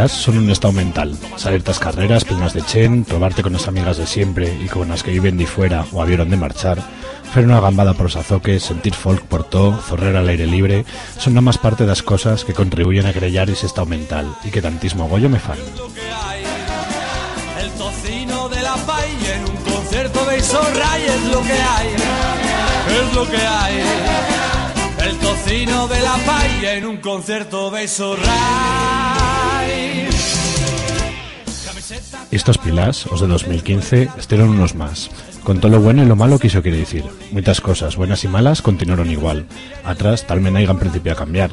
Pilas son un estado mental. Salir tas carreras plenas de chen, probarte con las amigas de siempre y con las que viven de fuera o avieron de marchar, hacer una gambada por los azoques, sentir folk por todo, zorrer al aire libre, son nada más parte de las cosas que contribuyen a crear ese estado mental y que tantísimo goyo me fan. El tocino de la paella en un concierto de es lo que hay, es lo que hay. El tocino de la paella en un concierto de Isorray. Estos pilas, os de 2015, estuvieron unos más. Con todo lo bueno y lo malo que eso quiere decir. Muchas cosas, buenas y malas, continuaron igual. Atrás, tal vez en principio a cambiar.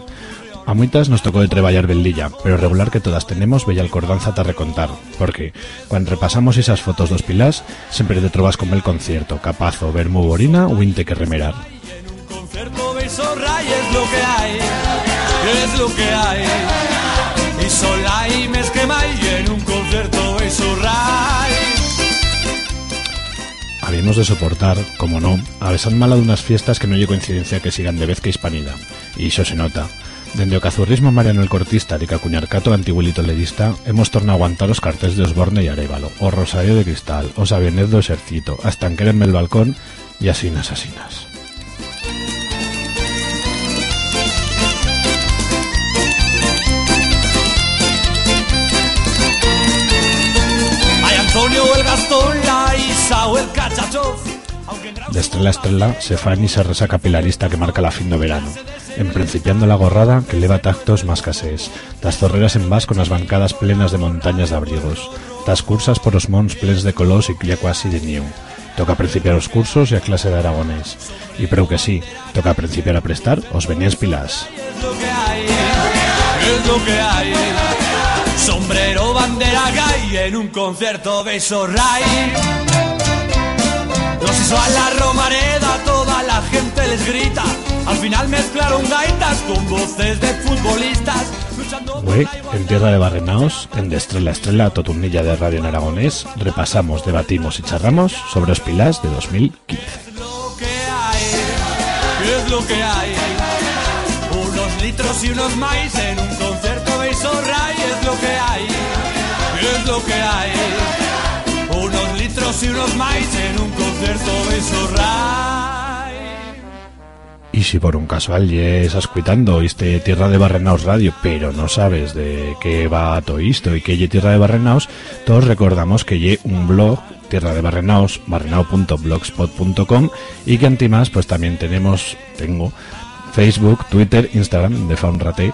A muchas nos tocó de treballar bellilla, pero regular que todas tenemos bella alcordanza ta recontar, porque cuando repasamos esas fotos dos pilas, siempre te trovas con el concierto, capaz o ver muy borina o inte que remerar. Es lo que hay, es lo que hay. Y y me y en un concierto de. Habíamos de soportar, como no, a besar mala de unas fiestas que no hay coincidencia que sigan de vez que hispanida. Y eso se nota. Dende o cazurrismo mariano el cortista de Cacuñarcato antiguilito ledista, hemos tornado a aguantar los carteles de Osborne y Arevalo, o Rosario de Cristal, o Sabionez do Exercito, hasta en el balcón y asinas asinas. Antonio el Gastón, la Isa o el De estrella a estrella se fan y se resaca pilarista que marca la fin de verano. En principiando la gorrada que eleva tactos más casés. Tas zorreras en vas con las bancadas plenas de montañas de abrigos. Tas cursas por los mons plens de colors y ya quasi de niu. Toca principiar los cursos y a clase de aragonés. Y creo que sí, toca principiar a prestar os venías pilas. Es lo que hay, es lo que hay. Sombrero, bandera, gay en un concierto de Sorray. Los hizo a la Romareda, toda la gente les grita. Al final mezclaron gaitas con voces de futbolistas. Igualdad. en tierra de Barrenaos, en de estrella a estrella, toturnilla de radio en aragonés, repasamos, debatimos y charramos sobre los pilas de 2015. Es lo que hay, es lo que hay. Unos litros y unos maíz en un Unos litros y unos maíz en un concierto de Isorray. Y si por un casual yes escuitando este Tierra de Barrenaos Radio, pero no sabes de qué va todo esto y que ye Tierra de Barrenaos, todos recordamos que ye un blog Tierra de Barrenaos, barrenao.blogspot.com y que antimás pues también tenemos, tengo Facebook, Twitter, Instagram, de fa un rate,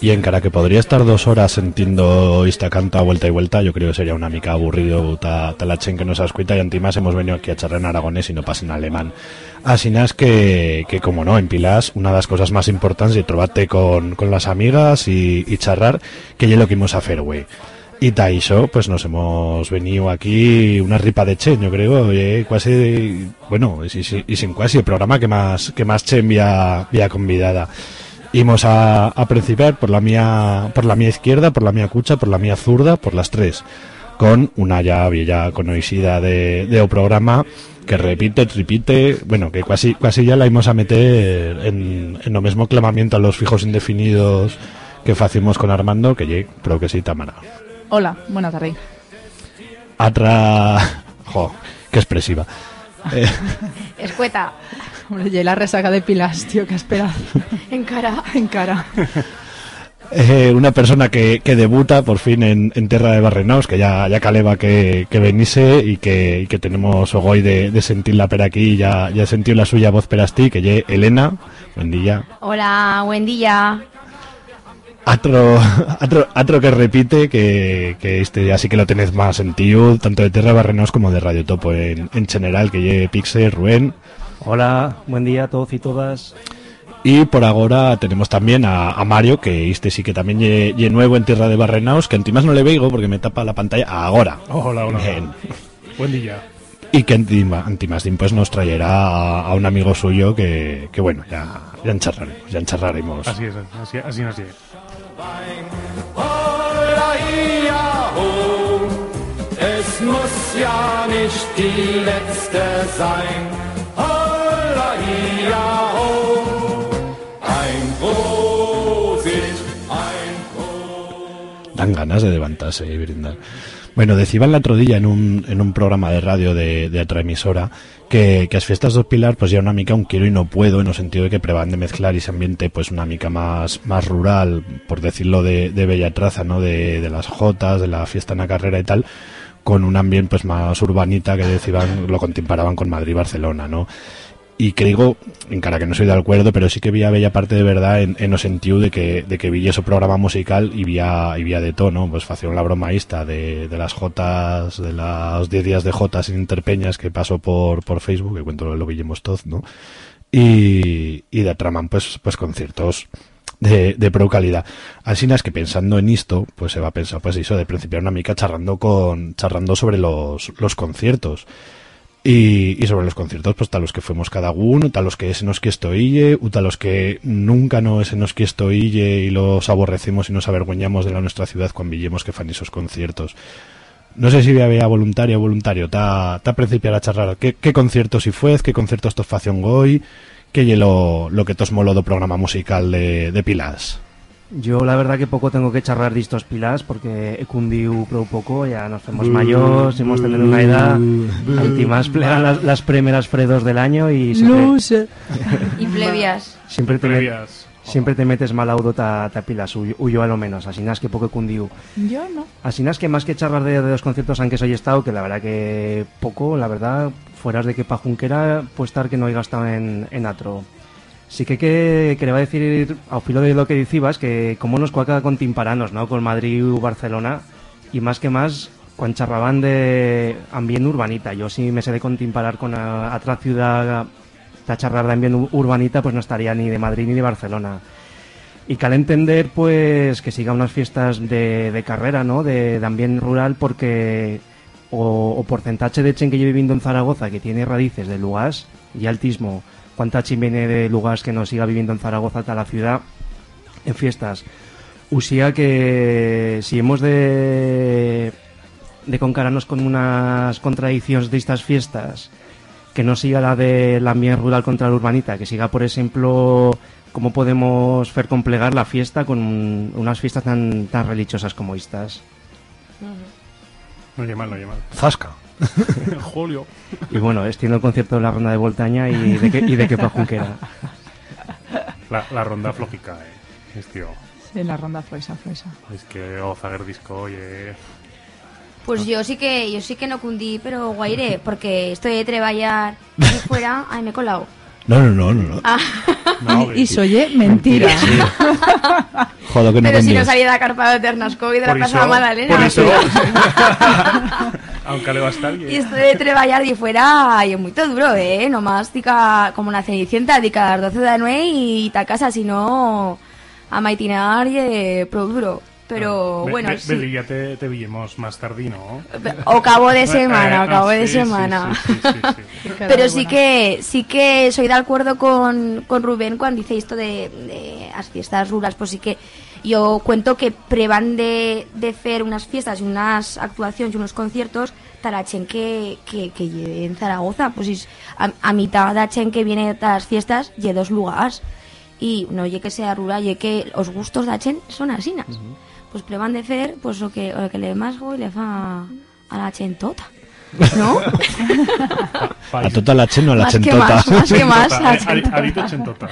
Y en cara que podría estar dos horas sintiendo esta canta vuelta y vuelta, yo creo que sería una mica aburrido ta, ta la chen que nos escuita y antimás hemos venido aquí a charlar en aragonés y no pasa en alemán. Así es que, que como no, en Pilas, una de las cosas más importantes es trovarte con, con las amigas y, y charrar, que es lo que íbamos a hacer, güey. Y ta iso, pues nos hemos venido aquí una ripa de chen, yo creo, eh, casi, bueno, y, y- y sin casi el programa que más, que más chen vía, vía convidada. Imos a, a principiar por la mía por la mía izquierda, por la mía cucha, por la mía zurda, por las tres, con una ya vieja conocida de, de o programa que repite, repite, bueno, que casi, casi ya la íbamos a meter en, en lo mismo clamamiento a los fijos indefinidos que facimos con Armando, que creo que sí, Tamara. Hola, buenas tardes. Atra... Jo, qué expresiva. Eh, Escueta. Hombre, y la resaca de pilas, tío, que esperado. En cara. en cara. Eh, una persona que, que debuta por fin en, en Tierra de Barrenaos, que ya, ya caleba que, que venise y que, y que tenemos hoy de, de sentirla per aquí, ya, ya sentió la suya voz per asti, que ye Elena, buen día. Hola, buen día. Atro, atro, atro que repite que, que este así que lo tenés más sentido, tanto de Tierra de Barrenaos como de Radio Topo en, en general, que ye Pixel, Rubén. Hola, buen día a todos y todas. Y por ahora tenemos también a, a Mario, que este sí que también ye, ye nuevo en Tierra de Barrenaos, que antimás no le veigo porque me tapa la pantalla ahora. Hola, hola. Bien. Buen día. Y que Antima, Antimastín pues nos traerá a, a un amigo suyo que, que bueno, ya, ya encharraremos, ya encharraremos. Así es, así, así nos es. Dan ganas de levantarse y brindar. Bueno, decían la otro día en un, en un programa de radio de, de otra emisora que, que las fiestas dos Pilar pues ya una mica un quiero y no puedo en el sentido de que prevan de mezclar ese ambiente pues una mica más, más rural, por decirlo de, de bella traza, ¿no? De, de las jotas, de la fiesta en la carrera y tal, con un ambiente pues más urbanita que decían, lo comparaban con Madrid Barcelona, ¿no? Y creo, en cara que no soy de acuerdo, pero sí que había bella parte de verdad en, en de que, de que programa musical y vía, y vía de tono, pues facieron la broma esta de, de las Jotas, de los 10 días de Jotas en Interpeñas que pasó por, por Facebook, que cuento lo villemos todos, ¿no? Y, y de Atraman, pues, pues conciertos de, de pro calidad. Así es que pensando en esto, pues se va a pensar, pues eso, de principiar una mica charrando con, charrando sobre los, los conciertos. Y, y sobre los conciertos, pues tal los que fuimos cada uno, tal los que se nos que estoille, u tal los que nunca no se nos que estoille y los aborrecemos y nos avergüeñamos de la nuestra ciudad cuando villemos que fan esos conciertos. No sé si había voluntario o voluntario, ta, ta principiar a charrar qué, qué conciertos y fue, qué conciertos tos facción hoy, qué lo, lo que tos moló do programa musical de Pilas. Yo la verdad que poco tengo que charrar de estos pilas porque he cundido pro poco, ya nos hacemos mayores, hemos tenido una edad, más plegan las, las primeras fredos del año y siempre, Loser. Y plebias. siempre, te, met- Previas. siempre te metes mal audo ta, ta pilas, huyo, huyo a lo menos, así nas que poco he cundido. Yo no. Así nas que más que charlar de, de los conciertos aunque soy estado, que la verdad que poco, la verdad, fueras de que pa Junquera, pues estar que no he gastado en, en atro. Sí que, que, que le va a decir, ao filo de lo que decías, que como nos cuaca con timparanos, ¿no? Con Madrid u Barcelona, y más que más, cuando charraban de ambiente urbanita. Yo si me sé de contimparar con a, otra ciudad a charrar de ambiente urbanita, pues no estaría ni de Madrid ni de Barcelona. Y cal entender, pues, que siga unas fiestas de, de carrera, ¿no? De, de ambiente rural, porque o, o porcentaje de chen que yo viviendo en Zaragoza, que tiene raíces de lugares y altismo, cuánta viene de lugares que no siga viviendo en Zaragoza hasta la ciudad en fiestas. Usía que si hemos de, de concararnos con unas contradicciones de estas fiestas, que no siga la del ambiente rural contra la urbanita, que siga, por ejemplo, cómo podemos hacer complegar la fiesta con un- unas fiestas tan, tan religiosas como estas. No no oye mal. Zasca. Julio. Y bueno, extiendo el concierto de la ronda de Voltaña y de que, y de Junquera. La, la ronda flojica, eh. Es tío. Sí, la ronda fresa, fresa. Es que o Zager Disco, oye. Pues yo sí que yo sí que no cundí, pero guaire, porque estoy de treballar de fuera, ay me he colado. No, no, no, no. no. No, Y soye mentira. Joder, que no Pero si no salía de Carpa de Ternasco y de la por Plaza eso, Magdalena. por eso. Aunque le va a estar Y bien. estoy de treballar de fuera y es muy duro, eh, nomás tica como una cenicienta, tica a las 12 de la noche y ta casa, si no a maitinar y eh, pro duro. Pero Be- bueno, be- sí. Beli, ya te, te villemos más tardí, ¿no? O cabo de semana, Eh, o cabo ah, de sí, semana. sí, sí, sí, sí. Pero sí que sí que soy de acuerdo con, con Rubén cuando dice esto de, de las fiestas rurales, pues sí que yo cuento que prevan de, de hacer unas fiestas y unas actuaciones y unos conciertos tarachen que, que, que lle en Zaragoza, pues es a, a mitad de chen que viene de las fiestas y dos lugares y no ye que sea rural, ye que los gustos de chen son asinas. Pues prevan de hacer pues lo que, lo que le más y le fa a la chen tota. ¿no? A tota la chen o a la Más que chentota. más, más que más. Chentota, la eh, chentota. ha- ha dicho chentota.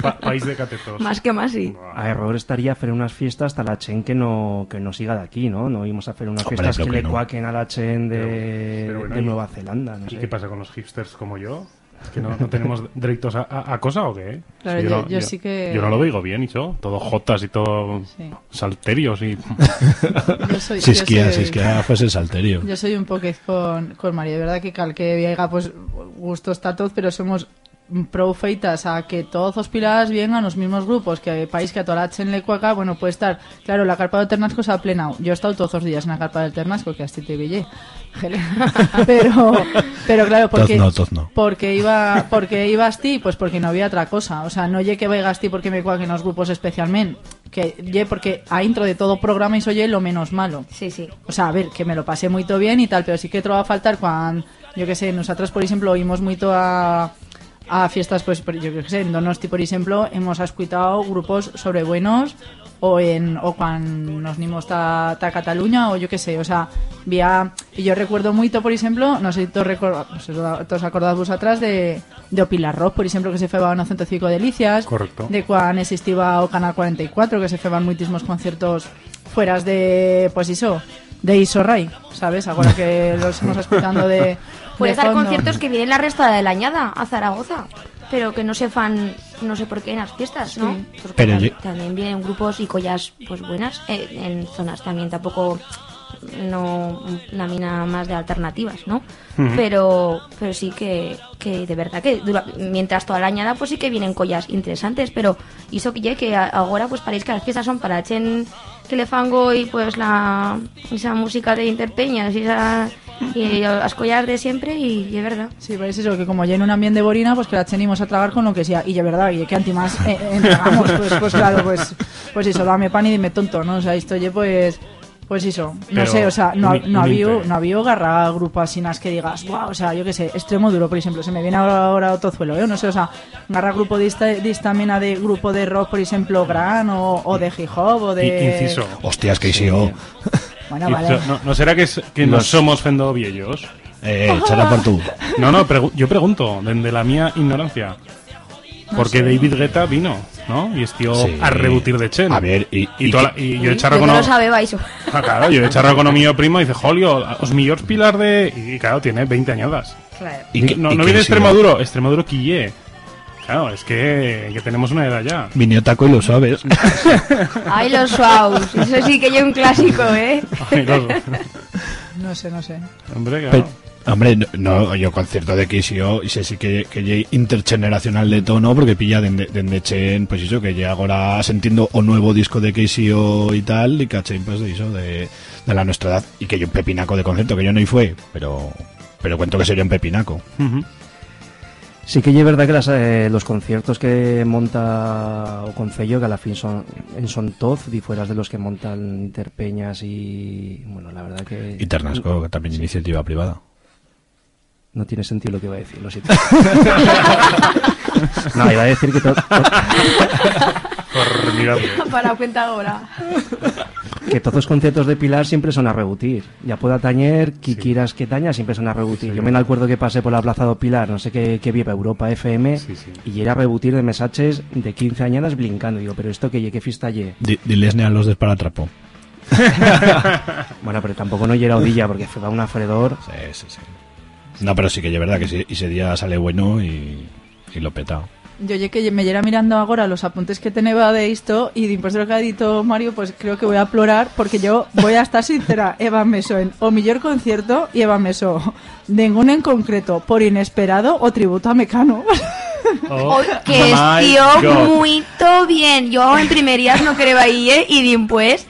Pa- país de catetos. Más que más, sí. A error estaría hacer unas fiestas hasta la Chen que no, que no siga de aquí, ¿no? No íbamos a hacer unas Hombre, fiestas pero que que le no. cuaquen a la Chen de, pero bueno, de Nueva Zelanda, no ¿Y sé. qué pasa con los hipsters como yo? ¿Es que no, no tenemos derechos a, a- a cosa o qué? Claro, que yo- yo sí que- Yo no lo digo bien, y yo. Todo jotas y todo Sí. salterios y... Yo soy, Si yo es que soy- si es que fuese salterio. Yo soy un poquez con, con María, de verdad que cal que viaiga pues gustos tatos, pero somos pro feitas a que todos los pilares vengan los mismos grupos, que país que a toda la chen le cuaca, bueno, puede estar, claro, la carpa de Ternasco se ha plenado. Yo he estado todos los días en la carpa del Ternasco, que así te villé. pero, pero claro, porque, no, no. porque iba, porque ibas ti, pues porque no había otra cosa. O sea, no lle que vayas ti porque me cuaquen los grupos especialmente, que lle porque a intro de todo programa y oye lo menos malo. Sí, sí. O sea, a ver, que me lo pasé muy bien y tal, pero sí que te va a faltar cuando, yo que sé, nosotros, por ejemplo, oímos mucho a, a fiestas, pues, por- yo que sé, en Donosti, por ejemplo, hemos escuchado grupos sobre buenos o en o cuando nos nimos ta, ta Cataluña o yo que sé, o sea, vía y yo recuerdo mucho, por ejemplo, no sé si todos, acordás vos atrás de, de Opilar Rock, por ejemplo, que se feba no Centro Cívico Delicias, Correcto. de cuando existía o Canal 44, que se feban muchísimos conciertos fueras de, pues eso, de Isorray, ¿sabes? Ahora que los estamos escuchando de... Puede de estar fondo. conciertos que vienen la resta de la añada a Zaragoza, pero que no se fan, no sé por qué en las fiestas, ¿no? Sí. Porque Pero tam- yo- también vienen grupos y collas pues buenas eh, en zonas también tampoco no la mina más de alternativas, ¿no? Pero pero sí que, que de verdad que dura- mientras toda la añada pues sí que vienen collas interesantes, pero hizo que ya que ahora pues paréis que las fiestas son para chen que le fango y pues la esa música de Interpeñas y esa y las collas de siempre y, y es verdad. Sí, pues eso, que como ya en un ambiente borina, pues que la chenimos a tragar con lo que sea. Y de verdad, y que antimás eh, entregamos, pues, pues claro, pues, pues eso, dame pan y dime tonto, ¿no? O sea, esto ya pues... Pues eso, no Pero sé, o sea, no, un- no un había no había garra grupo así nas que digas, wow, o sea, yo qué sé, extremo duro, por ejemplo, se me viene ahora, ahora Otozuelo, ¿eh? No sé, o sea, garra grupo de esta, de esta mena de grupo de rock, por ejemplo, gran o, o de hip hop o de... Inciso. Hostias, que sí, oh. Bueno, vale. Inciso. No, ¿no será que, es- que nos somos fendo viejos? Eh, echará por tú. No, no, pregu- yo pregunto, desde la mía ignorancia. Porque David Guetta vino, ¿no? Y estió Sí. a rebutir de Chen. A ver, y- y toda la- y yo he charrado Yo con... no sabe, Baiso. Ah, claro, yo he charrado con mío primo y dice, Jolio, os millors pilar de... Y claro, tiene 20 añadas. Claro. Y que- no y no viene Extremaduro, Extremaduro quille. Claro, es que, que tenemos una edad ya. Vinió taco y lo sabes. Ay, los suaus. Eso sí que yo un clásico, ¿eh? Ay, no, No sé, no sé. hombre, claro. Pero, hombre, no, no, yo concierto de KCO y sé sí que, que lle intergeneracional de tono porque pilla dende, dende chen, pues eso, que ya ahora sintiendo o nuevo disco de KCO y tal, y cachen pues de eso, de, de la nuestra edad, y que yo un pepinaco de concierto, que yo no y fue, pero, pero cuento que sería un pepinaco. Ujú. Sí que es verdad que las, eh, los conciertos que monta o Concello, que a la fin son en son toz, y fueras de los que montan Interpeñas y... Bueno, la verdad que... Y Ternasco, que también iniciativa privada. No tiene sentido lo que iba a decir, lo siento. no, iba a decir que... to-. Para cuenta ahora. que todos los conciertos de Pilar siempre son a rebutir. Ya pueda tañer, que quieras que taña, siempre son a rebutir. Yo me acuerdo que pasé por la Plaza de Pilar, no sé qué, qué viva Europa FM, Sí, sí. y era a rebutir de mesaches de 15 añadas blincando. Digo, pero esto que qué fiesta. Di- Diles a los desparatrapo. Bueno, pero tampoco no era odilla, porque fue un afredor. Sí, sí, sí. No, pero sí que es verdad que sí, ese día sale bueno y, y lo petado. Yo ya que me llera mirando ahora los apuntes que tenía de esto y después de lo que ha dicho Mario, pues creo que voy a plorar porque yo voy a estar sincera, Eva Meso en o mejor concierto y Eva Meso ningún en concreto por inesperado o tributo a Mecano. Oh, Oh, que estío God. muy bien. Yo en primerías no quería ir ¿eh? y después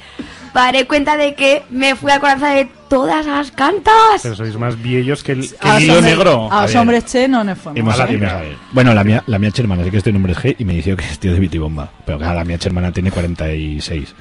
paré cuenta de que me fui a coraza de todas las cantas. Pero sois más viejos que el, que el hilo negro. A los hombres che no nos fuimos. Hemos- ver. Bueno, la mía, la mía hermana, sí que este nombre es G y me dijo que es tío de Bitibomba. Pero claro, la mía hermana tiene 46.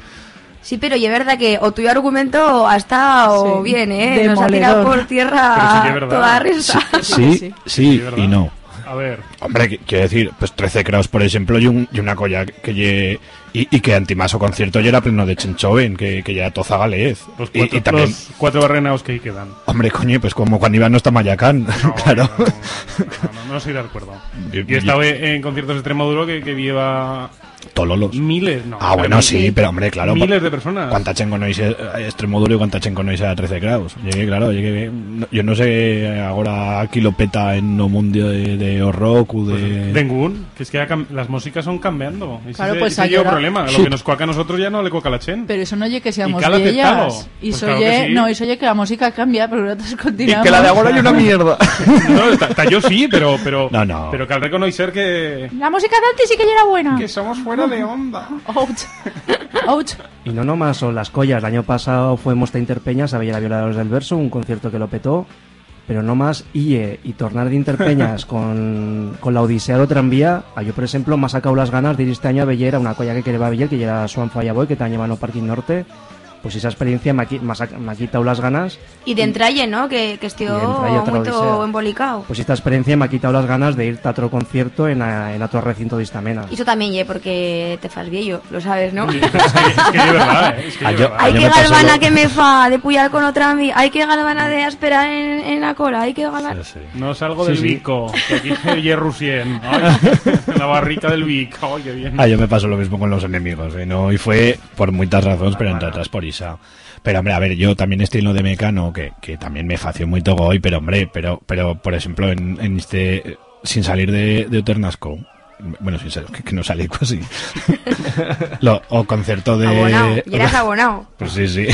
Sí, pero y es verdad que o tu argumento ha estado Sí, bien, ¿eh? Nos ha tirado por sí tierra que verdad. toda resta. Sí, sí. sí, y no. A ver, Hombre, qu- quiero decir, pues 13 Kraus, por ejemplo, y, un, y una colla que lle Y, y que antimaso concierto ya era pleno de chenchoven, que, que ya era toza galez. Los Y, cuatro, y también, los cuatro barrenaos que ahí quedan. hombre, coño, pues como cuando iban no está Mayacán, No, claro. No, no, no, no, no, no estoy de acuerdo. Yo- Yo he estado en conciertos de Extremoduro que, que lleva Tololos. miles, no. Ah, bueno, sí, pero hombre, claro. Miles de personas. Cuánta chengo no hice extremo duro y cuánta chengo no hice a 13 grados. Llegué, claro, llegué. Yo no sé ahora aquí lo peta en no mundio de, de o rock o de. Dengun, que es que las músicas son cambiando. Ese Claro, es- pues el ahora- problema. Lo que nos cuaca a nosotros ya no le cuaca a la chen. Pero eso no oye que seamos Y bellas. Y Pues eso claro sí. no, eso oye que la música cambia, pero nosotros Y continuamos. que la de ahora hay una mierda. No, ta- ta- yo sí, pero, pero, No, no. pero que al reconocer que, La música de antes sí que ya era buena. que somos fuera de onda. Ouch. Ouch. Y no nomás son las collas. El año pasado fue Mosta Interpeñas a Bella Violadores del Verso, un concierto que lo petó. Pero no más IE y tornar de Interpeñas con, con la Odisea do Tranvía. A yo, por ejemplo, me ha sacado las ganas de ir este año a Bellera, una colla que quería Beller, que era Swan Fallaboy, que te han llevado Parking Norte. Pues esa experiencia me ha, me quitado las ganas Y de entralle, ¿no? Que, que estío odisea. embolicado. Pues esta experiencia me ha quitado las ganas de ir a otro concierto en, a- en otro recinto de Istamena. Y eso también, ye, porque te fas viejo, lo sabes, ¿no? Es que, es que de verdad, eh, es que de verdad. Galvana que me fa de puyar con otra amiga. Hay que galvana de esperar en, en la cola. Hay que galvana. No salgo Sí, del sí. bico, que aquí se Rusien. Ay, la barrica del bico, ay, qué bien. Ah, yo me paso lo mismo con los enemigos, ¿eh? ¿no? Y fue por muchas razones, pero entre otras por Pero, hombre, a ver, yo también estoy en lo de Mecano, que, que también me fació muy todo hoy, pero, hombre, pero, pero, por ejemplo, en, en este, sin salir de, de Uternasco, bueno, sin ser, que, que no salí casi. Lo- o concierto de... Abonado. Y eras abonado. Pues sí, sí.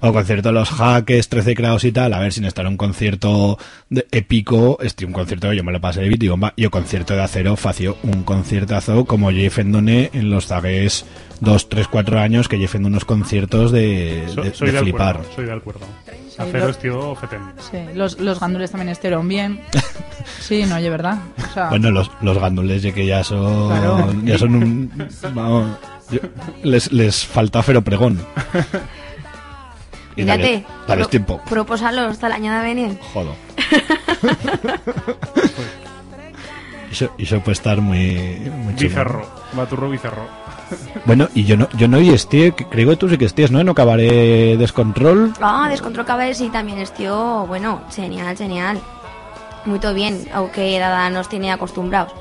O concierto de los Jaques, 13 grados y tal. A ver, sin estar en un concierto de- épico, estoy un concierto que yo me lo pasé de bit y bomba. Y o concierto de acero, fació un conciertazo como Jeff Endone en los zagues 2, 3, 4 años, que Endone unos conciertos de, So- de- soy de de flipar. acuerdo, soy de acuerdo. Acero es tío fetén. Sí, los, los gandules también estuvieron bien. Sí, no, oye, ¿verdad? O sea, Bueno, los, los gandules ya que ya son, Claro. ya son un, vamos, yo- les, les falta feropregón. Y dale, Mírate. dales pro- tiempo. Proposalo hasta el año de venir. Jodo. Eso, eso puede estar muy, muy chulo. Bizarro, baturro bizarro. Bueno, y yo no, yo no esté, que creo que tú sí que estés, ¿no? En acabaré descontrol. Ah, Descontrol Cabaret sí también estío, bueno, genial, genial. Muy todo bien, aunque dada nos tiene acostumbrados.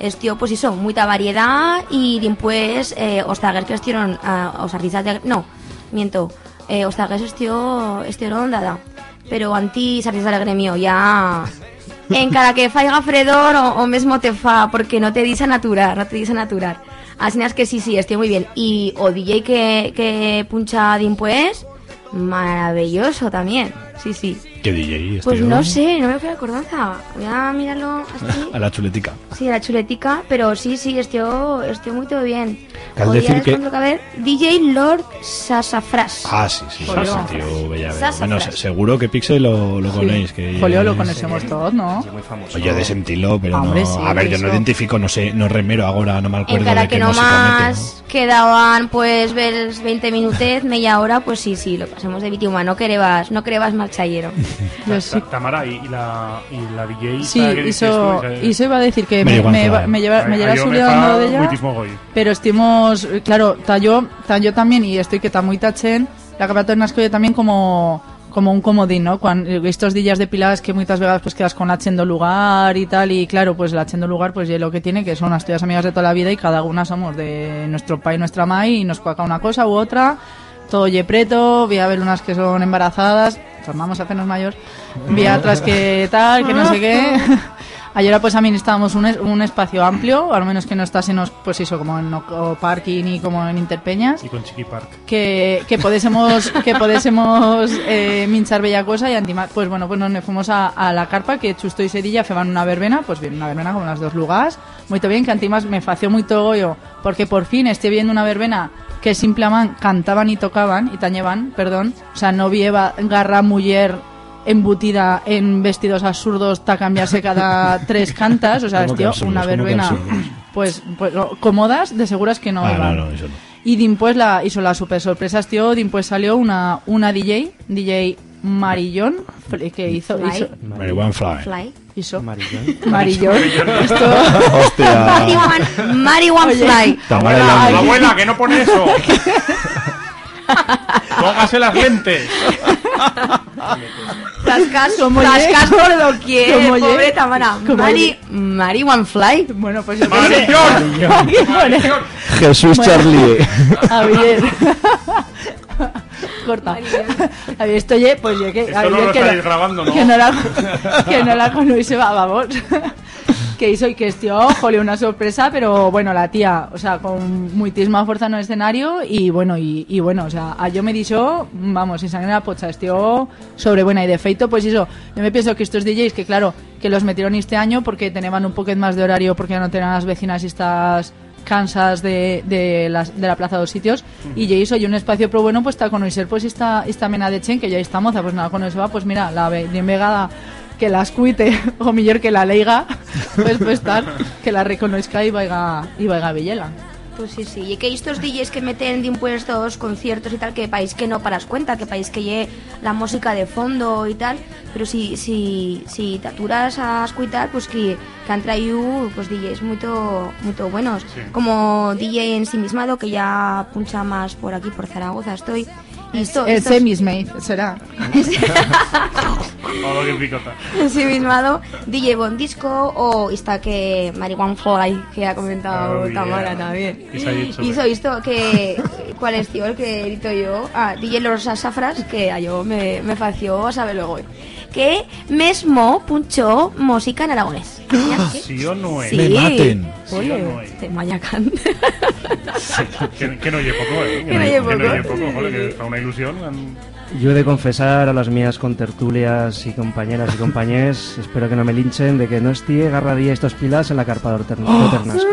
Estío, pues eso, mucha variedad y después eh, os que estuvieron, ah, os artistas de... No, miento, eh, os zaguers estío, estuvieron dada. Pero antis artistas del gremio ya... En cara que faiga fredor o, o mesmo te fa, porque no te dice naturar, no te dice naturar. Así es que sí, sí, estoy muy bien. Y o DJ que, que puncha después, maravilloso también. Sí, sí. ¿Qué DJ? Pues no sé, no me fui a acordanza. Voy a mirarlo así. A la chuletica. Sí, la chuletica, pero sí, sí, estoy, estoy muy todo bien. Cal decir que- caber DJ Lord Sasafras. Ah, sí, sí, sí, Jolio. ese tío bella bella. Sasa Bueno, seguro que Pixel lo, lo conocéis. Que Jolio lo conocemos todos, ¿no? muy famoso. Oye, de sentirlo, pero Hombre, no. sí, a ver, yo no identifico, no sé, no remero ahora, no me acuerdo En cara de que qué no básicamente, más quedaban pues ves 20 minutos, media hora, pues sí, sí, lo pasemos de Vitiuma, no querevas, no querevas mal Ta- Tamara y, la, y la DJ. Sí, eso, eso iba a decir que me, me, me lleva, me Ay, lleva ay, yo me subiendo de ella. Pero estimos, claro, ta yo, ta yo también, y estoy que está muy tachen, la capata de también como como un comodín, ¿no? Cuando estos días de piladas que muchas veces pues quedas con la chendo lugar y tal, y claro, pues la chendo lugar pues ya lo que tiene, que son las tuyas amigas de toda la vida y cada una somos de nuestro pai y nuestra mai y nos cuaca una cosa u otra, todo ye preto, voy a ver unas que son embarazadas, tornamos a hacernos mayor, vi a otras que tal, que no sé qué. Ayer pues también estábamos un, es- un espacio amplio, al menos que no estásemos pues eso como en o- o parking y como en Interpeñas Y con Chiqui Park. que, que podésemos que podésemos eh, minchar bella cosa y antimar pues bueno pues nos fuimos a, a la carpa que Chusto y Sedilla feban una verbena pues bien una verbena como las dos lugares muy bien que antimas me fació muy yo porque por fin estoy viendo una verbena que simplemente cantaban y tocaban y tañeban perdón o sea no vieva garra mujer embutida en vestidos absurdos ta cambiarse cada tres cantas o sea ¿Cómo que tío absurdos? una ¿Cómo que verbena pues, pues no, cómodas de seguras que no Ah, iban. no, no, eso no. Y después la hizo la super sorpresa, tío. Después salió una, una DJ, DJ Marillón, que hizo, Fly. Fly. Iso. Marillón. Marillón. Esto... Hostia. Marihuana, fly. Tamara Abuela, Lambi. abuela, que no pone eso. Póngase las lentes. Zascas ye- por doquier, pobre Tamara. Mari, ye- marihuana fly. Bueno, pues yo qué sé. ¡Marillón! ¡Marillón! Corta. Javier, esto ye, pues ye que... Esto Javier, no lo que estáis grabando, ¿no? Que no la, que no la conoce, va, vamos. que hizo y que estío, jole, una sorpresa, pero bueno, la tía, o sea, con muchísima fuerza en el escenario y bueno, y, y bueno, o sea, a yo me dicho, vamos, sin sangre en la pocha, estío sobre buena y de feito, pues eso, yo me pienso que estos DJs, que claro, que los metieron este año porque tenían un poquito más de horario, porque no tenían las vecinas y estas cansas de, de, las, de la plaza dos sitios. Y ya hizo y un espacio pero bueno pues está con Oiser pues esta, esta mena de chen que ya está moza pues nada con eso va pues mira la bien vegada que las cuite o mejor que la leiga pues pues estar que la reconozca y vaya y vaya Villela Pues sí, sí. Y que estos DJs que meten de impuestos, conciertos y tal, que país que no paras cuenta, que país que lle la música de fondo y tal, pero si, si, si te aturas a escuchar, pues que, que han traído pues DJs muy muy buenos. Como DJ ensimismado, que ya puncha más por aquí, por Zaragoza estoy. Esto, el semismate será Oh, qué picota. ensimismado, DJ Bon Disco o esta que Marihuana Fly, que ha comentado Oh, yeah. Tamara también. Y se ha dicho, Hizo esto que cuál es tío el que edito yo ah DJ Los Safras que a yo me, me fació a saber luego que mesmo punchó música en aragonés ¿Sí o no es? Sí. Me maten. Sí o Oye, no es. este Mayacán. Que, que no lleve poco, ¿eh? Que no lleve Que no poco. poco, joder, que está una ilusión. Yo he de confesar a las mías contertulias y compañeras y compañeros, espero que no me linchen, de que no estie agarradía estos pilas en la carpa de Ternasco.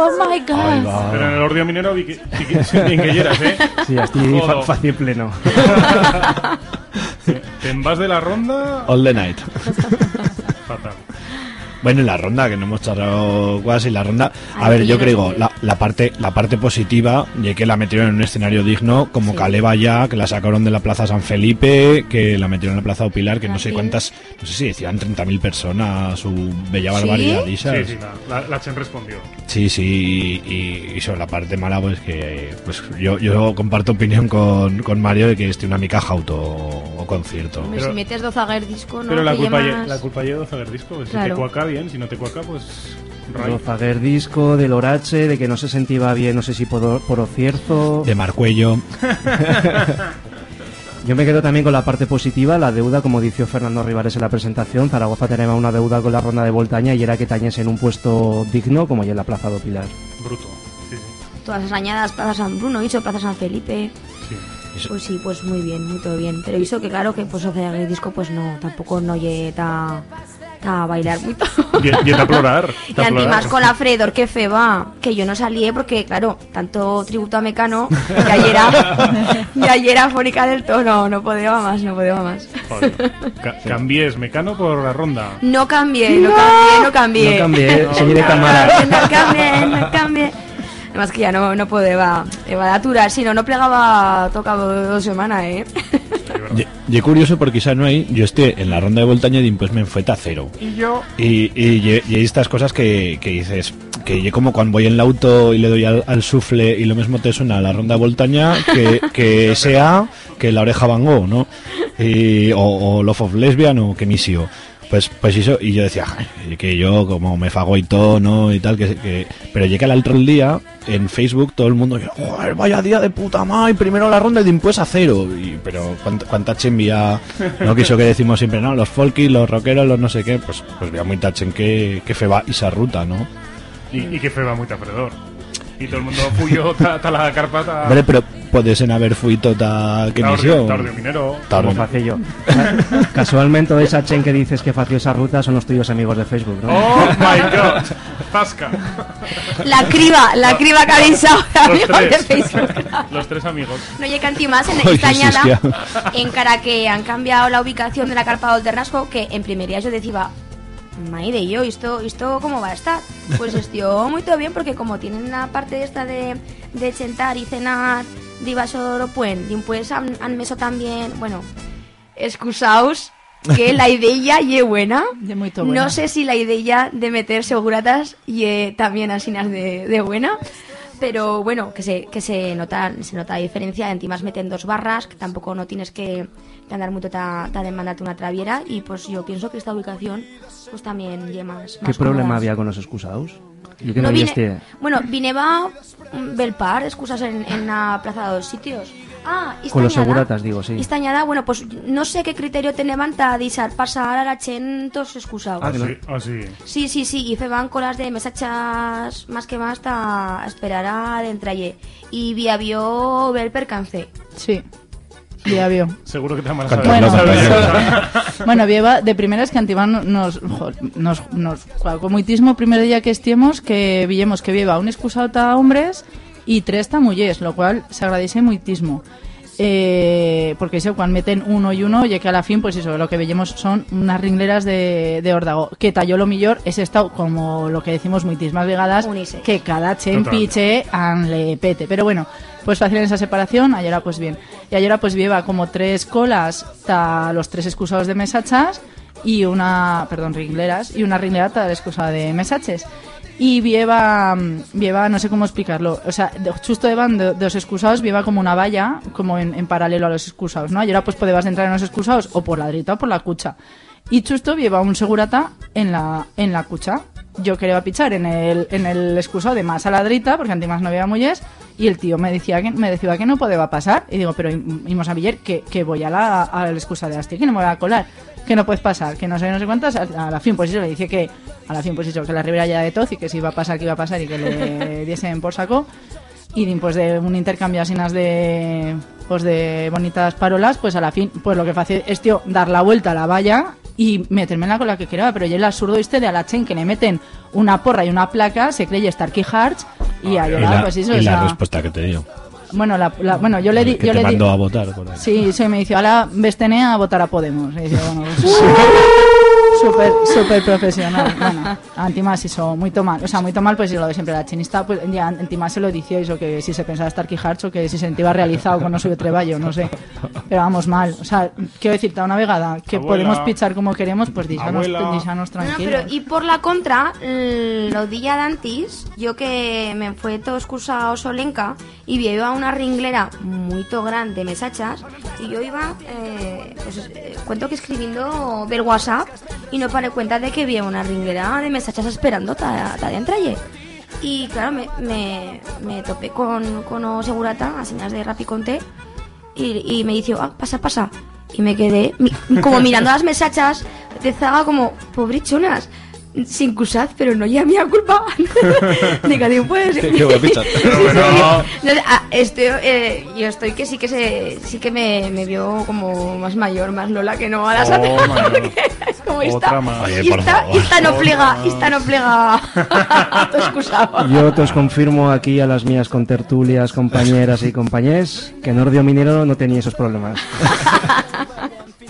Oh my god va. Pero en el ordio minero vi que, sí que, que lleras, ¿eh? Sí, estoy fa Jodo. fácil pleno. Te- Te envas de la ronda All the night. fatal. Bueno, en la ronda, que no hemos charlado casi la ronda. A Ay, ver, que yo no creo, la, la parte la parte positiva, de que la metieron en un escenario digno, como Sí. Caleva ya, que la sacaron de la Plaza San Felipe, que la metieron en la Plaza Opilar, que no sé Brasil. cuántas, no sé si decían 30.000 personas, su bella barbaridad. Sí, sí, la, la, la Chen respondió. Sí, sí, y, y sobre la parte mala, pues que pues yo, yo comparto opinión con, con Mario de que este una mica auto o concierto. Pero- si metes dozaguer disco no Pero la Que culpa, lle- la culpa lleva de Zager Disco. pues Si Claro. te cuaca bien, si no te cuaca, pues. ray. Rozaguer disco, del Orache, de que no se sentía bien, no sé si por, por ocierzo. De Marcuello. Yo me quedo también con la parte positiva, la deuda, como dijo Fernando Rivares en la presentación. Zaragoza tenía una deuda con la ronda de Voltaña y era que tañese en un puesto digno, como ya en la Plaza de Pilar. Bruto. Sí, sí. todas las añadas Plaza San Bruno hizo Plaza San Felipe sí. Pues sí, pues muy bien, muy todo bien. Pero hizo que claro que pues hacer el disco pues no, tampoco no lle ta bailar mucho. Y, y a plorar. Y anti más con la Fredor que feba, que yo no salí porque claro, tanto tributo a Mecano, y ayer era, y ayer era fónica del tono, no podía más, no podía más. Joder. Ca- cambies Mecano por la ronda. No cambié, no, cambié, no cambié. No cambié, No, seguiré no, cámara. No cambié, no cambié. Además que ya no, no podía, iba a aturar, si no, no plegaba tocado dos semanas, eh. Y, y es curioso porque quizá no hay, yo estoy en la ronda de Voltaña y pues me fue cero. Y yo. Y, y, y- y hay estas cosas que, que dices, que yo como cuando voy en el auto y le doy al, al sufle y lo mismo te suena la ronda de Voltaña que, que sea que la oreja Van Gogh, ¿no? Y, o, o Love of Lesbian o que misio. Pues, pues eso, y yo decía, "Ay, que yo como me fago y todo, ¿no? Y tal, que, que... pero llega el otro día, en Facebook todo el mundo, joder, vaya día de puta madre, primero la ronda y después a cero. Y, pero cuánta, cuánta no quiso que decimos siempre, no, los folky, los rockeros, los no sé qué, pues, pues vea muy tachen que, que fe va esa ruta, ¿no? Y, y que feba muy tafredor. Y todo el mundo fuyo ta, ta la carpata. Vale, pero puedes en haber fuito ta que misión. Tarde minero. Tarde. Como facé yo. Casualmente, de esa chen que dices que fació esa ruta son los tuyos amigos de Facebook, ¿no? Oh my god. Zasca. La criba, la criba que habéis ahora, de tres. Facebook. Los tres amigos. No llega anti más en esta añada, en cara que han cambiado la ubicación de la carpa del Ternasco, que en primería yo decía, Maide, yo, ¿esto, ¿esto cómo va a estar? Pues estoy muy todo bien porque como tienen la parte esta de, de chentar y cenar, de Ibasoro Puen, y pues han, han meso también, bueno, excusaos, que la idea ye buena. Ye buena. No sé si la idea de meter seguratas ye también asinas de, de buena. Pero bueno, que se, que se nota se nota la diferencia. Encima meten dos barras, que tampoco no tienes que, que andar mucho ta, ta demandarte una traviera. Y pues yo pienso que esta ubicación pues también ye más, ¿Qué más problema había con los excusados? Yo que no, No vi vine- este... Bueno, vineba mm, Belpar, excusas en, en la plaza de dos sitios. Ah, y Con los seguratas, digo, sí. Esta añada, bueno, pues no sé qué criterio teneban para deixar pasar a la chen todos excusados. Ah. Sí, ah, sí. Sí, sí, sí, y feban colas de mesachas más que más hasta esperar a entralle. Y vía vio ver percance. Sí. Ya vio. Seguro que te amarás a Bueno. Bueno, Vieva, de primeras que Antibán nos, jo, nos, nos con muitismo primer día que estiemos que villemos que Vieva un excusado ta hombres y tres ta mujeres, lo cual se agradece muitismo. Eh, porque eso, cuando meten uno y uno, ya que a la fin, pues eso, lo que veíamos son unas ringleras de, de órdago. Que talló lo millor es estado, como lo que decimos muitismas vegadas, que cada chen Total. piche an le pete. Pero bueno, pues fácil en esa separación, ayer pues bien. Y ayer pues lleva como tres colas, ta los tres excusados de mesachas y una, perdón, ringleras, y una ringlera ta la excusa de mesaches. Y vieva, vieva, no sé cómo explicarlo, o sea, justo de, los excusados vieva como una valla, como en, en paralelo a los excusados, ¿no? Ayer pues podías entrar en los excusados o por la derecha o por la cucha. Y justo lleva un segurata en la, en la cucha. Yo quería pichar en el, en el de más a la drita, porque antes no había muelles, y el tío me decía que, me decía que no podía pasar. Y digo, pero íbamos a Villar, que, que voy a la, a excusa de Asti, que no me voy a colar, que no puedes pasar, que no sé, no sé cuántas. A, la fin, pues eso, le dice que, a la fin, pues eso, que la ribera ya de Toz y que si iba a pasar, que iba a pasar y que le diesen por saco. Y pues de un intercambio así de pues de bonitas parolas, pues a la fin, pues lo que hace es tío dar la vuelta a la valla y meterme en la cola que quería, pero ya el absurdo este de a la chen que le meten una porra y una placa, se cree Starkey Hearts y a Y llorar, la, pues eso, y o la sea, respuesta que te dio. bueno, la, la- bueno, yo le di, que yo te le di, mandó a votar por ahí. Sí, sí, me dice, ahora vestene a votar a Podemos. Y dice, bueno, pues, súper, súper profesional. Bueno, Antimás hizo muy mal. O sea, muy mal, pues lo de siempre la chinista, pues ya Antimás se lo decía eso, que si se pensaba estar Harts o que si se sentía realizado con no suyo treballo, no sé. Pero vamos mal. O sea, quiero decirte una vegada que Abuela. podemos pichar como queremos, pues dísanos, Abuela. dísanos No, tranquilos. pero y por la contra, lo día de antes, yo que me fue todo excusado solenca y iba una ringlera muy grande, mesachas, y yo iba, eh, pues eh, cuento que escribiendo del WhatsApp y no paré cuenta de que había una ringlera de mesachas esperando ta, ta de entralle. Y claro, me, me, me topé con, con o segurata, a señas de Rapiconte, y, y me dice, ah, pasa, pasa. Y me quedé como mirando las mesachas, de zaga como, pobrichonas, sin cusad, pero no ya mía culpa. Digo, digo, pues... Qué- qué buen pichar. No ah, estoy, eh, yo estoy que sí que se, sí que me, me vio como más mayor, más Lola que no a las Oh, como más. Oye, y favor. y no plega, y esta no plega. Te excusaba. Yo te os confirmo aquí a las mías contertulias, compañeras y compañeros que Nordio Minero no tenía esos problemas.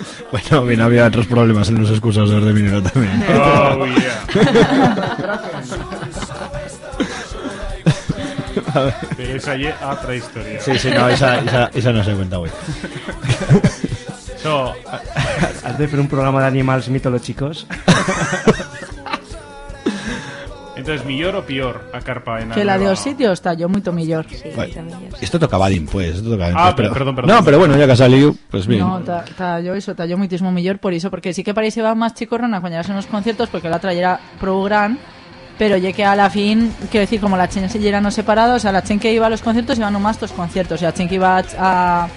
Bueno, bien, había otros problemas en los excusados de minero también. Oh, yeah. Pero esa es otra historia. Sí, sí, no, esa, esa, esa no se cuenta, güey. So, Has de hacer un programa de animales mitológicos. Entonces, ¿millor o peor a carpa en Que la de los sitios está yo muy millor. Vale. Esto tocaba Adin, pues. Esto tocaba Ah, pero, perdón, perdón. No, pero bueno, ya que ha salido, pues bien. No, ta, ta yo eso, ta yo millor por eso, porque sí que parece va más chicorrona cuando llegas a unos conciertos, porque la otra ya era pro gran, pero ya que a la fin, quiero decir, como la chen se ya no separado, o sea, la chen que iba a los conciertos iba nomás a los conciertos, y la chen que iba a, a,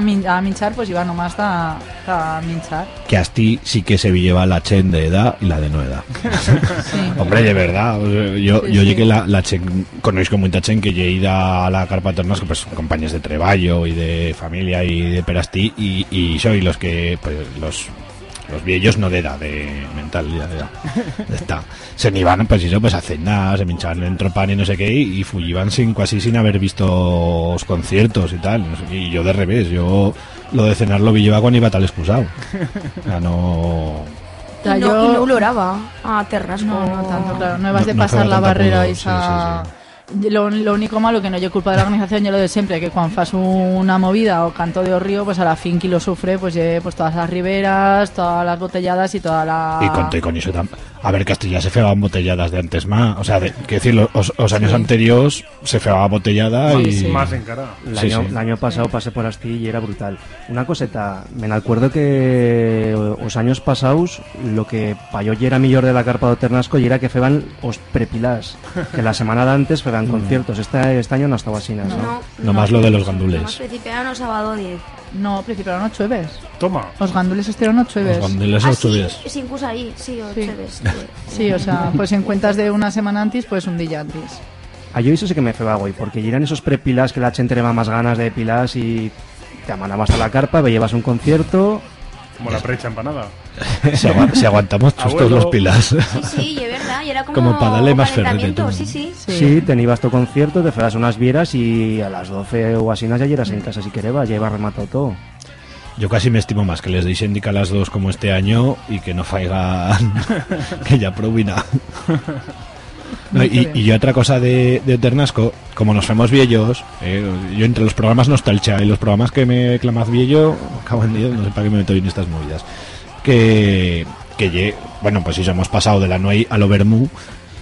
min- a minchar, pues iba nomás a, a minchar. Que a ti sí que se lleva la chen de edad y la de no edad. Sí. Hombre, de verdad. yo Sí, yo sí. llegué la, la chen, conozco mucha chen que he ido a la carpa ternas, pues compañías de treballo y de familia y de perastí, y, y soy los que, pues los los viejos no de edad, de mental, ya, ya, está. Se ni van, pues eso, pues a cenar, se minchaban en tropan y no sé qué, y fugiban sin, casi sin haber visto los conciertos y tal. no sé, Y yo de revés, yo lo de cenar lo vi lleva cuando iba tal excusado. O sea, no... Y no, yo- y no oloraba a terras No, no tanto, claro. No ibas No- de pasar la barrera sí, esa... sí, Lo, lo único malo que no yo culpa de la organización yo lo de siempre, que cuando fas una movida o canto de río, pues a la fin que lo sufre, pues lle, pues todas las riberas, todas las botelladas y toda la... Y conté con eso A ver, Castilla se feaban botelladas de antes más. O sea, de, que decir, los, los años anteriores se feaba botellada y... Más en cara. El, Sí, año, sí. el año pasado pasé por Asti y era brutal. Una coseta, me acuerdo que os años pasados lo que pa yo era millor de la carpa de Ternasco y era que feban os prepilás, que la semana de antes feban conciertos. Este, este año no estaba así, ¿no? Nomás lo de los gandules. Principiaron o sábado 10. No, principiaron ocho jueves. Toma. Los gandules estuvieron ocho jueves. Los gandules Ah, ocho sí, sin curso ahí, sí, o Sí. Sí, o sea, pues en cuentas de una semana antes, pues un día antes. A yo eso sí que me feba hoy, porque eran esos prepilas que la gente le va más ganas de pilas y te amanabas a la carpa, me llevas un concierto, Como la precha empanada. Si, si aguantamos Abuelo. los pilas. Sí, sí, y es verdad, y era como, Como para darle más ferrete. Sí, sí. Sí, te ibas tu concierto, te feas unas vieras y a las 12 o así ya llegas en casa si querebas, ya iba rematado todo. Yo casi me estimo más que les deis indica las dos como este año y que no faigan que ya provina. No, y, y yo otra cosa de, de Ternasco, como nos vemos viejos, eh, yo entre los programas Nostalgia y los programas que me clamaz viejo, cago en Dios, no sé para qué me meto en estas movidas. Que, que bueno, pues eso, hemos pasado de la Nuey al Overmu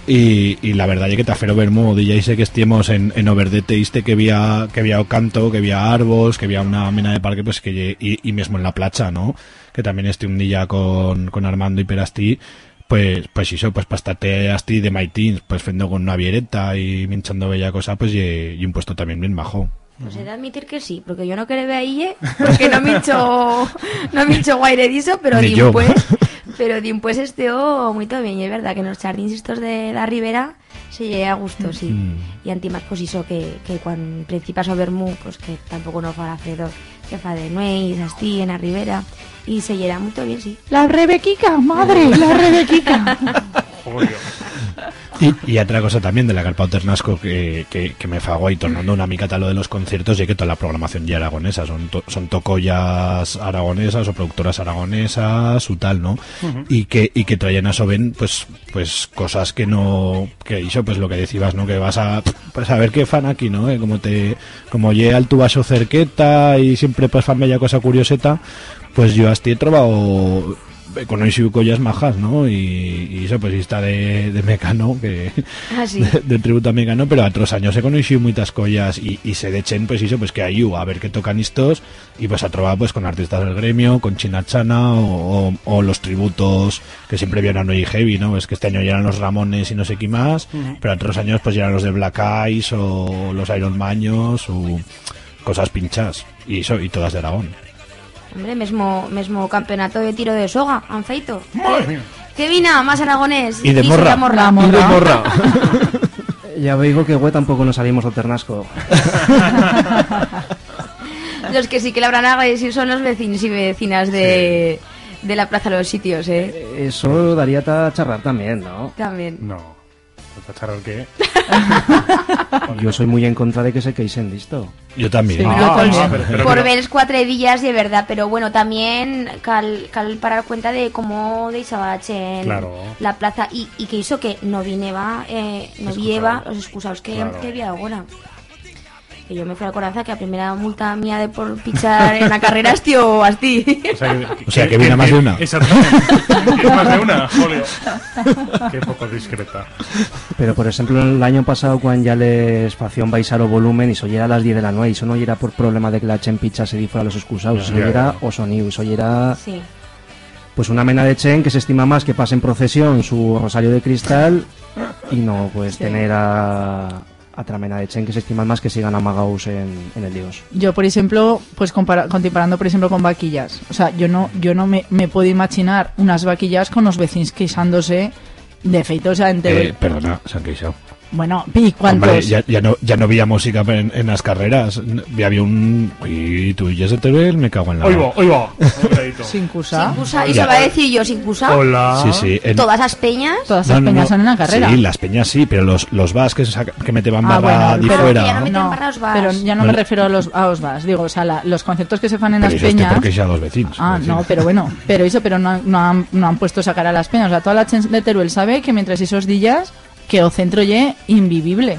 y, y la verdad es que Tafero Vermú, DJ sé que estemos en, en Overdete, iste que había, que había canto, que había arbos, que había una mena de parque, pues que y, y mismo en la playa, ¿no? Que también esté un día con, con Armando y Perasti, pues, pues eso, pues para estarte asti de maitins, pues fendo con una viereta y minchando bella cosa, pues y, y un puesto también bien bajo. Pues he de admitir que sí, porque yo no quería ver ahí, ¿eh? porque no me hecho, no me hecho guaire diso, pero después, pero después esteo muy todo bien, y es verdad que en los jardines estos de la ribera se llega a gusto, sí. Mm. Y antimás pues hizo que, que cuando principas a Bermú, pues que tampoco no fuera fredor, que fa de nuez, así, en la ribera, y se llega muy todo bien, sí. La Rebequica, madre, la Rebequica. Y, y otra cosa también de la Carpa Ternasco que, que, que me fagó y tornando una mica a lo de los conciertos, y que toda la programación ya aragonesa, son, to- son tocollas aragonesas o productoras aragonesas o tal, ¿no? Y que, y que traían a Soben, pues, pues cosas que no, que hizo, pues lo que decías, ¿no? Que vas a, pues a ver qué fan aquí, ¿no? Eh, como te, como llega al tu vaso cerqueta y siempre pues fan bella cosa curioseta, pues yo hasta he trovado conocido collas majas, ¿no? Y, y eso pues está de, de mecano, que Ah, sí. de, de tributo a mecano, pero a otros años he conocido muchas collas y, y se dechen pues eso, pues que hay a ver qué tocan estos y pues a trobar pues con artistas del gremio, con China Chana o, o- o los tributos que siempre vienen hoy heavy, ¿no? Es que este año ya eran los Ramones y no sé qué más, pero a otros años pues ya eran los de Black Eyes o los Iron Maños o cosas pinchas y eso, y todas de Aragón. Hombre, mesmo, mesmo campeonato de tiro de soga, han feito. Madre ¿Qué, mía. qué vina? Más aragonés. Y de morra. la morra. La morra. morra. Ya veigo que güey tampoco nos salimos al Ternasco. Los que sí que le habrán agradecido son los vecinos y vecinas de, de la Plaza de los Sitios, ¿eh? Eso daría a charrar también, ¿no? También. No. ¿Para charrar qué? Yo soy muy en contra de que se queisen listo. Yo también. Sí, Ah, yo también. ah, pero- pero Por ver los cuatro días de verdad, pero bueno, también cal, cal parar cuenta de cómo de en Claro. la plaza y, y que hizo que no vineba, eh, no lleva los excusados que, Claro. que había ahora. Que yo me fui a coraza que la primera multa mía de por pichar en la carrera es tío Asti. O sea, que, O sea, que viene más de una. Exactamente. Viene más de una, Julio. Qué poco discreta. Pero por ejemplo, el año pasado cuando ya les facían baixar o volumen y eso ya era a las 10 de la noche, eso no era por problema de que la chen picha se di fuera los excusados, eso era o sonido, eso era sí. pues una mena de chen que se estima más que pase en procesión su rosario de cristal y no pues Sí. tener a a otra mena de chen que se estiman más que sigan amagados en, en el dios. Yo, por ejemplo, pues compara- comparando, por ejemplo, con vaquillas. O sea, yo no, yo no me, me puedo imaginar unas vaquillas con los vecinos quejándose de feito, o sea. Eh, perdona, se han queixado. Bueno, pi, ¿cuántos? Hombre, ya, ya no, ya no había música en, en las carreras. Ya había un. Y tú y ya se te ve, me cago en la. Hoy va, hoy va. Cuidadito. Sin cusa. Sin cusa, y Ya. se va a decir yo sin cusa. Hola. Sí, sí. en- Todas las peñas. Todas las no, peñas no. son en la carrera. Sí, las peñas sí, pero los, los vas que, se saca- que me te van Ah, barra bueno, de pero fuera. ya no meten los bars. pero ya no me refiero a los, a los bars. Digo, o sea, la- los conciertos que se fan en Pero las eso peñas... porque ya dos vecinos. Ah, no, pero bueno, pero eso, pero no, han- no, han, no han puesto sacar a las peñas. O sea, toda la gente de Teruel sabe que mientras esos días, que o centro ye invivible.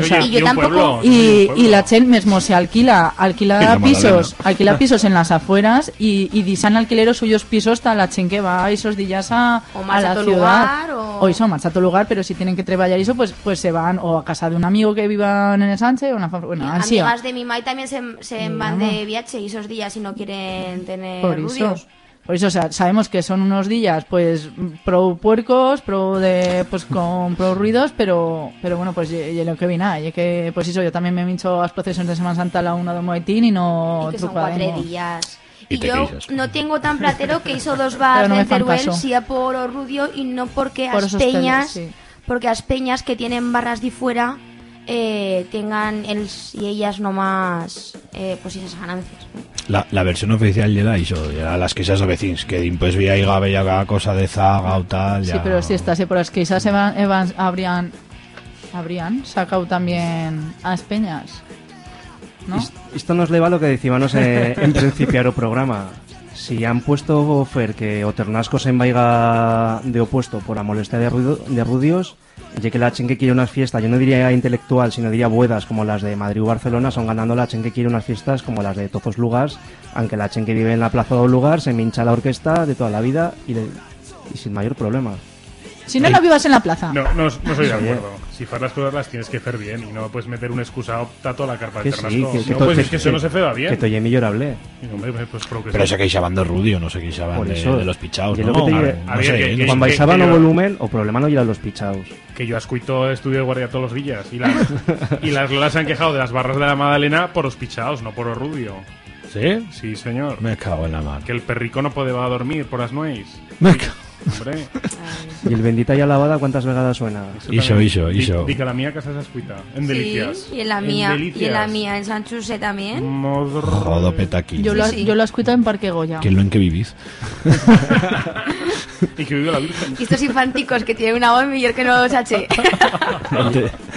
O sea, Y yo tampoco- Y, y la Chen mismo se alquila, alquila la pisos, alquila pisos en las afueras y, y disan alquileros suyos pisos hasta la Chen que va esos días a, O a la ciudad. lugar, o- O eso, marcha a otro lugar, pero si tienen que trabajar eso, pues, pues se van o a casa de un amigo que vivan en el Sánchez o una bueno. Amigas de mi mai también se, se van de viaje y esos días si no quieren tener Por eso. rudios. Por eso o sea, sabemos que son unos días pues pro puercos, pro de pues con pro ruidos, pero pero bueno, pues y, y lo que viene, y que pues eso yo también me he hincho las procesiones de Semana Santa a la una de Moetín y no y que son cuatro días. Y Y, yo no tengo tan platero que hizo dos vas no de Teruel, a por o rudio y no porque Por teles, peñas, sí. porque las peñas que tienen barras de fuera eh, tengan els y ellas nomás eh, pues esas ganancias. La, la versión oficial llega iso, llega las queixas de vecinos, que din, pues vi ahí bella cada cosa de zaga o tal, Sí, ya... pero si estás por las que quizás Evan, Evans habrían habrían sacado también a las peñas. ¿No? Esto nos leva a lo que decíamos eh, en principiar o programa. Si han puesto Fer que o Ternasco se envaiga de opuesto por la molestia de, ruido- de rudios, ya que la chen que quiere unas fiestas, yo no diría intelectual, sino diría buedas como las de Madrid o Barcelona, son ganando la chen que quiere unas fiestas como las de todos lugares, aunque la chen que vive en la plaza o lugar se mincha la orquesta de toda la vida y, de- y sin mayor problema. Si no, no vivas en la plaza. No, no, no soy de acuerdo. Si fas las cosas las tienes que hacer bien y no puedes meter un excusado tato a la carpa Que de sí, que, que no, pues que- es que eso no se feba bien. Que toye millorable. Hombre, pues creo que Pero sí. se queixaban de Rudio, no se queixaban de, de los pichaos, Y ¿no? lo que te A no ver, sé, volumen, o problema no llegan los pichaos. Que yo escuito estudio de guardia todos los días y, las y las lolas se han quejado de las barras de la Madalena por los pichaos, no por los rubio. ¿Sí? Sí, señor. Me cago en la mar. Que el perrico no puede va a dormir por las nueces. Me cago. Hombre, Y el bendita y alabada, ¿cuántas vegadas suena? Iso, iso, iso. Di que la mía casa se escuita. En delicias. Sí, y en la mía, y en la mía, en Sanchuse también. Modr- Jodo petaquí. Yo, lo, Sí, sí. yo lo he escuchado en Parque Goya. ¿Quién lo en que vivís? Y que vive la Virgen. Y estos infanticos que tienen una voz mejor que no los hache.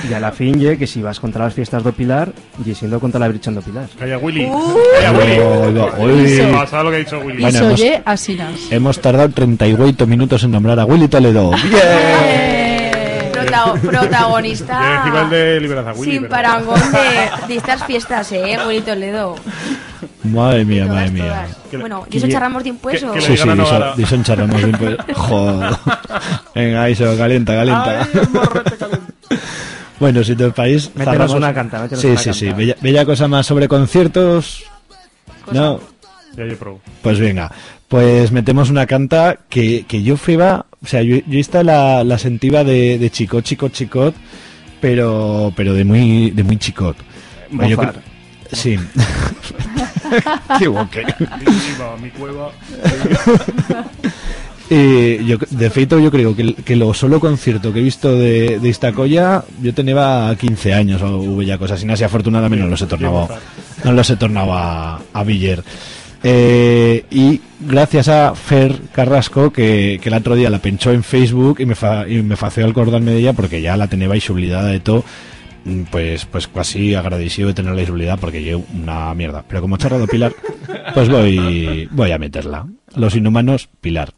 Y a la fin, ye, que si vas contra las fiestas do Pilar, y siendo contra la Virgen do Pilar. Calla Willy. Uh. Calla Willy. Oiga. Ah, ¿Sabes lo que ha dicho Willy? Y Bueno, hemos- asinas. Hemos tardado 38 minutos en nombrar a Willy Toledo. ¡Bien! Prota- protagonista. de Willy. Sin parangón de, de estas fiestas, eh, Willy Toledo. Madre mía, Todas, madre mía. todas. Que Bueno, y eso charramos de impuestos. Sí, sí, diso, Novara. diso encharramos un pues. Joder. Venga, eso, calienta, calienta. Bueno, si te país. Métenos una canta, métenos Sí, una sí, sí. canta. Bella, bella cosa más sobre conciertos. No, Ya yo pro. pues venga. Pues metemos una canta que, que yo friba. O sea, yo, yo esta la, la sentiva de, de chicot, chicot, chicot. Pero, pero de muy, de muy chicot. Yo Mozart. creo- Sí. Equivoqué. Viva mi cueva. Eh, yo, de feito, yo creo que, que lo solo concierto que he visto de, de esta colla, yo tenía 15 años o hubo ya cosas así, así afortunadamente no los he tornado, no los he tornado a, a Villar. Eh, y gracias a Fer Carrasco, que, que el otro día la pinchó en Facebook y me, fa, y me fació acordarme de ella porque ya la tenía olvidada de todo, mm, pues, pues casi agradecido de tenerla olvidada porque yo una mierda. Pero como charrado Pilar, pues voy, voy a meterla. Los inhumanos, Pilar.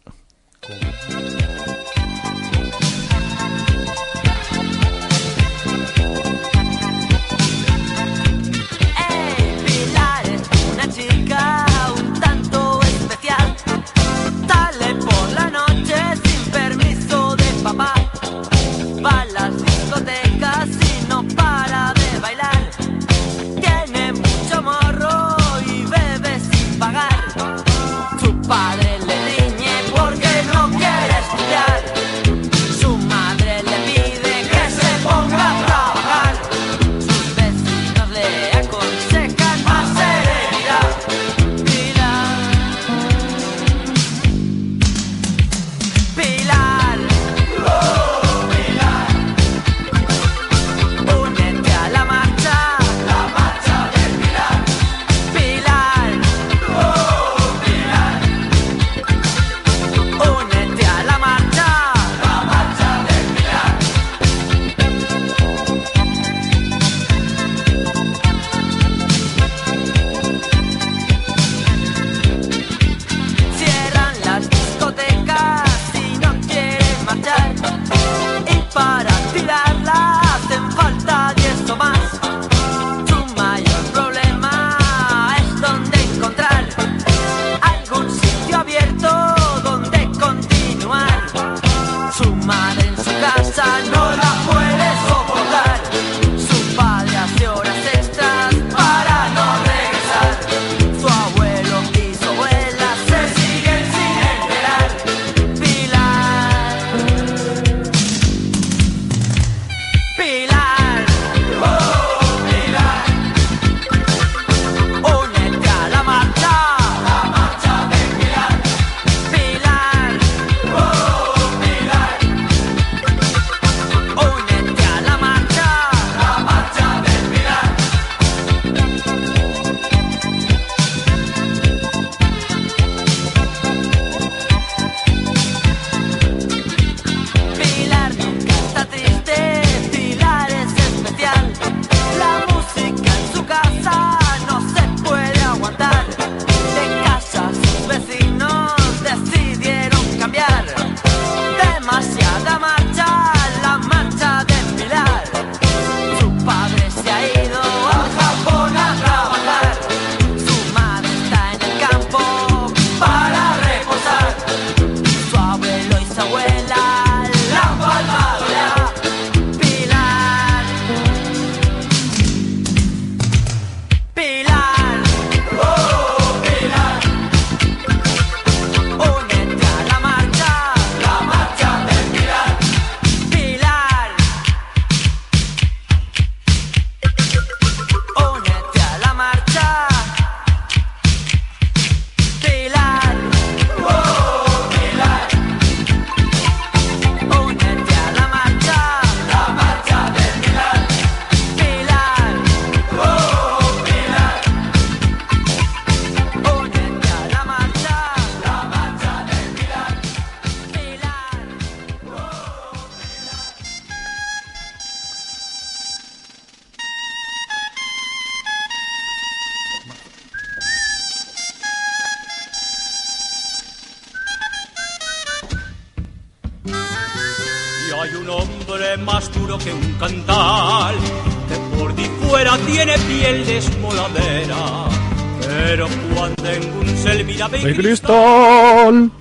¡De cristal!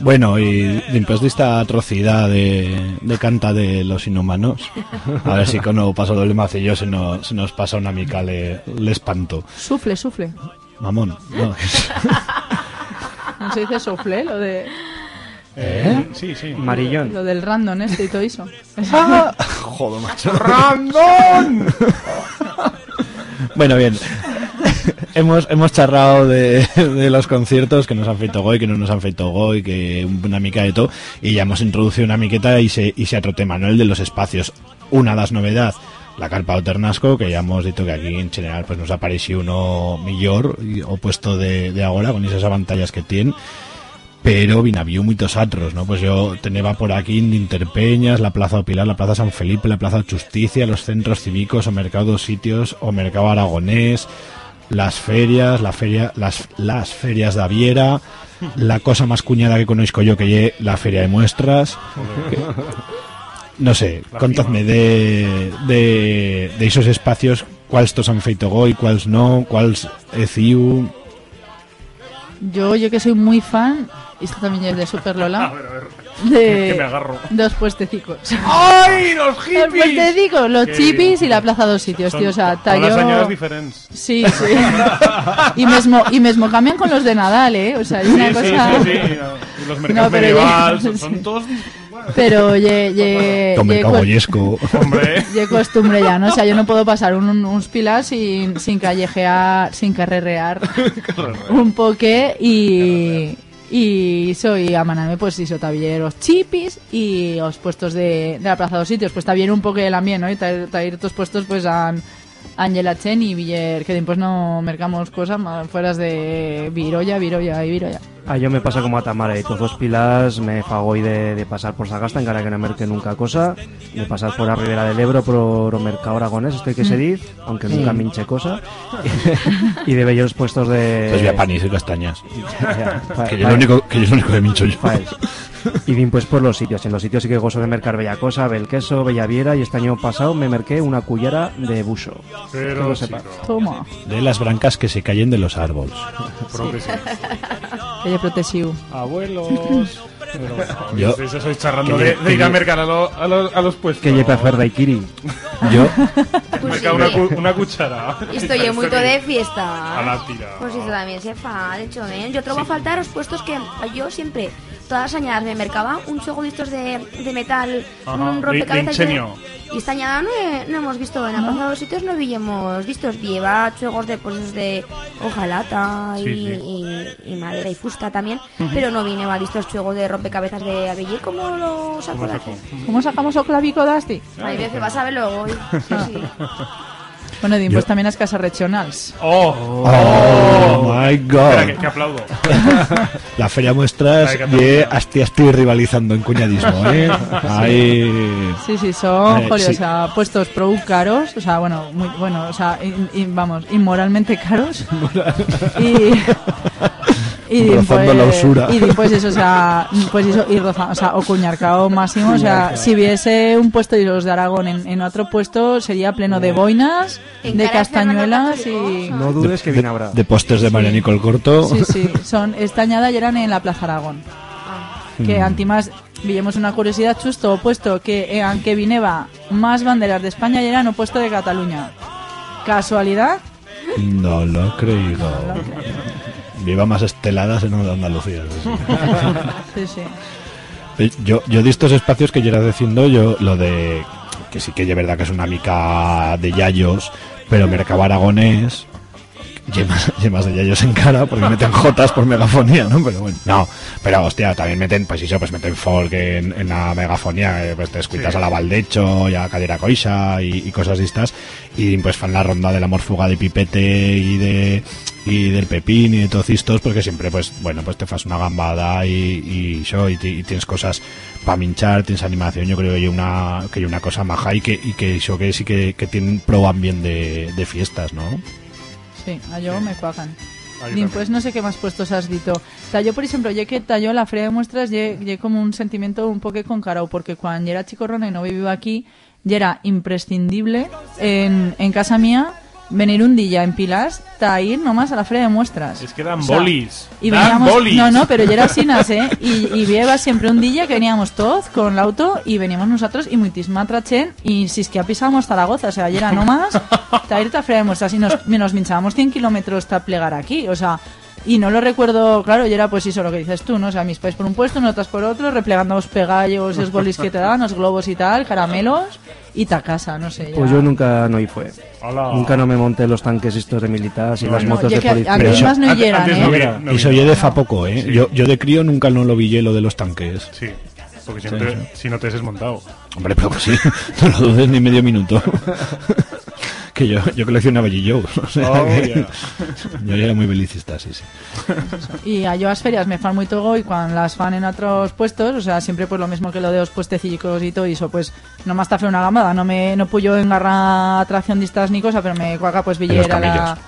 Bueno, y después de esta atrocidad de, de canta de los inhumanos, a ver si con el paso del macillo se nos, se nos pasa una mica le, le espanto. Sufle, sufle. Mamón, no, es- ¿No se dice sufle? Lo de ¿Eh? Sí, sí. Marillón. lo del random este y todo eso. Joder, macho. ¡Random! bueno, bien. hemos, hemos charrado de, los conciertos que nos han feito goy, que no nos han feito goy, que una mica de todo, y ya hemos introducido una miqueta y se, y se otro tema, ¿no? El de los espacios. Una de las novedades, la carpa de Ternasco, que ya hemos dicho que aquí en general pues nos ha parecido uno mejor, y opuesto de, de ahora, con esas pantallas que tiene pero bien había muchos otros, ¿no? Pues yo tenía por aquí Interpeñas, la Plaza Pilar, la Plaza San Felipe, la Plaza Justicia, los centros cívicos o mercados sitios o mercado aragonés, las ferias, la feria, las, las ferias de Aviera, la cosa más cuñada que conozco yo que lle la feria de muestras. Que- no sé, contadme de, de, de esos espacios, cuáles estos han feito goy, cuáles no, cuáles ECIU. Yo, yo que soy muy fan, y esto también es de Super Lola, A ver, a ver. De Que me agarro. dos puestecicos. ¡Ay, los Los hippies! puestecicos, los chipis y la plaza dos sitios, Son tío. O sea, tallo- señoras diferentes. Sí, sí. y mesmo, y mesmo cambian con los de Nadal, ¿eh? O sea, hay una sí, cosa... sí, sí, sí. Los mercados No, pero ya- medievales son, son todos... Pero ye, ye, Tome ye, cagollesco. Hombre, ye costumbre ya, ¿no? O sea, yo no puedo pasar un, un- pilas sin, sin callejear, sin carrerear un poque y... Y soy amanarme, pues, eso, también los chipis y los puestos de, de la plaza sitios. Pues también un poco el ambiente, ¿no? Y traer, traer estos puestos, pues, a Angela Chen y Viller, que después no mercamos cosas más fueras de Viroya, Viroya y Viroya. A yo me pasa como a Tamara y todos los pilas me fagoi de, de pasar por Sagasta encara que no merque nunca cosa de pasar por la Ribera del Ebro por o mercado aragonés esto hay que se dice aunque nunca minche cosa y de bellos puestos de Pues ya panis y castañas. Ya, Que yo lo único, que yo lo único que mincho yo. faes. y bien pues por los sitios en los sitios sí que gozo de mercar bella cosa bel queso bella viera y este año pasado me merqué una cullera de buso que pero lo sí, sepa. Toma, De las brancas que se caen de los árboles. creo ella protegido. Abuelos. Yo- Eso sois charrando que de, de ir a mercar a, lo- a los, a los puestos. Que llepe a hacer daiquiri. Yo, Pues sí, una, cu- una cuchara. Esto yo muy de fiesta. A la tira. Pues también se fa, de hecho, ¿eh? Yo trobo a faltar los puestos que yo siempre, todas las añadas me mercaba un juego de estos de, de metal, Ajá, un de- rompecabezas. de ingenio. y esta añada no, he- no hemos visto, en de los sitios no habíamos visto. Lleva juegos de, pues, de hojalata y, Sí, sí. y- y madera y fusta también, pero no vine a estos juegos de rompecabezas de Abellé como los saco ¿Cómo de sacó? ¿Cómo sacamos o clavico dasti? Ahí veces vas a verlo hoy. Sí, sí. Bueno, din, pues Yo- también las casas regionales. ¡Oh! oh, my god. Espera, que, que aplaudo. La feria muestras y hasta estoy rivalizando en cuñadismo, ¿eh? Ahí... Sí, sí, son, Eh, joder, sí. o sea, puestos pro caros, o sea, bueno, muy, bueno, o sea, in- in- vamos, inmoralmente caros. y, y Rozando la usura. Y pues eso, o sea, pues eso, y roza- o sea, o cuñarcao máximo, o sea, si viese un puesto de los de Aragón en, en otro puesto, sería pleno de boinas, de de castañuelas y... Católico. No dudes que bien habrá. De postes de María Nicole Corto. Sí, sí, son, esta añada ya eran en la Plaza Aragón. Ah. Que antimás villemos una curiosidad chusto opuesto que eh, aunque vineba más banderas de España y eran opuesto de Cataluña. ¿Casualidad? No lo creo. Viva más esteladas en Andalucía. sí, sí. Yo, yo de estos espacios que llegas diciendo, yo lo de que sí que es verdad que es una mica de yayos, pero Mercado Aragonés llevas, llevas de yayos en cara porque meten jotas por megafonía, ¿no? Pero bueno, no, pero hostia, también meten, pues eso, pues meten folk en, en la megafonía, eh, pues te escuchas Sí. a la Valdecho y a Cadera Coixa y, y cosas de estas, y pues fan la ronda de la morfuga de Pipete y de y del Pepín y de todos estos, porque siempre pues bueno pues te fas una gambada y, y, y, ti- y tienes cosas para minchar, tienes animación, yo creo que hay una que hay una cosa maja y que y que eso que sí que, que tienen proban bien de, de fiestas, ¿no? Sí, a yo me cuajan. Pues no sé qué más puestos has dicho. Yo, por ejemplo, yo que tallo la feria de muestras, ye como un sentimiento un poco con carao, porque cuando yo era chicorrona y no vivía aquí, ya era imprescindible en, en casa mía venir un día en Pilas ta ir nomás a la feria de muestras. Es que dan O sea, bolis. Y dan veníamos, bolis. no, no, pero ya era sinas, ¿eh? Y, y vieva siempre un día que veníamos todos con el auto y veníamos nosotros y muitísima trachen y si es que pisábamos Zaragoza, o sea, ya era nomás ta ir ta feria de muestras y nos, nos minchábamos 100 kilómetros ta plegar aquí, o sea, y no lo recuerdo, claro, y era pues eso lo que dices tú, ¿no? O sea, mis pais por un puesto, nosotras por otro, replegando los pegallos, los bolis que te dan, los globos y tal, caramelos y ta casa, no sé. Pues ya. yo nunca no y fue. Hola. Nunca no me monté los tanques estos de militares y No, las no, motos de policía. aquí Pero eso- más no llegan, ¿eh? no vi- no y vi se oye de fa poco, ¿eh? Sí. Yo, yo de crío nunca no lo vi lo de los tanques. Sí, porque siempre, si no te has desmontado. Hombre, pero que sí, no lo dudes ni medio minuto. que yo, yo coleccionaba G. O sea, Oh, yeah. Yo ya era muy belicista, sí, sí. Y a yo las ferias me fan muy togo y cuando las fan en otros puestos, o sea, siempre pues lo mismo que lo de los puestecillos y todo eso, pues no más está fe una gamada, no me no puyo engarrar atracción de estas ni cosa, pero me cuaca pues villera la...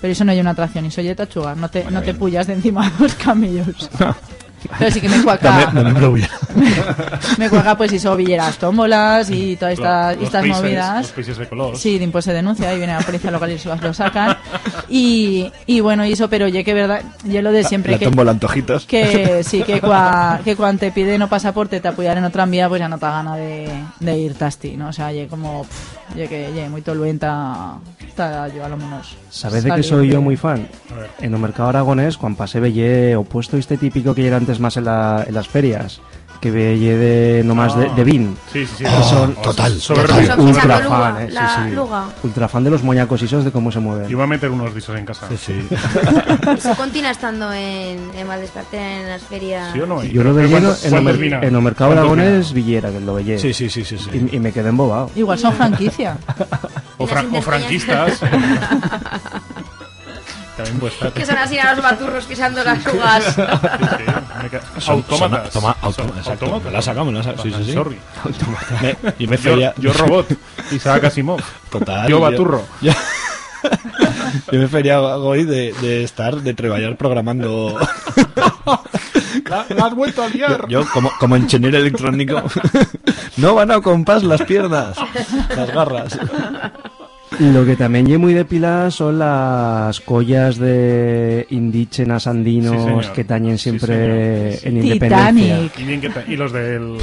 Pero eso no hay una atracción, y soy de tachuga, no te, no te pullas de encima de los camellos. Pero sí que me cuaca, Dame, dame me cuaca pues eso, villeras tómbolas y todas estas, Los estas países- movidas. Los de color. Sí, pues se denuncia y viene la policía local y se los lo sacan. Y, y bueno, y eso, pero ya que verdad, yo lo de siempre La que, tómbola antojitos. que sí, que, cua- que cuando te piden no pasaporte te apoyar en otra vía, pues ya no te da gana de, de ir tasti, ¿no? O sea, ye como, pff, ye que muy toluenta, ta yo a lo menos. ¿Sabes de qué soy yo muy fan? En el mercado aragonés, cuando pasé vellé opuesto este típico que era antes más en, la- en las ferias, que vellé de nomás de, de vin. Sí, sí, sí. Oh, son- total, sobre total. ruido. Son Ultra fan, eh, sí, la sí. luga. Ultra fan de los moñacos esos de cómo se mueven. Iba a meter unos risos en casa. Sí, sí. Eso continúa estando en, en Maldesperten, en las ferias. ¿Sí o no? Yo lo veía ¿cuándo- en, en el mercado ¿Cuándo aragonés villera, que lo vellé. Sí, sí, sí, sí, sí. Y, y me quedé embobado. Igual son franquicia. O, fra- franquistas. También puede estar. Que son así a los baturros pisando las lugas. Sí, sí, Autómatas. toma- autómatas. La sacamos, la sacamos, sí, sí, sí. Sorry. Me- y me Yo, yo robot. Isaac Asimov. Total. Yo baturro. Yo, yo me feria hoy de, de estar, de trabajar programando... La, la has vuelto a liar. Yo, como, como ingeniero electrónico, no van a compás las piernas, las garras. Lo que también es muy de pilas son las collas de indígenas Sí, andinos que tañen Sí, siempre señor. en independencia. Titanic. Ta- y los del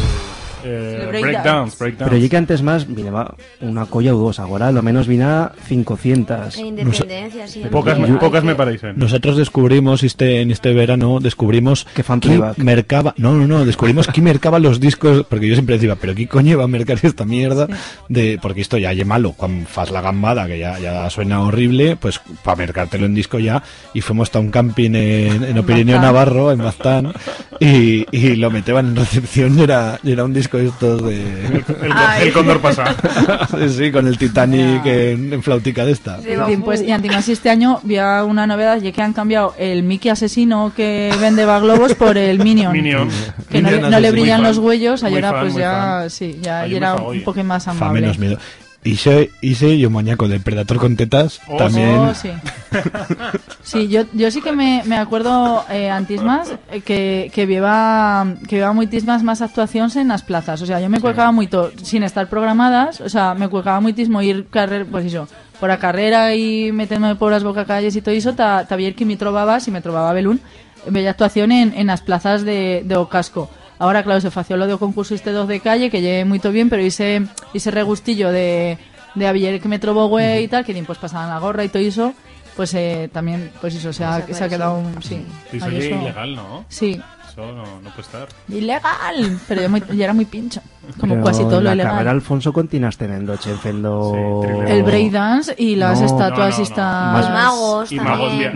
eh, breakdance. breakdance. Pero yo que antes más vineba una colla o dos, ahora lo menos vina 500. En independencia, sí. Pocas, pocas que- me parecen. Nosotros descubrimos este en este verano descubrimos Que mercaba no no no descubrimos que mercaba los discos porque yo siempre decía pero qué coño va a mercar esta mierda de porque esto ya es malo cuando fas la gambada que ya, ya suena horrible pues para mercártelo en disco ya y fuimos hasta un camping en, en. Navarro en Baztán y, y lo meteban en recepción y era, y era un disco estos de El, el cóndor pasa. sí, sí, con el Titanic en, en flautica de esta Sí, Y, pues, y además este año había una novedad y que han cambiado el Mickey asesino que vende globos por el Minion. Minion. Que no, Minion le- no le asesino. brillan los huellos, fan, pues ya, sí, ya era un poco más fa amable. menos miedo Hice, hice yo mañaco del Predator con tetas Oh, también Oh, sí. Sí, yo, yo sí que me, me acuerdo eh, antes más eh, que, que lleva que lleva muitísimas más actuaciones en las plazas. O sea, yo me cuecaba mucho sin estar programadas, o sea, me cuecaba muitísimo ir carrer, pues eso, por la carrera y meterme por las bocacalles y todo eso, ta, ta ver que me trovaba, si me trovaba Belún, bella actuación en, en las plazas de, de Ocasco. Ahora, claro, se fació lo de concurso este 2 de calle, que lleve muy bien, pero ese, ese regustillo de, de ayer que me trobó güey y tal, que pues pasaban la gorra y todo eso, pues eh, también, pues eso, se ha, se ha quedado un... Sí, eso es ilegal, ¿no? Sí, Eso no, no puede estar. ilegal, pero ya, muy- ya era muy pincho, como Pero casi todo lo la ilegal. carrera Alfonso continas teniendo fendo Sí. El breakdance y las No, estatuas no, no, estas... Los magos Y también. magos via-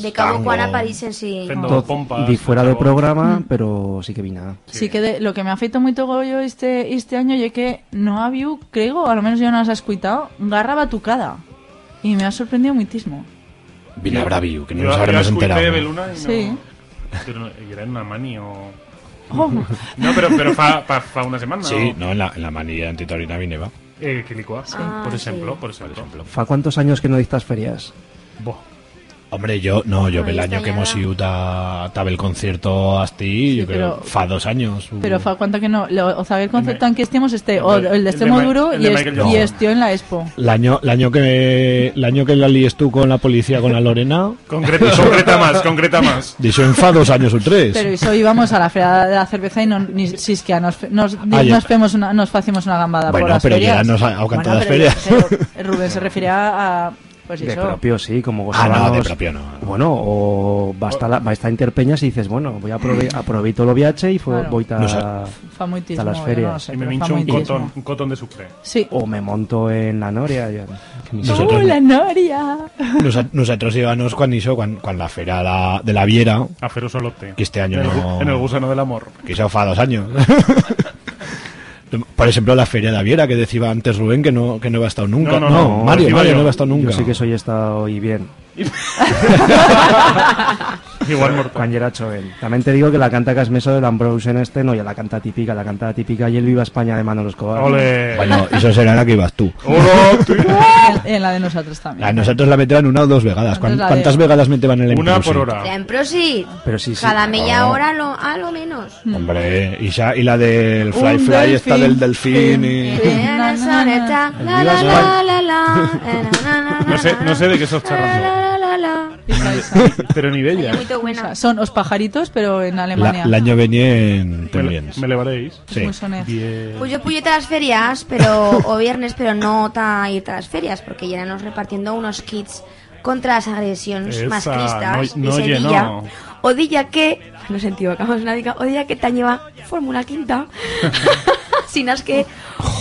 De Cabo Tango. Juan a París en sí. Fendo Todo- pompas, di fuera de programa, pero sí que vina. Sí que de- lo que me ha feito muy yo este, este año es que no había, creo, a lo menos yo no las he escuchado, garra batucada. Y me ha sorprendido muchísimo. Vina Braviu, que no Yo- nos yo habremos escuché enterado. Beluna y no- Sí. Pero no- y era en una mani o... Oh, No, pero, pero fa, fa, fa una semana. Sí, ¿no? no, en la, en la manilla antitorina vineva. Eh, que licua. Ah, por sí. ejemplo, por ejemplo. ¿Fa cuántos años que no dictas ferias? Buah. Hombre, yo, no, yo el año que hemos ido a el concierto hasta ahí, yo creo, pero- fa dos años. pero fa cuenta que no, lo, o sea, el concepto en que estemos este, el o de- el el de extremo duro el y, de es- Michael y Jackson. estío en la expo. El año, el año que el año que la líes tú con la policía, con la Lorena, Concreta, concreta más, concreta más. dicho en fa dos años o tres. Pero eso íbamos a la feria de la cerveza y no, ni si es que nos, fe- nos, Ah, nos, femos una, nos facimos una gambada Bueno, por las pero ferias. ya nos ha- las ferias. pero Rubén se refería a, pues De eso. propio, sí, como Ah, no, de propio no. Bueno, o basta la, va a estar interpeñas y dices, bueno, voy a aprove- aprovechar lo viaje y fue, Claro. voy a... No sé. Fa muitísimo, a las ferias. no sé, Y me mincho un cotón, un cotón de sucre. Sí. O me monto en la noria. ya. Nosotros ¡Uh, no. la noria! Nosotros íbamos cuando hizo cuando, cuando la feria de la, de la Viera, A Ferusolote. que este año en el, no- en el gusano del amor. que hizo fa dos años. Por ejemplo, la feria de la Viera, que decía antes Rubén que no, que no había estado nunca. No, no, no, Mario, Mario no había estado nunca. Yo sí que soy estado y bien. Igual mortal. Cuando era. También te digo que la canta que meso del Ambrose en este no ya la canta típica, la canta típica y el Viva España de Manolo Escobar. Ole. Bueno, eso será la que ibas tú. En, en la de nosotros también. A nosotros la meterán una o dos vegadas. ¿Cuán- Entonces la ¿Cuántas de- vegadas meteban en el Una por hora. En prosi. Pero sí, sí. Cada media No. hora lo, a lo menos. Hombre, y, ya, y la del Fly Un Fly, esta delfín. del delfín. Y... La la la la la la, No sé, no sé de qué sos la charlando. Pero ni de ella. Muy O buena. sea, son los pajaritos, pero en Alemania. el año venía en Me, también. me levaréis. Sí. Bien. Pues yo puñete a las ferias, pero o viernes, pero no ta ir a las ferias, porque ya nos repartiendo unos kits contra las agresiones masclistas. no- no y se llenó. dilla, o dilla que, no sentido, acabamos una dica, o dilla que te lleva Fórmula Quinta. Sin as que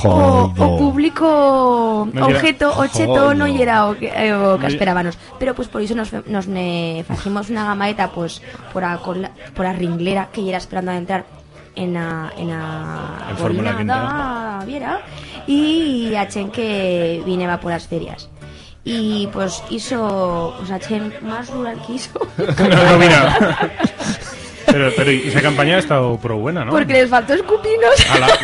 o, o público objeto o cheto no era o que, eh, o que esperábamos pero pues por eso nos, fe- nos ne, facimos una gamaeta pues por a, por a ringlera que ya era esperando a entrar en la en la En Viera y a Chen que vineba por las ferias. Y pues hizo pues a Chen más rural que hizo. No, no, mira. Pero, pero esa campaña ha estado pro buena, ¿no? Porque les faltó escupinos. A la-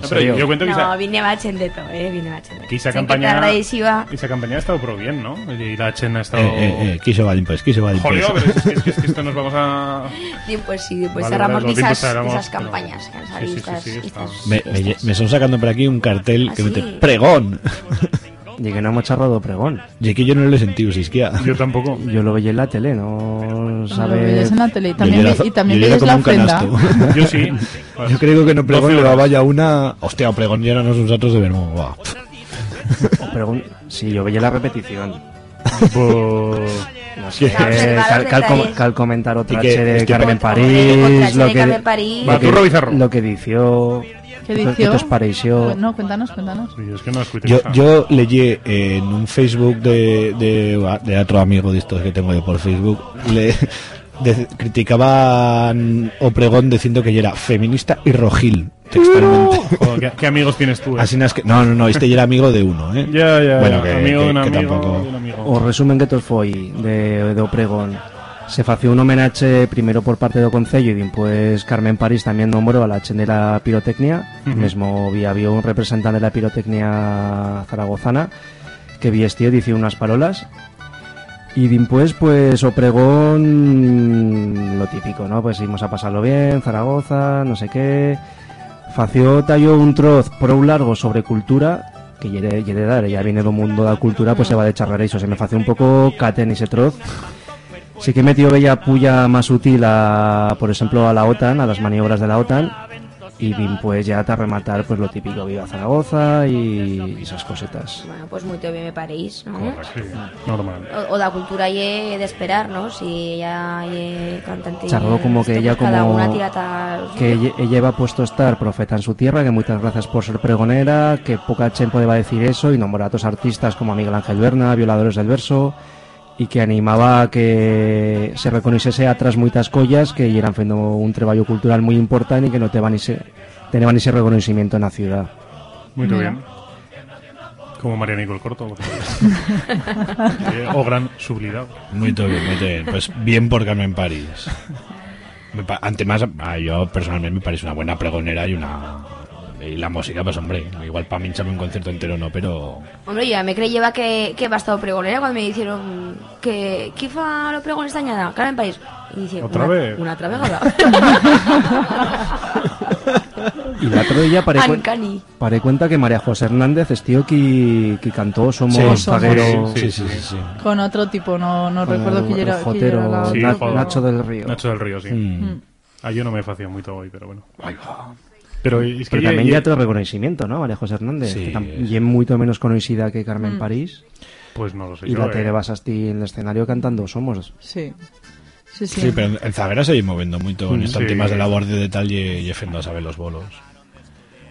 No, pero yo cuento que No, esa, vine bachen de todo, eh, vine bachen de que esa campaña... te agradeciva. Esa campaña ha estado pro bien, ¿no? Y la Chen ha estado... Eh, eh, eh, quiso va pues, quiso va Joder, pero es que, es que- es que esto nos vamos a... Sí, pues sí, pues Vale, cerramos vale, los esas, cerramos, esas pero- campañas Sí, sí, sí, estas- sí, está. Me, me, me están sacando por aquí un cartel ¿Ah, que mete sí? pregón. Y que no hemos charrado pregón. Y que yo no lo he sentido siquiera. Yo tampoco. Yo lo veía en la tele, no Lo sabe... veías en la tele y Yo también, era- ve- y también yo veías la ofrenda. canasto. Yo sí. Yo creo que no pregón 12 horas. llevaba ya una. Hostia, o pregón ya éramos nosotros de Vermo. Buah. Pregón... Sí, yo veía la repetición. Pues... No sé, cal, cal, com- cal comentar otra que- serie de Carmen París, lo de que, Carmen París. Va, lo que, lo que dició, ¿Qué ¿Qué dició? te pareció? No, cuéntanos, cuéntanos. Sí, es que no Yo, yo leí en un Facebook de, de, de otro amigo de estos que tengo yo por Facebook, le de- criticaban o pregón diciendo que ella era feminista y rojil, textualmente. Joder, ¿qué, qué amigos tienes tú? eh? Así no es que, no, no, no, este ya era amigo de uno, ¿eh? Ya, ya, Bueno, ya. que- amigo que- de un que amigo, tampoco- de un amigo. O resumen que todo foi de, de Opregón. Se fació un homenaje primero por parte do Concello e después Carmen París tamén nombrou a la chen de la pirotecnia. Ujú. Mesmo había, había un representante de la pirotecnia zaragozana que viestió dice unas parolas y después pues o pregón lo típico, ¿no? Pues íbamos a pasarlo bien, Zaragoza, no sé qué. Fació tallo un troz pro largo sobre cultura que lle lle dar, ya viene do mundo da cultura, pues se va de charrar eso, se me fació un poco caten ese troz. Sí que metió bella puya más útil a, por ejemplo, a la OTAN, a las maniobras de la OTAN, y bien, pues ya te rematar pues lo típico, viva Zaragoza y esas cosetas. Bueno, pues muy bien me pareix, ¿no? Correcto, sí, normal. O, o da cultura ye de esperar, ¿no? Si ella ye cantante... Charló como que ella como una tira tal... que ella, ella iba puesto a estar profeta en su tierra, que muchas gracias por ser pregonera, que poca chen podía decir eso y nombrar a otros artistas como a Miguel Ángel Berna, Violadores del Verso y que animaba a que se reconociese atrás muchas collas que eran haciendo un trabajo cultural muy importante y que no te van ese, tenían ese reconocimiento en la ciudad. Muy Mira. bien. Como María Nicole Corto. Eh, o gran sublidad. Muy bien, muy bien. Pues bien por Carmen París. Ante más, ah, yo personalmente me parece una buena pregonera y una. Y la música, pues hombre, igual para mincharme un concierto entero no, pero. Hombre, yo ya me creyeva que, que bastado pregonera cuando me dijeron que ¿qué fa lo pregón esta añada? Cara en país. Y dice, ¿Otra una, vez? Una otra vez, ahora. Y la otro día paré, Uncanny. paré cuenta que María José Hernández es tío que, que cantó Somos Sí, Zaguero sí, Sí, sí. Con otro tipo, no, no con recuerdo quién era, el quién era la jotero joder. Nacho del Río. Nacho del Río, sí. Mm. Ah, yo no me facía muy hoy, pero bueno. Pero es que Pero también ye- ya otro reconocimiento, ¿no? María José Hernández, Sí, que tam- es- y es mucho menos conocida que Carmen Mm. París. Pues no lo sé. Y yo, la eh. tele vas así en el escenario cantando Somos. Sí. Sí, sí. Sí, pero en- en Zaguera se moviendo moito en Mm, estos sí. temas de labor de detalle y fendo a saber los bolos.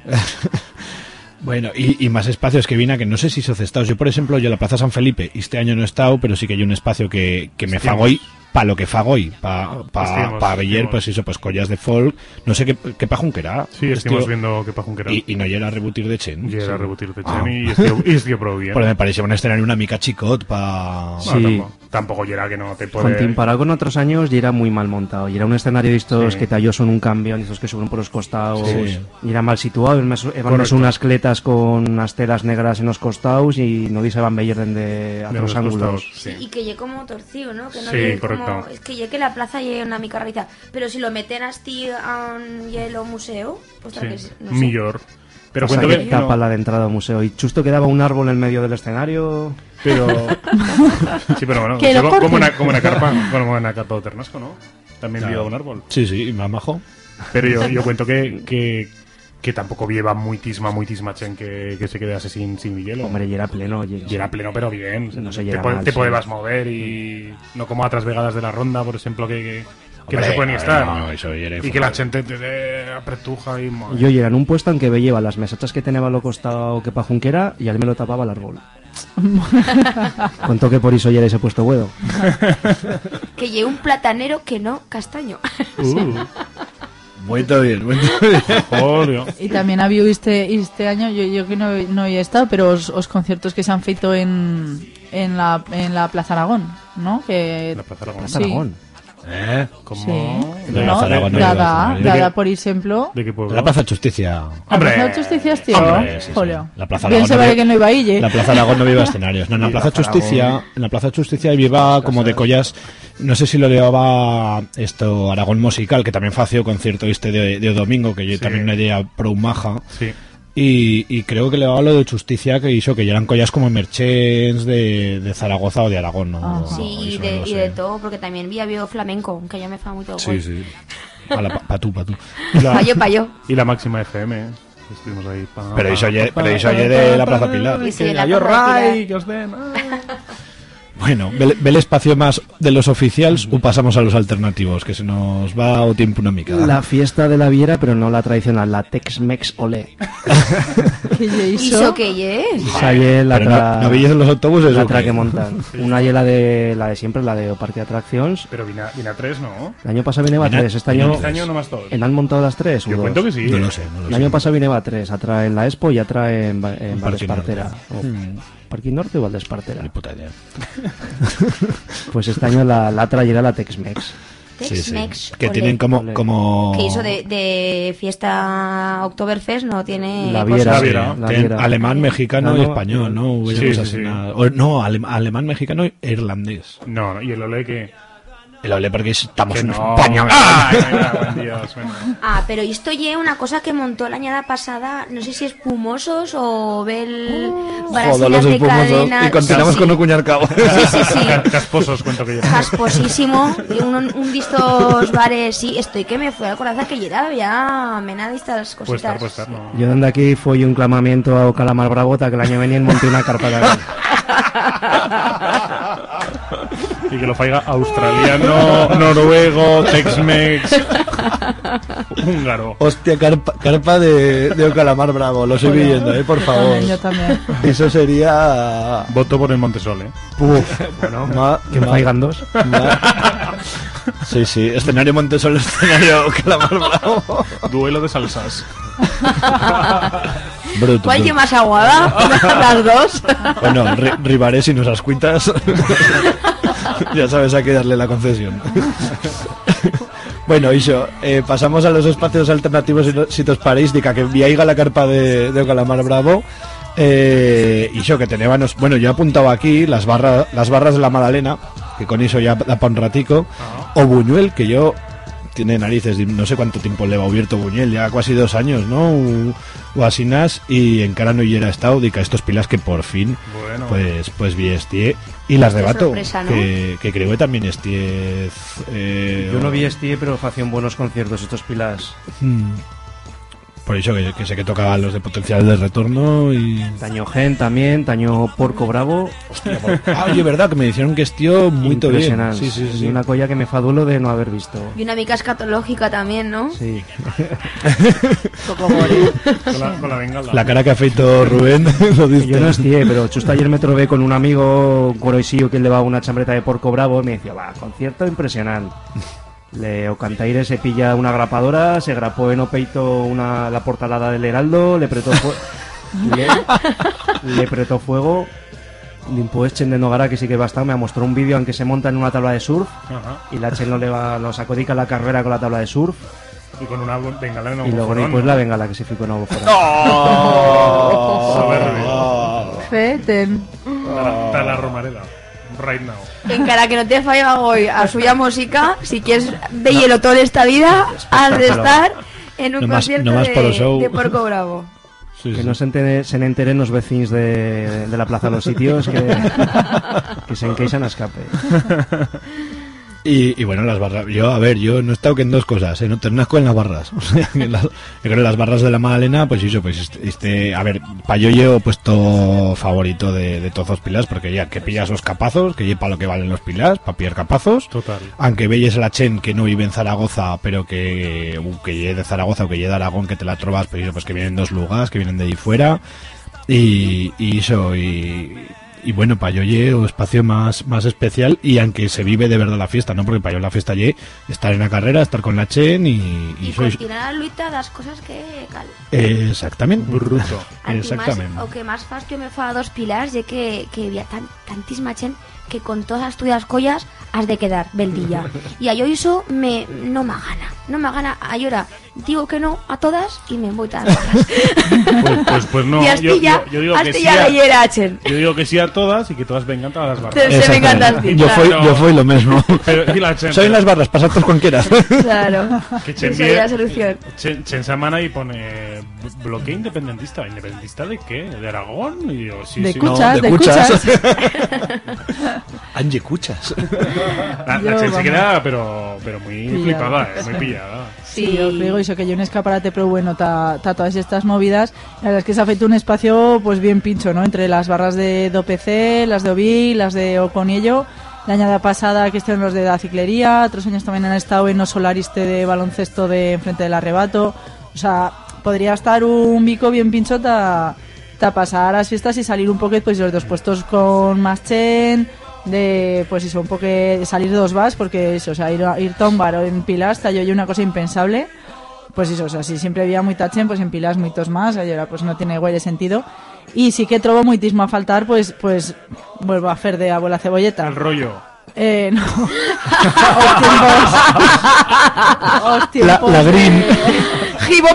bueno, y, y más espacios que vine a que no sé si so cestados. Yo, por ejemplo, yo la Plaza San Felipe este año no he estado, pero sí que hay un espacio que, que me fago hoy pa lo que fago hoy, pa, pa, Hostia, pa veller, hostia. pues eso, pues collas de folk, no sé qué, qué pajunquera. Sí, estuvimos viendo que pajunquera. Y, y no llega a rebutir de Chen. Y era Sí. rebutir de Ah. Chen y estío, y estío pro bien. Porque me parecía un escenario una mica chicot pa... Bueno, Sí. tampoco, tampoco era que no te puede... Comparado con otros años, y era muy mal montado. Y era un escenario de estos Sí. que tallos son un camión, estos que suben por los costados. Sí. Y era mal situado. Eran unas cletas con unas telas negras en los costados y no se van a ver desde de otros los ángulos. costados, sí. Y que lle como torcido, ¿no? Que no Sí, correcto. Como, es que lle que la plaza lle una mica raíza. Pero si lo meten así a un hielo museo, pues tal que Sí, sí, no sé. millor. Pero o sea, cuento que que... tapa no, la de entrada al museo. Y justo quedaba un árbol en medio del escenario. pero... sí, pero bueno, Que lo como, una, como una carpa, como una carpa de Ternasco, ¿no? También Claro. lleva un árbol. Sí, sí, más majo. Pero yo, yo cuento que, que, que tampoco lleva muitísima, muitísima chen que, que se quedase sin, sin hielo. Hombre, y era pleno. Y, Y era pleno, pero bien. No se te po- mal, te sí. podías mover y no como otras vegadas de la ronda, por ejemplo, que, que, que no se pueden ni estar. no, eso y que la gente te, te apretuja y... madre. Yo era en un puesto en que veía las mesachas que tenía lo costado que pajunquera y él me lo tapaba el árbol. Cuento que por eso ya ese puesto huedo. Que lle un platanero que no castaño. Uh, Muy bien, muy bien. joder. Y también ha habido este, este año, yo, yo que no, no he estado, pero os, os conciertos que se han feito en, en, la, en la Plaza Aragón, ¿no? Que, La Plaza Aragón. Plaza Sí. ¿Eh? ¿Cómo? Sí. De No, Zaragoza no Dada, escenario. Dada, ¿De qué? por ejemplo. ¿De qué pueblo? La Plaza Justicia. Hombre. ¿La Plaza Justicias, tío? Hombre, sí, sí. Jolio. La Plaza Bien Aragón se no vale que no iba ¿eh? La Plaza Aragón no viva escenarios. No, en la Plaza Justicia, en la Plaza Justicia viva como de collas. No sé si lo llevaba esto Aragón Musical, que también fació concierto este de, de domingo, que yo Sí. también una idea pro maja. Sí. Y, y creo que le daba lo de Justicia que hizo que ya eran collas como merchants de, de Zaragoza o de Aragón. ¿no? Ajá. Sí, y de, no y de todo, porque también había habido flamenco, que ya me fa muy todo. Sí, sí. A la, pa, pa tú, pa tú. Y la, Payo, payo. y la máxima FM. ¿eh? Estuvimos ahí. pa- Pero pa- hizo ayer- pa- pero hizo pa- ayer de pa- la pa- Plaza pa- Pilar. que Sí, de la yo ray, que os den. Bueno, ve, ve el espacio más de los oficiales o pasamos a los alternativos, que se nos va o tiempo una mica. La fiesta de la Viera, pero no la tradicional, la Tex-Mex Olé. ¿Qué eso qué ye la tra... no, no los autobuses la tra que montan. Una ye la de la de siempre, la de Parque de Atracciones. Pero vine a, vine a tres, ¿no? El año pasado vineba Vine- tres, este a año... Este año nomás dos. ¿En han montado las tres? Yo dos? cuento que sí. No lo sé, no lo El sé. año pasado vineba tres, atrae en la Expo y atrae en, en Parque Valdespartera. Norte. O- ¿Parque Norte o Valdespartera? Ni puta idea. Pues este año la, la traerá la Tex-Mex. Sí, sí. Tex-Mex. Que ole. tienen como... Como... Que hizo de, de fiesta Oktoberfest, no tiene. La cosas. Viera. La Viera. la Tienen Viera. alemán, mexicano No, y español, ¿no? Hubo Sí, cosas sí, sí. nada- o- no, alem- alemán, mexicano e irlandés. No, no, y el ole que. El ole porque estamos que en no. España. Ay, me cago en Dios, bueno. Ah, pero esto ya una cosa que montó la añada pasada, no sé si espumosos o Bel Joder, los de espumosos. cadena. Y continuamos sí, con sí. no cuñar cabo. Sí, sí, sí. Ca- Casposos, cuento que yo. Casposísimo. Y un, un de estos bares, sí, estoy que me fue al corazón que llegaba ya mena de estas Puede estar, cositas. puede estar, no. Yo donde aquí fue un clamamiento a Calamar Bravota que el año venía en monté una carpa de Y que lo faiga australiano, noruego, Tex-Mex, húngaro. Hostia, carpa, carpa de, de Ocalamar Bravo. Lo estoy viendo, ¿eh? Por favor. Yo también. Eso sería... Voto por el Montesol, ¿eh? Uf, bueno, ma- que me faigan dos. ma- Sí, sí, escenario Montesol, escenario Calamar Bravo. Duelo de salsas. Bruto. ¿Cuál que bruto. más aguada? Las dos. Bueno, ri- ribaré si nos las cuitas. ya sabes a qué darle la concesión. bueno, Iso, eh, pasamos a los espacios alternativos si, no- si te os paréis, dica que viaiga la carpa de, de Ocalamar Bravo. Eh, Iso, que teníamos, bueno, yo he apuntado aquí las barras, las barras de la Madalena, que con eso ya da para un ratico, o Buñuel, que yo tiene narices, no sé cuánto tiempo le va abierto Buñuel, ya casi dos años, ¿no? O, o así nas, y en cara no hiera estado, dica estos pilas que por fin, Bueno. pues, pues vi estie. Y las de Qué Bato, sorpresa, ¿no? que, que creo que también estie. Eh, Yo no vi este, pero hacían buenos conciertos estos pilas. Mm. Por eso que, que sé que tocaban los de potencial de retorno y. Taño Gen también, Taño Porco Bravo. Ah, oye, verdad, que me dijeron que estío muy bien. Impresionante. Sí, sí, sí. Y una colla que me fa duelo de no haber visto. Y una mica escatológica también, ¿no? Sí. Con la, con la bengala. La cara que ha feito Rubén lo dice. Yo no estie, pero justo ayer me trobé con un amigo coroisillo que él llevaba una chambreta de Porco Bravo y me decía, va, concierto impresionante. Le o Cantaire se pilla una grapadora, se grapó en o peito una, la portalada del Heraldo, le pretó, fue- le, le pretó fuego, limpo echen de Nogara que sí que bastante, me mostró un vídeo en que se monta en una tabla de surf Ajá. y la Chen no le va, lo sacodica la carrera con la tabla de surf Y con una bengala en y luego después la bengala que se ficó en Ogoforón. Soberbio. Feten. Tala- Tala Romareda. Right now. Encara que no te falla hoy a suya música, si quieres veíelo toda esta vida, has de estar en un No más- concierto no más de, de Porco Bravo. Sí, Que sí. no se, entere- se enteren los vecinos de, de la Plaza de los Sitios que, que se enqueixan a escape. Y, y bueno, las barras. Yo, a ver, yo no he estado que en dos cosas, ¿eh? No te nazco en las barras. O sea, que las- yo creo que las barras de la Magdalena, pues eso, pues este. este- a ver, pa' yo llevo puesto favorito de, de todos los pilas, porque ya que pillas los capazos, que lleva lo que valen los pilas, para pillar capazos. Total. Aunque veyes la Chen que no vive en Zaragoza, pero que, uh, que llegue de Zaragoza o que llegue de Aragón, que te la trobas, pues eso, pues que vienen dos lugares, que vienen de ahí fuera. Y, y eso, y, y bueno, para yo lle o espacio más, más especial y aunque se vive de verdad la fiesta, ¿no? Porque para yo la fiesta lle estar en la carrera, estar con la Chen y, y Y sois... continuar a luita das cosas que cal. Exactamente. Bruto. Exactamente. o que más fastio me fa a dos pilars de que, que había tan, tantísima gent que con todas las tuyas collas has de quedar beldilla. Y a yo eso me, no me gana, no me gana. A ahora digo que no a todas y me voy a las barras. Pues, pues, pues no. y yo, Astilla, yo- yo digo que sí Astilla a, yo digo que sí a todas y que todas vengan todas las barras. Se- yo, fui, yo fui lo mismo. Pero, y la Soy las barras, pasad con quieras. Claro, Que esa Chen sería la vie- solución. Chen, Chen Samana y pone bloque independentista. ¿Independentista de qué? ¿De Aragón? Y yo, sí, De sí. cuchas, de de cuchas. cuchas. Angie Cuchas. La, la se queda, pero, pero muy Pillada. flipada, eh, muy pillada. Sí, os digo eso, que hay un escaparate pero bueno ta, ta todas estas movidas. La verdad es que se ha feito un espacio pues bien pincho, ¿no? Entre las barras de DOPC, las de Ovi, las de Oconiello. La añada pasada que estuvieron los de la ciclería, otros años también han estado en los solariste de baloncesto de enfrente del arrebato. O sea, podría estar un bico bien pincho ta, ta pasar las fiestas y salir un poco pues los dos puestos con más chen, de pues eso, un poco de salir dos vas, porque eso, o sea, ir, a- ir a un bar o en Pilas, yo yo una cosa impensable. Pues eso, o sea, si siempre había muy tachen, pues en Pilas muchos más, y ahora pues no tiene igual de sentido. Y sí que trobo muitismo a faltar, pues pues vuelvo a hacer de abuela cebolleta. El rollo. Eh, no. Os tiempos. Os La, tiempos la green.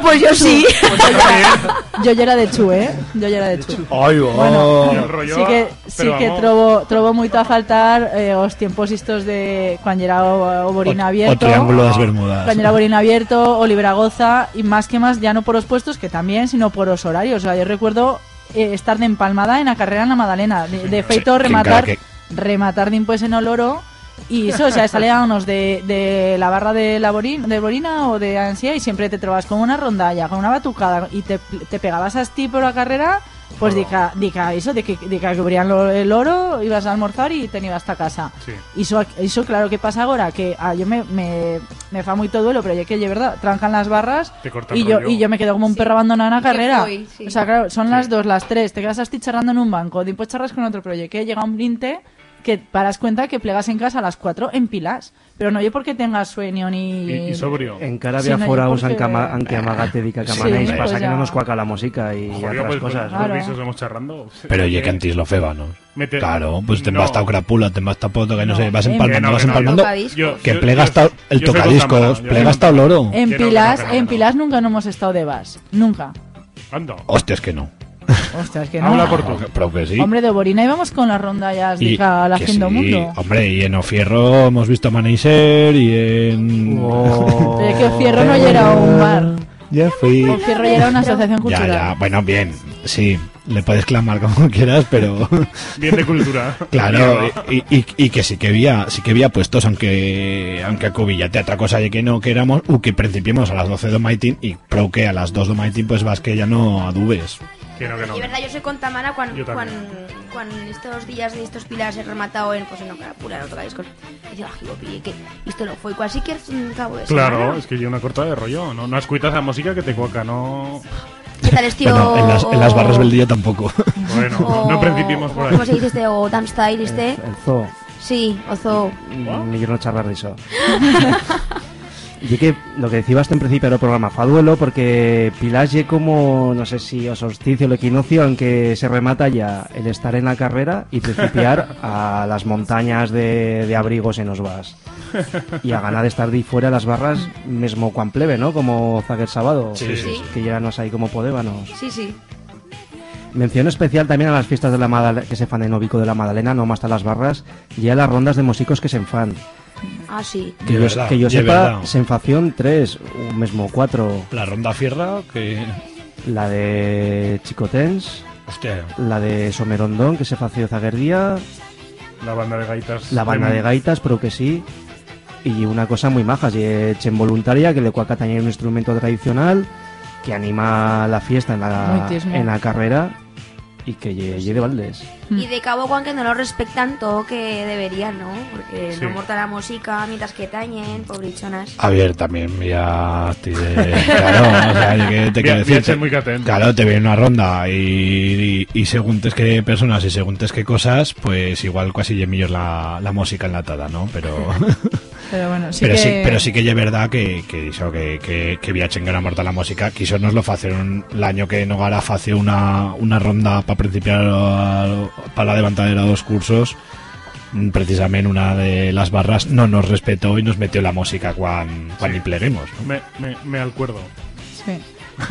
Pues yo sí. Yo ya era de chu, ¿eh? Yo ya era de chu. Ay. Bueno, sí que sí que trobo, trobo moito a faltar eh, os tiempos estos de cuando era o, o Borina O- abierto. o Triángulo das Bermudas. Cuando era Borina abierto, Agoza y más que más ya no por los puestos que también, sino por los horarios. O sea, yo recuerdo eh, estar de empalmada en la carrera en la Madalena, de, de feito Sí, rematar que- rematar de impuestos en Oloro y eso, o sea, salíamos de, de la barra de la Borin- de Borina o de Ansia y siempre te trobas con una rondalla, con una batucada y te, te pegabas a ti por la carrera, pues dica, dica eso, de que, dica que abrían lo- el oro, ibas a almorzar y te ibas hasta casa. Sí. Iso, iso claro que pasa ahora, que ah, yo me, me, me fa muy todo duelo, pero ya que de verdad, trancan las barras y yo, y yo me quedo como un Sí. perro abandonado en la ¿Qué carrera. Sí. O sea, claro, son las dos, las tres, te quedas así charrando en un banco, después charras con otro proyecto, llega un blinte que paras cuenta que plegas en casa a las cuatro en pilas. Pero no yo porque tengas sueño ni... Y, y sobrio. En cara Sí, había no, fora porque- aunque ama- aunque amagate dica Sí, camanéis, pues pasa que ya. no nos cuaca la música y Joder, otras pues, cosas. Claro. vamos charrando. Pero oye, que antes lo feba, ¿no? Mete- Claro, pues te No. vas a crapula, te vas a poto, que no, No, sé, vas empalmando, que vas que empalmando. Que yo- plega yo- hasta el tocadiscos, Gonzalo, yo plega soy hasta el oro. En Que que pilas, que en que pilas nunca no hemos estado de vas. Nunca. Anda. Hostias, que no. Ostras, que no. Habla por tú. Pero que- Pero que sí. Hombre, de Borina íbamos con las rondallas de ca- la del sí. mundo. Hombre, y en Ofierro hemos visto a Maneiser y en... Oh. Pero es que Fierro no era un bar. Ya fui. O Fierro ya era una asociación Ya, cultural. ya, bueno, bien, sí, le puedes clamar como quieras, pero Bien de cultura. claro, y, y, y que sí que había, sí que había puestos, aunque aunque a cubillate otra cosa de que no queramos, u que principiemos a las 12 de Maitín y pro que a las 2 de Maitín pues vas que ya no adubes. Que no, que no. Y verdad, yo soy con Tamara cuando cuando estos días de estos pilas he rematado en pues en Ocarapura, en Tocadiscos. Y digo, "Ajibo, pille, que esto no fue casi que un cabo de Claro, semana". es que yo una corta de rollo. No, no escuitas la música que te cuaca, no. ¿Qué tal es, tío? Bueno, en las, en las barras del día tampoco. Bueno, O- no principiemos por ahí. ¿Cómo se dice este? O dance style, este. El zoo. Sí, o zoo. Ni yo no charlar de eso. Y que lo que decías en principio era programa fa duelo porque Pilas ye como, no sé si o solsticio o el equinoccio en que se remata ya el estar en la carrera y principiar a las montañas de, de abrigos en los vas. Y a ganar de estar de ahí fuera las barras mismo cuan plebe, ¿no? Como Zaguer Sábado. Sí, sí, sí. Que ya nos hay como podébanos. Sí, sí. Mención especial también a las fiestas de la Madale- que se fan en Obico de la Madalena, no más a las barras, y a las rondas de músicos que se fan. Ah, sí. Que yo, verdad, que yo sepa, verdad. Senfación 3, o mesmo 4, La ronda fierra, que... la de Chicotens, Hostia, la de Somerondón, que se fació Zaguerdía, La banda de gaitas. la banda de gaitas, pero que sí, y una cosa muy maja, si echen voluntaria, que le cuaca también un instrumento tradicional, que anima la fiesta en la, en la carrera, y que lle, lle de Valdés. Y de cabo Juan que no lo respetan todo que deberían, ¿no? Porque Sí. no morta la música mientras que tañen, pobrichonas. A ver, también ya estoy de... Claro, o sea, yo que te quiero decir... muy. Claro, te viene una ronda y, y, y según tes qué personas y según tes qué cosas, pues igual casi ye millor la, la música enlatada, ¿no? Pero... Pero bueno, sí pero que... sí, pero sí que es verdad que, que iso, que, que, que viachen gran morta la música, que eso nos lo facieron el año que Nogara fació una, una ronda para principiar para la levantadera de los cursos, mm, precisamente una de las barras no nos respetó y nos metió la música cuando cuando pleguemos. ¿no? Me, me, me acuerdo. Sí.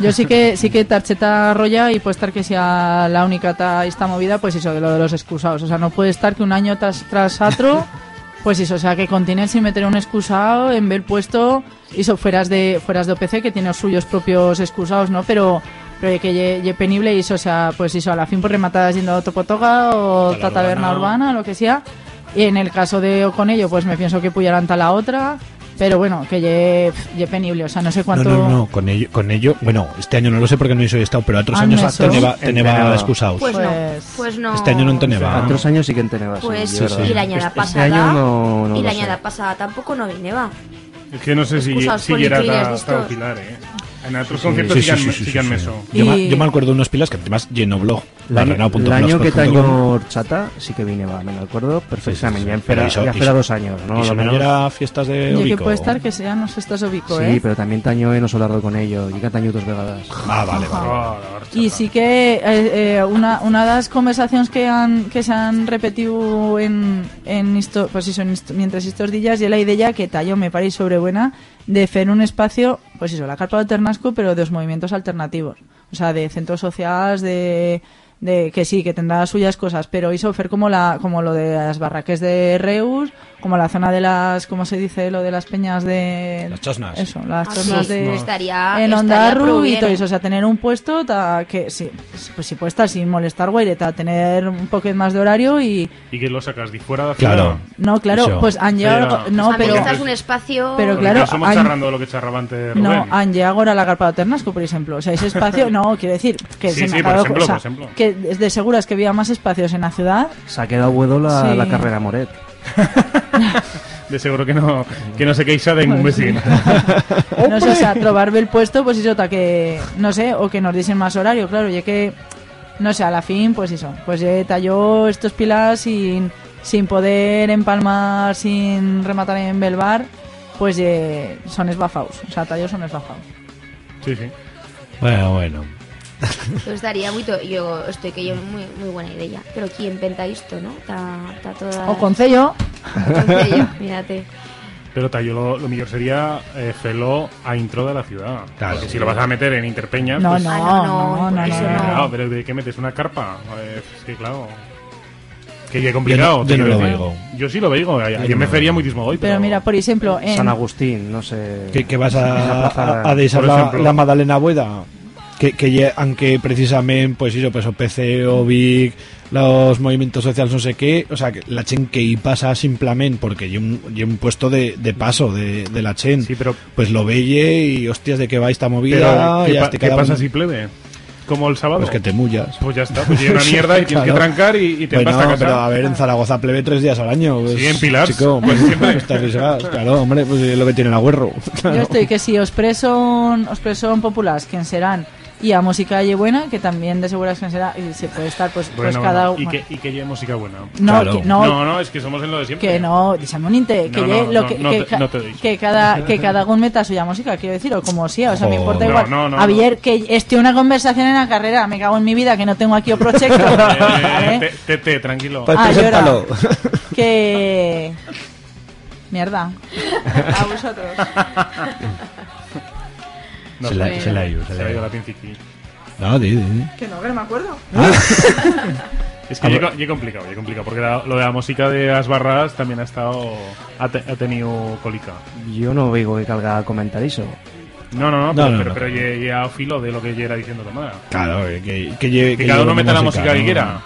Yo sí que sí que tarcheta rolla y puede estar que sea la única ta esta movida, pues eso, de lo de los excusados. O sea, no puede estar que un año tras, tras otro, pues eso, o sea, que continúen sin meter un excusado en ver puesto, y eso fueras de fueras de OPC, que tiene los suyos propios excusados, ¿no? Pero pero que lle, lle penible y eso, o sea, pues eso, a la fin por rematadas yendo a Topotoga o la ta taberna urbana. urbana, lo que sea. Y en el caso de Oconello, pues me pienso que puyaran ta la otra. Pero bueno, que lle, lle penible, o sea, no sé No, cuánto... no, no, con ello, con ello, bueno, este año no lo sé porque no soy estado, pero otros Ah, años no, eso. teneba Teneba. excusados. Pues, no, Pues- pues no. Este año no teneba. Otros años sí que en Teneba, sí, Pues Sí, verdad. sí. y la añada Este- este pasada. año no- no y la sé. añada pasada tampoco no vineba. Es que no sé si, si llega policlías a distos. Pilar, eh. En otros conciertos Sí, sí, sí, sí, sí, sí sí, meso. sí. Yo, me, Y- yo me acuerdo de unos pilas que además lleno blog. El año, barrenao.blogspot.com. el año que taño chata sí que vine, va, me lo acuerdo perfectamente. Sí, sí, sí. Ya, hizo- ya hizo- dos años, ¿no? ¿Y Lo eso no menos. era fiestas de Yo que Obico? puede estar que sea, no sé, estás ubico, Sí, ¿eh? pero también taño en Osolardo con ello, y que taño dos vegadas. Ah, vale, vale. La. Y sí que eh, eh, una, una das conversaciones que han que se han repetido en, en esto, pues eso, en mientras estos días y la idea que tallo me parece sobrebuena de hacer un espacio, pues eso, la carpa del Ternasco, pero de los movimientos alternativos. O sea, de centros sociales, de, de que sí, que tendrá suyas cosas, pero hizo hacer como como lo de las barraques de Reus, como la zona de las, ¿cómo se dice? Lo de las peñas de... Las chosnas. Eso, las Ah, chosnas sí, de estaría, en Ondarru y todo eh. eso, o sea, tener un puesto ta, que sí, pues sí puede estar sin molestar guaireta, tener un poquito más de horario y ¿Y que lo sacas de fuera de la Claro. no, claro, Eso. pues han llegado, Pero- no, mí pero estás un espacio. pero claro, Somos han- charrando de lo que charraba antes Rubén. no, han llegado ahora a la carpa de Ternasco, por ejemplo. O sea, ese espacio, no, quiero decir, que Sí, se sí, me por ejemplo, o sea, por ejemplo. que es de seguras que había más espacios en la ciudad. Se ha quedado buedo la, Sí. la carrera Moret. De seguro que no, que no se queixa de ningún vecino. No sé, o sea, trobar el puesto, pues eso, ta que, no sé, o que nos dicen más horario, claro, ya que, no sé, a la fin, pues eso, pues ya talló estos pilas sin, sin poder empalmar, sin rematar en Belvar, pues ya son esbafaos, o sea, talló son esbafaos. Sí, sí. Bueno, bueno. Pues estaría muy. to- Yo estoy que yo muy, muy buena idea. Pero ¿quién penta esto, no? Está, está toda. O concello, Concello, mírate. Pero tallo lo, lo mejor sería eh, felo a intro de la ciudad. Claro. Porque si lo vas a meter en Interpeñas, no, pues, no, Ah, no, no, no, no, eso no, no. Claro, pero ¿de qué metes? ¿Una carpa? Eh, es que claro. Que ya complicado. Yo no- yo no lo veigo. Yo sí lo veigo. Ayer Yo me no. fería muy hoy. Pero mira, por ejemplo, en... San Agustín, no sé. que, que vas a, a, a la, la Madalena Bueda que, aunque precisamente pues eso pues o PC o Vic los movimientos sociales no sé qué o sea que la chen que y pasa simplemente porque hay un, y un puesto de, de paso de, de la chen Sí, pero, pues lo veye y hostias de que va esta pero movida ¿qué, pa- te qué queda pasa un- si plebe? Como el sábado. pues que te mullas Pues ya está, pues llega una mierda y tienes Claro. que trancar y, y te Bueno, vas a casa. pero a ver, en Zaragoza plebe tres días al año. Pues, Sí, en Pilar, Chico, pues pues siempre. Estás risas, claro, hombre, pues es lo que tiene el agüerro. Yo estoy que si os preson, os preson populares, quien serán, y a música y buena, que también de seguras que será, y se puede estar pues, pues cada bueno, y, que, y que lleve música buena. No, Claro. que, no, no, no, es que somos en lo de siempre. que no, un que No, lle no, lo no, que, no que, te- ca- no te doy. que cada que cada uno meta suya música, quiero decir, o como sea, o sea, me importa No, igual. no, que esté una conversación en la carrera, me cago en mi vida que no tengo aquí o proyecto, Eh, ¿vale? te, te, te, tranquilo. Pues Ah, preséntalo. que mierda. A vosotros. No, se la, se la ha ido, se se la ha ido la pinciqui. No, di, di. Que no, que no me acuerdo. Es que ya es complicado, ya complicado, porque la- lo de la música de las barras también ha estado ha, te- ha tenido colica. Yo no veo que calga comentar eso. No, no, no, No, pero, no, pero, no. pero ya, ya a filo de lo que ya era diciendo Tomada. Claro, que, que, lleve- Que cada uno meta la música que ¿no? quiera.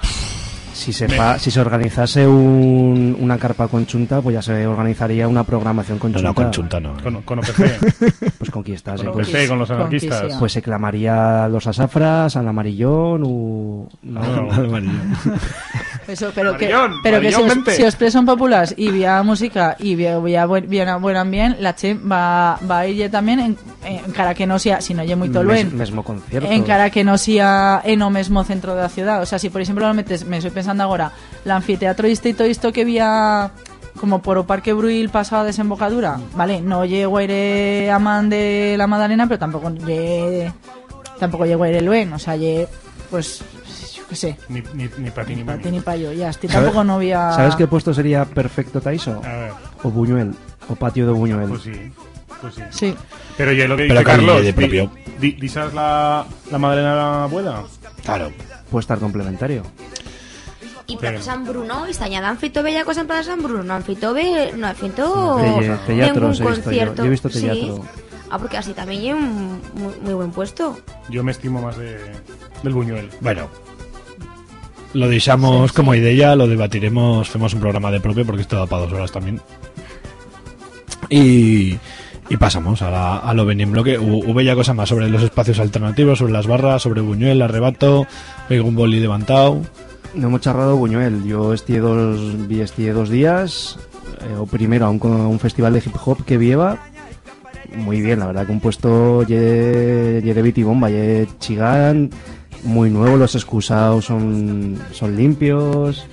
Si se, fa- si se organizase un- una carpa conjunta, pues ya se organizaría una programación No, conjunta. no, conchunta no. Con, con OPC, Pues con quién estás, con eh, OPC, pues, con los anarquistas. pues se clamaría los asafras, al amarillón o... No, No, Al amarillo. Eso, pero que, Marillón, pero que si os, si os preson y vía música y vía, vía buen, vía buen ambiente, la che va, va a ir ya también en, en cara que no sea, si no lle muy mes- toluen, mesmo concierto. en cara que no sea en o mesmo centro de la ciudad. O sea, si por ejemplo lo metes, me estoy pensando ahora, el anfiteatro este y todo esto que vía como por o Parque Bruil pasada desembocadura, vale, no llego a ir a man de la Madalena, pero tampoco lle, tampoco llego a ir el Luen, o sea, lle, pues yo qué sé, Ni, ni, ni para ti ni para para ti mí. ni para yo. Ya, estoy ¿Sabes- tampoco no había... ¿Sabes qué puesto sería perfecto, Taiso? A ver, O Buñuel. O patio de Buñuel. pues sí. Pues sí. Sí. Pero ya lo que dice Carlos, de di- propio. di- ¿disas la, la Madalena Buena? Claro. Puede estar complementario. I Plaça Sant Bruno, i Estanyà han fet bella cosa en Sant Bruno, no han fet bé, no han fet Te- teatros he ningún visto yo. concierto. Yo he visto Sí. teatro. Ah, porque así también hay un muy, muy buen puesto. Yo me estimo más de, del Buñuel. Bueno, lo deixamos como idea, lo debatiremos, hacemos un programa de propio porque esto da para dos horas también. Y, y pasamos a, la- a lo en bloque. Hu- Hubo ya cosa más sobre los espacios alternativos, sobre las barras, sobre Buñuel, arrebato, oiga un boli levantado. No hemos charrado Buñuel. Yo estie dos, vi dos días. eh, o primero a un, un festival de hip hop que vieva. Muy bien, la verdad que un ye, ye de beat y bomba, ye chigán, muy nuevo, los excusados son, son limpios.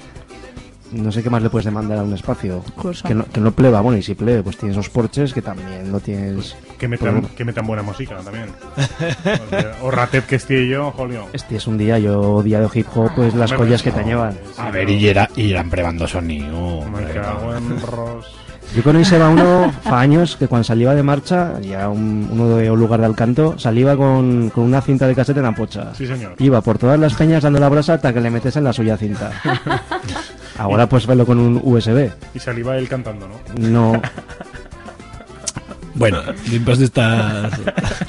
No sé qué más le puedes demandar a un espacio. Que no, que no pleba, bueno, y si plebe, pues tienes los porches que también lo tienes. Que metan, que metan buena música también. o, sea, o Ratep que esté yo, jolio. Este es un día, yo día de hip hop, pues las collas que te llevan. A ver, no. y, era, y eran probando sonido. Me cago en Ros. Yo conocí a uno fa años que cuando salía de marcha, ya un, uno de un lugar de Alcanto, salía con, con una cinta de casete en la pocha. Sí, señor. Iba por todas las peñas dando la brasa hasta que le metes en la suya cinta. Ahora pues verlo con un USB. Y saliva él cantando, ¿no? No, Bueno, después de estas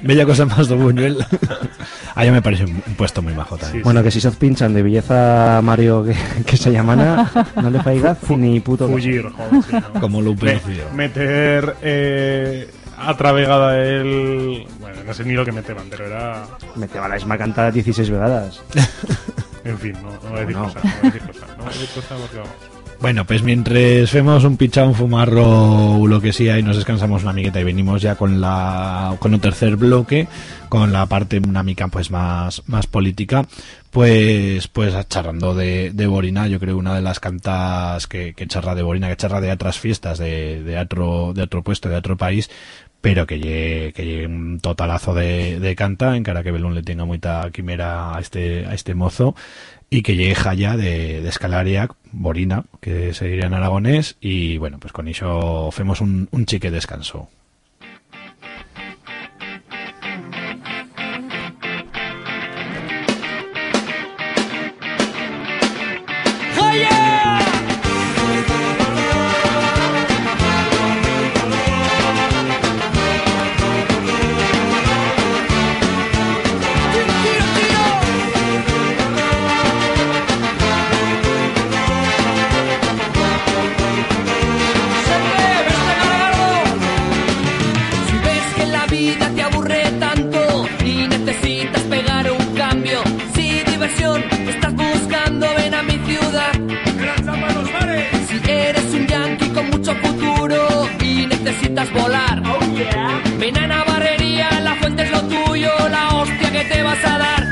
bella cosa más de Buñuel, a mí me parece un, un puesto muy majo también. Sí, bueno, que si se os pinchan de belleza Mario que, que se llamana, no le faigas ni puto. Fugir, joder, sí, ¿no? Como lo Me- meter eh, a travegada el... Bueno, no sé ni lo que meteban, pero era... Me te va la misma cantada 16 vegadas. En fin, no, no voy a decir No. cosas, no voy a decir cosas. Bueno, pues mientras vemos un pichado, un fumarro o lo que sea y nos descansamos una miqueta y venimos ya con la con un tercer bloque, con la parte una mica pues más más política, pues pues charrando de, de Borina, yo creo una de las cantas que, charra de Borina, que charra de otras fiestas de, otro de otro puesto, de otro país, pero que llegue, que llegue un totalazo de, de canta, en cara que Belún le tenga mucha quimera a este, a este mozo, y que llegue ya de, de Escalariac, Borina, que se en aragonés, y bueno, pues con eso hacemos un, un chique descanso. Vas a dar.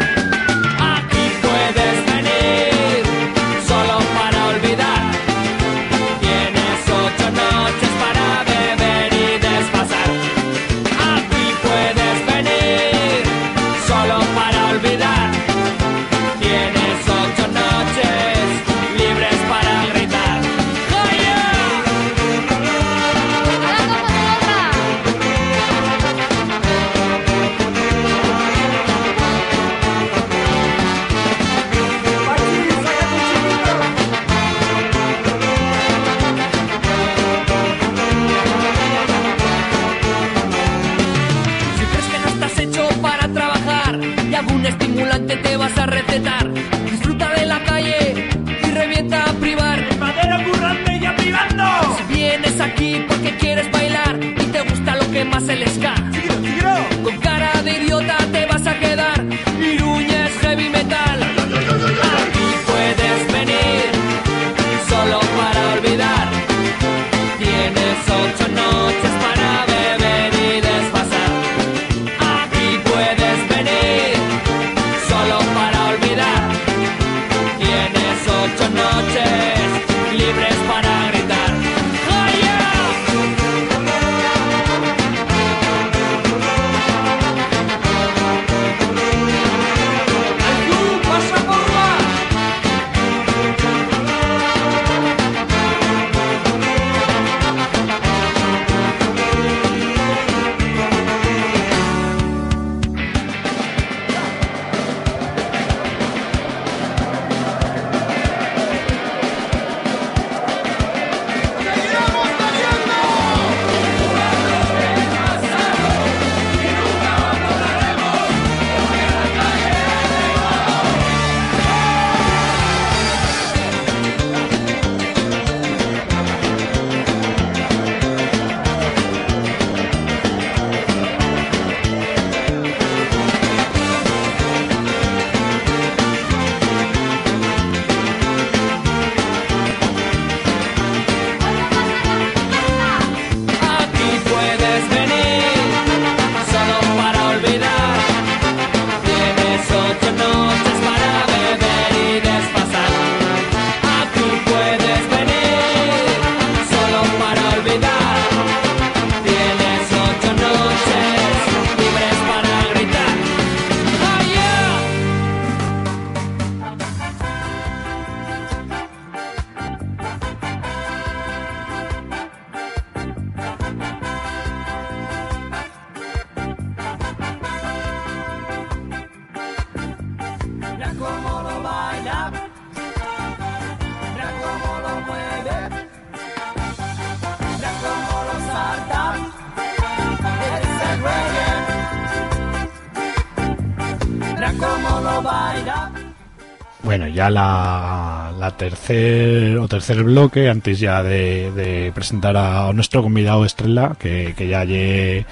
La, la tercer o tercer bloque, antes ya de, presentar a nuestro convidado Estrella, que, ya lle-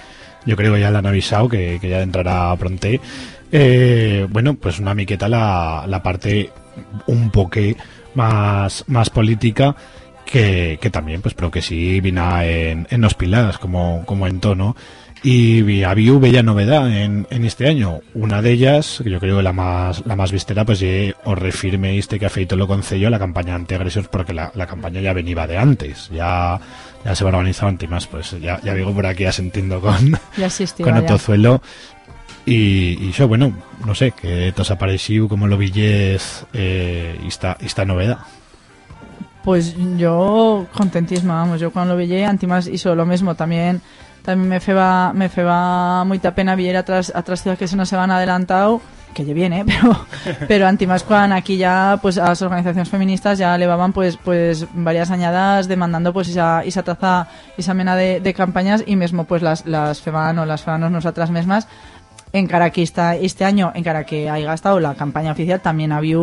yo creo ya le han avisado que, que ya entrará pronto. Eh, bueno, pues una miqueta la, la parte un poque más, más política que, que también, pues, pero que sí vino en, en los pilares, como, como en tono. Y vi- había bella novedad en, en este año. Una de ellas, que yo creo que la más, la más vistera, pues ye, os refirme este que afeito lo concello la campaña antiagresiones, porque la, la campaña ya venía de antes, ya, ya se va organizado antes más, pues ya, ya digo por aquí asentiendo con, Ya con. Otozuelo. Y, y yo, bueno, no sé, que te os apareció como lo villés eh, esta, esta novedad. Pues yo contentísima, vamos, yo cuando lo veía, Antimas hizo lo mismo, también también me feba, me feba mucha pena ver otras, otras ciudades que se nos han adelantado, que ya viene, pero, pero Antimas cuando aquí ya, pues a las organizaciones feministas ya levaban pues, pues varias añadas demandando pues esa, esa taza, esa mena de, de campañas y mismo pues las, las feban o las febanos nosotras mismas encara que esta, este año, encara que haya gastado la campaña oficial, también había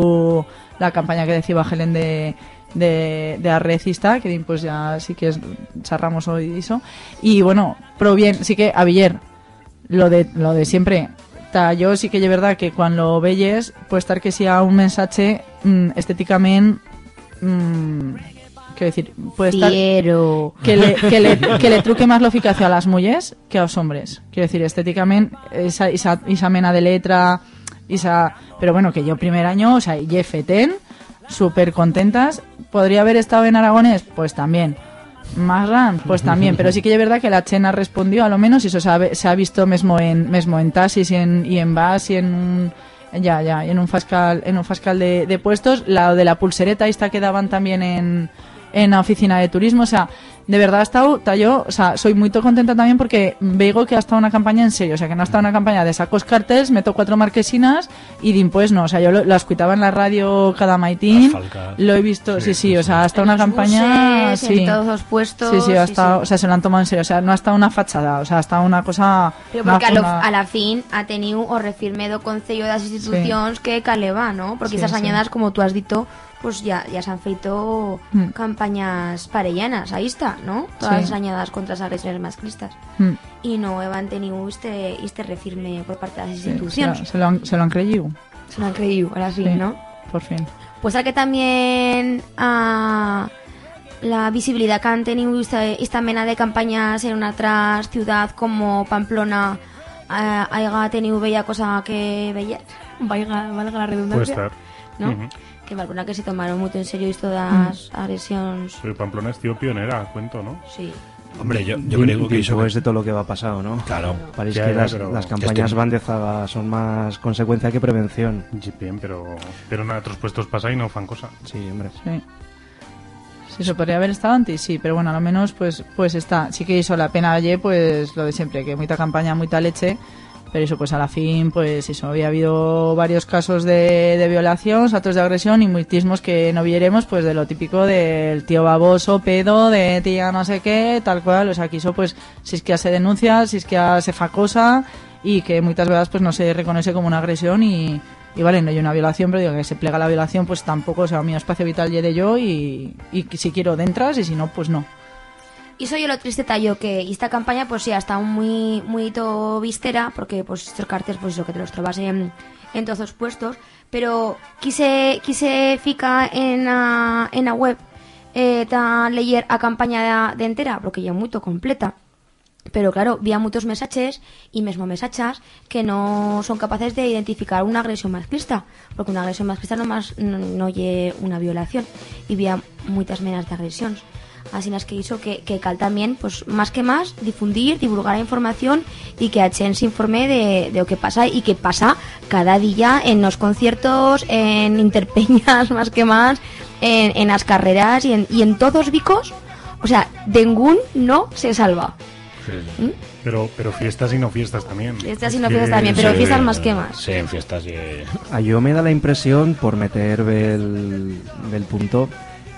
la campaña que decía Helen de, de, de arrecista, que pues ya sí que es charramos hoy eso. Y bueno, pero bien, sí que a Villar, lo de, lo de siempre, ta, yo sí que es verdad que cuando lo veyes, puede estar que sea un mensaje mm, estéticamente, mm, quiero decir, puede estar Fiero. que le, que le, que le truque más la eficacia a las mujeres que a los hombres. Quiero decir, estéticamente, esa, esa, esa mena de letra, esa... Pero bueno, que yo primer año, o sea, y feten, súper contentas. ¿Podría haber estado en Aragonés? Pues también. Más ran, pues también, pero sí que es verdad que la Chena respondió a lo menos y eso se ha, se ha visto mismo en mismo en taxis y en y en bus y en un ya ya en un fascal en un fascal de, de puestos la de la pulsereta esta que daban también en en la oficina de turismo, o sea, de verdad ha estado, ta yo, o sea, soy muy contenta también porque veo que ha estado una campaña en serio, o sea, que no ha estado una campaña de sacos carteles, meto cuatro marquesinas y de pues no, o sea, yo lo, la escuchaba en la radio cada maitín, lo he visto, sí, sí, o sea, ha estado una En campaña, buses, sí. En todos los puestos. Sí, sí, ha estado, sí. o sea, se lo han tomado en serio, o sea, no ha estado una fachada, o sea, ha estado una cosa... Pero una- porque a, lo- una- a la fin ha tenido o refirme do Concello das institucións que caleva, ¿no? Porque Sí, esas sí. añadas, como tú has dicho, pues ya, ya se han feito Mm. campañas parellanas, ahí está, ¿no? Todas Sí. añadas contra las agresiones masclistas. Mm, Y no han tenido este, este refirme por parte de las sí, se, instituciones. lo- se lo han, se lo han creído, Se lo han creído, a la fin, Sí. ¿no? por fin. Pues al que también ah, la visibilidad que han tenido esta, esta mena de campañas en una otra ciudad como Pamplona ah, haya tenido bella cosa que bella valga, valga la Puede redundancia estar. ¿no? Ujú. Que Pamplona que se tomaron muy en serio de las agresiones Soy Pamplona es tío pionera, cuento, ¿no? sí Hombre, yo, yo creo que eso... después de todo lo que va pasado, ¿no? Claro. Parece que las, pero- campañas estoy- van de zaga, son más consecuencia que prevención. Sí, bien, pero, pero en otros puestos pasa y no fan cosa. Sí, hombre. Sí. Sí, se podría haber estado antes, sí, pero bueno, a lo menos pues pues está. Sí que hizo la pena ayer, pues lo de siempre, que mucha campaña, mucha leche, pero eso pues a la fin, pues eso, había habido varios casos de, de violación, actos de agresión y muitismos que no viéremos, pues de lo típico del tío baboso, pedo, de tía no sé qué, tal cual, o sea, eso pues si es que se denuncia, si es que se fa cosa y que muchas veces pues no se reconoce como una agresión y, y vale, no hay una violación, pero digo que se plega la violación, pues tampoco, o sea, mi espacio vital llegue yo y, y si quiero dentras y si no, pues no. Y soy lo triste tallo que esta campaña pues sí estado muy muy to vistera porque pues estos carteles pues eso que te los trobas en, en todos los puestos. Pero quise quise fica en la en la web eh, ta leer a campaña de, entera porque ya muy completa. Pero claro, había muchos mensajes y mismo mensajes que no son capaces de identificar una agresión masclista, porque una agresión masclista no más no, no una violación. Y había muchas menas de agresiones. Así es que hizo que, que cal también, pues más que más, difundir, divulgar la información y que H se informe de, de lo que pasa y que pasa cada día en los conciertos, en interpeñas más que más, en, en las carreras y en, y en todos vicos. O sea, ningún no se salva. Pero, pero fiestas y no fiestas también. Fiestas y no fiestas también, pero Sí, fiestas más que más. Sí, en fiestas y... A yo me da la impresión, por meter el, el punto,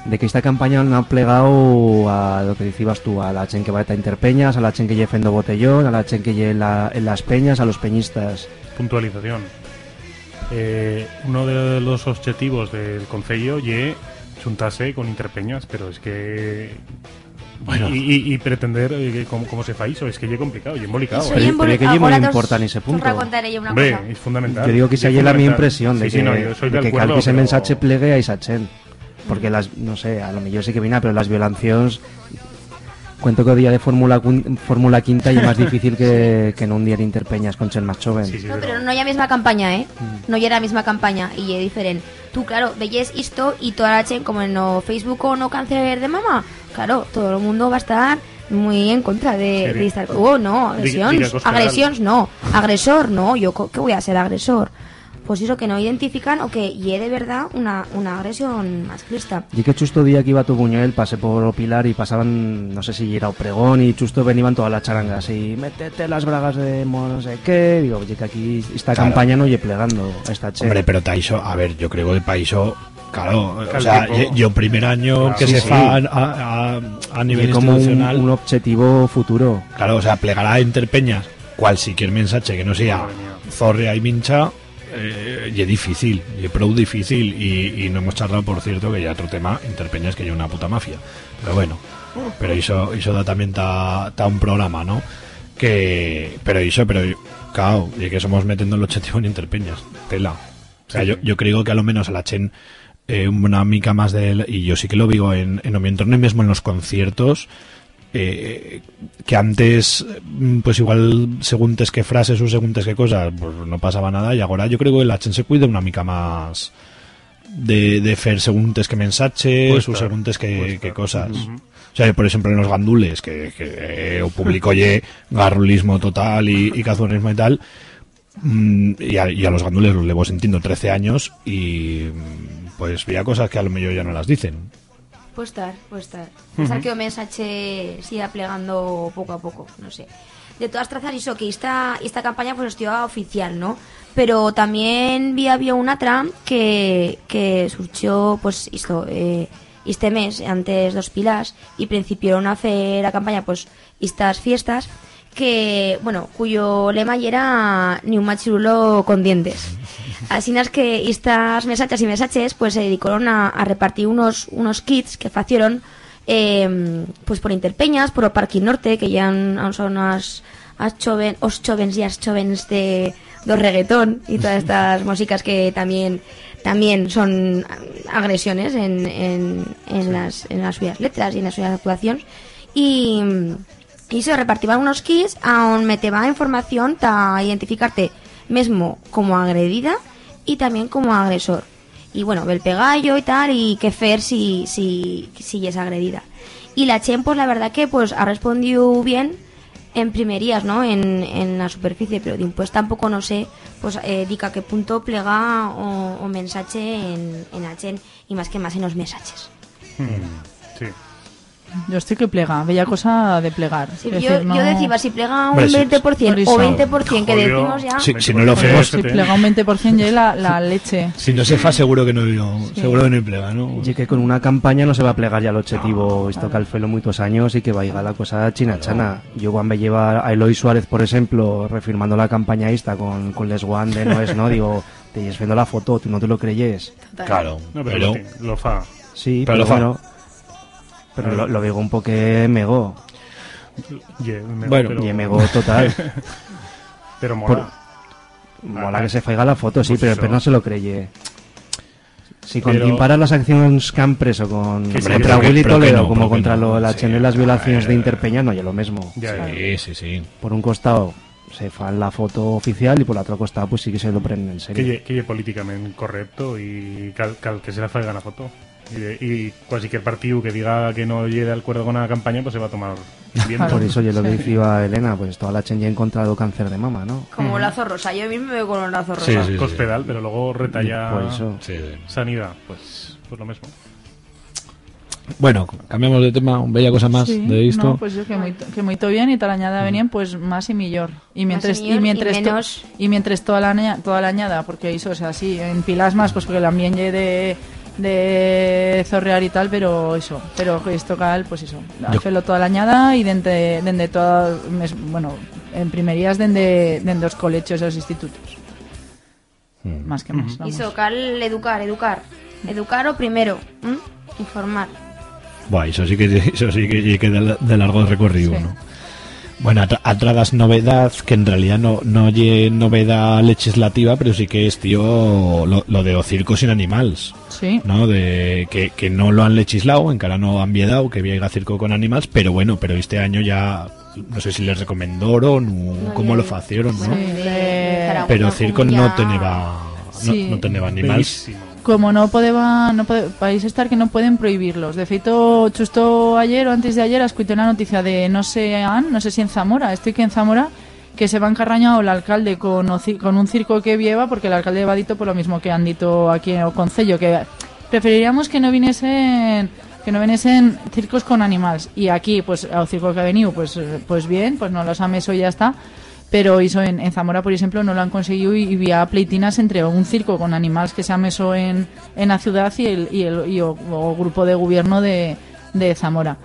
de que esta campaña no ha plegado a lo que decías tú, a la chen que va a interpeñas, a la chen que lle fendo botellón, a la chen que lle en, la- en las peñas, a los peñistas. Puntualización. eh, uno de los objetivos del Concello ye juntarse con Interpeñas, pero es que... Bueno. Y, y- y pretender eh, cómo, cómo se fa iso, es que ye complicado, ye embolicado. Eso eh. ya pero que yo no importa ese punto. racontaré yo una Hombre, es fundamental. Yo digo que Es esa es la mi impresión de Sí, que, sí, no, yo soy de de que acuerdo, que pero- mensaje plegue a Isachen. Porque las, no sé, a lo mejor sí que vina, pero las violaciones cuento que o día de Fórmula Fórmula Quinta y es más difícil que, que en un día de Interpeñas con Chen más joven. Sí, sí, No, pero- pero no hay la misma campaña, ¿eh? No hay la misma campaña y es diferente. Tú, claro, veis esto y toda la gente, como en no Facebook o no cáncer de mama, claro, todo el mundo va a estar muy en contra de, Sí, de estar... Oh, no, agresiones, agresiones no, agresor no, yo co- ¿qué voy a ser agresor? Pues eso que no identifican o que ye de verdad una, una agresión masclista. Y que justo día que iba tu Buñuel, pasé por o Pilar y pasaban, no sé si era o pregón y justo venían todas las charangas y métete las bragas de mo- no sé qué. Digo, oye, que aquí esta Claro. campaña no lle plegando a esta che. Hombre, pero Taiso, a ver, yo creo que Paiso, claro, o sea, tipo. yo, primer año Claro. que Sí, se sí. fa a, a, a Y nivel como un, institucional, un objetivo futuro. claro, o sea, plegará a Interpeñas, cualquier mensaje que no sea zorrea y mincha, eh, y es difícil, y es prou difícil, y, y no hemos charlado, por cierto, que ya otro tema, Interpeñas, que yo una puta mafia, pero bueno, pero eso, eso da también ta, ta un programa, ¿no? Que, pero eso, pero, claro, y que somos metiendo el objetivo en Interpeñas, tela. O sea, yo, yo creo que a lo menos a la Chen eh, una mica más de él, y yo sí que lo digo en, en mi entorno y mismo en los conciertos, eh, que antes, mm, pues igual según tes que frases o según tes que cosas, pues no pasaba nada, y ahora yo creo que la Chen se cuida una mica más de, de fer según tes que mensajes o según tes que, cosas. O sea, por ejemplo, en los gandules, que, que eh, o publicó ye garrulismo total y, y cazurismo y tal, mm, y, a, y a los gandules los llevo sintiendo 13 años y pues veía cosas que a lo mejor ya no las dicen. Puede estar, puede estar. Puede estar que o mensaje siga plegando poco a poco, no sé. De todas trazas, eso, que esta, esta campaña pues estuvo oficial, ¿no? Pero también vi había una tram que, que surgió, pues, esto, eh, este mes, antes dos pilas, y principiaron a hacer la campaña, pues, estas fiestas, que, bueno, cuyo lema ya era ni un machirulo con dientes. Así es que estas mesachas y mesaches pues se dedicaron a, a repartir unos, unos kits que facieron eh, pues por Interpeñas, por el Parque Norte, que ya son as, as choven, os chovens y as chovens de, do reggaetón y todas estas músicas que también también son agresiones en, en, en las, en las suyas letras y en las suyas actuaciones. Y, y se repartían unos kits aún meteba información para identificarte mismo como agredida y también como agresor y bueno, el pegallo y tal y qué fer si, si, si es agredida y la Chen pues la verdad que pues ha respondido bien en primerías, ¿no? En, en la superficie, pero después tampoco no sé, pues eh, dica qué punto plega o, o mensaje en, en la Chen y más que más en los mensajes. Sí. Yo estoy que plega, bella cosa de plegar. Sí, Es yo, decir, no- yo decía, si plega un Hombre, sí, 20% por o eso. 20% que decimos ya... Si no lo hacemos, Si plega un 20% ya es la, la leche. si no se fa seguro que no, seguro que no hay plega, ¿no? Y que con una campaña no se va a plegar ya el objetivo, esto que al felo muchos años y que va a llegar la cosa china-chana. Yo cuando me lleva a Eloy Suárez, por ejemplo, refirmando la campaña esta con, con Les One de No es No, digo, te lleves viendo la foto, tú no te lo creyes. Claro, No, pero, pero, lo, fa. Sí, Pero pero, lo fa. bueno, pero lo, lo digo un poco mego, Ye, me- Bueno, pero, mego total. pero mola. Por- Mola que se faiga la foto, sí, Pues pero, pero no se lo creye. Si Pero- comparas las acciones que han preso con Que sí, contra que- Willy que Toledo no, como que contra no. lo, la Sí, Chen y las violaciones de Interpeña, no, ya lo mismo. Ya, ya. sí, sí, sí. Por un costado se fan la foto oficial y por el otro costado pues sí que se lo prenden en Que serio. que ye políticamente correcto y cal, cal que se la faiga la foto. Y, de- y cualquier partido que diga que no llegue de acuerdo con la campaña, pues se va a tomar bien. Por eso yo lo que decía Elena, pues toda la Chen ya ha encontrado cáncer de mama, ¿no? Como un lazo rosa, yo mismo me veo con un lazo rosa. Sí, sí, sí. Cospedal, pero luego retalla Por eso. Sanidad. Pues, pues lo mismo. Bueno, cambiamos de tema, un bella cosa más Sí, de esto. No, pues yo que muy, que muy bien y toda la añada venían pues más y mejor. Y mientras y millor y mientras y to- menos. y mientras toda la toda la añada, porque eso, o sea, sí, en pilas más pues porque el ambiente de de zorrear y tal, pero eso, pero esto cal, pues eso, hacerlo toda la añada y dende, dende todas, mes- bueno, en primerías dende, dende los colegios y los institutos. Mm. Más que más. Y vamos. eso, cal educar, educar. Educar o primero, ¿m? informar. Buah, eso sí que eso sí que, que de, de largo recorrido, Sí. ¿no? Bueno, atra- atradas novedad que en realidad no no lle novedad legislativa, pero sí que es tío lo, lo de o circo sin animales. Sí. ¿no? De que, que no lo han legislado, en cara no han viedado que había circo con animales, pero bueno, pero este año ya no sé si les recomendaron o cómo lo facieron, ¿no? Sí, de Pero circo no tenía no, Sí. no tenía animales. Como no podeba, no estar que no pueden prohibirlos. De feito, justo ayer o antes de ayer escuché una noticia de no sé an, no sé si en Zamora, estoy que en Zamora que se va encarrañado el alcalde con, o con un circo que lleva porque el alcalde va dito por lo mismo que han dito aquí en el concello que preferiríamos que no viniesen que no viniesen circos con animales y aquí pues el circo que ha venido pues pues bien pues no los ameso y ya está pero eso en, Zamora, por ejemplo, no lo han conseguido y, había pleitinas entre un circo con animales que se amesó en, en la ciudad y el, y el y o, grupo de gobierno de, de Zamora.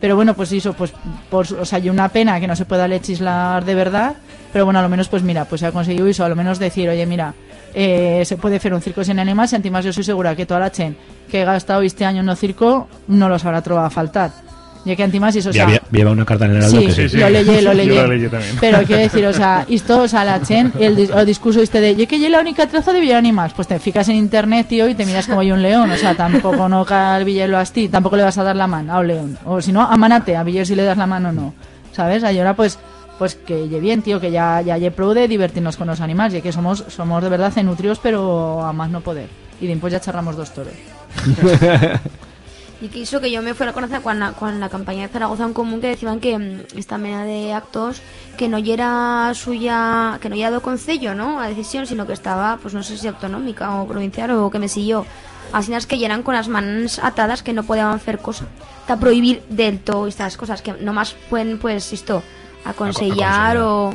Pero bueno, pues eso, pues, por, o sea, hay una pena que no se pueda legislar de verdad, pero bueno, a lo menos, pues mira, pues se ha conseguido eso, a lo menos decir, oye, mira, eh, se puede hacer un circo sin animales y además yo soy segura que toda la chen que he gastado este año en no circo no los habrá trovado a faltar. Ya que antimás eso, o sea, había una carta en el Heraldo Sí, que Sí, sí. lo leyé, lo Yo leyé. la leyé también. Pero quiero decir, o sea, esto, o sea, la chen, el, el discurso este de, yo que yo la única traza de Villa Animals, pues te fijas en internet, tío, y te miras como hay un león, o sea, tampoco no Villelo a ti, tampoco le vas a dar la mano a un león, o si no, amánate a Villero si le das la mano o no, ¿sabes? Y ahora pues, pues que lle bien, tío, que ya, ya lle pro de divertirnos con los animales, ya que somos, somos de verdad cenutrios, pero a más no poder. Y después ya charramos dos toros. Y que hizo que yo me fuera a conocer con la, con la campaña de Zaragoza en común que decían que mm, esta mena de actos que no era suya, que no era do concello, ¿no? A decisión, sino que estaba, pues no sé si autonómica o provincial o que me siguió. Así es que eran con las manos atadas que no podían hacer cosa. Está prohibir del todo estas cosas que nomás pueden, pues, esto, aconsellar o...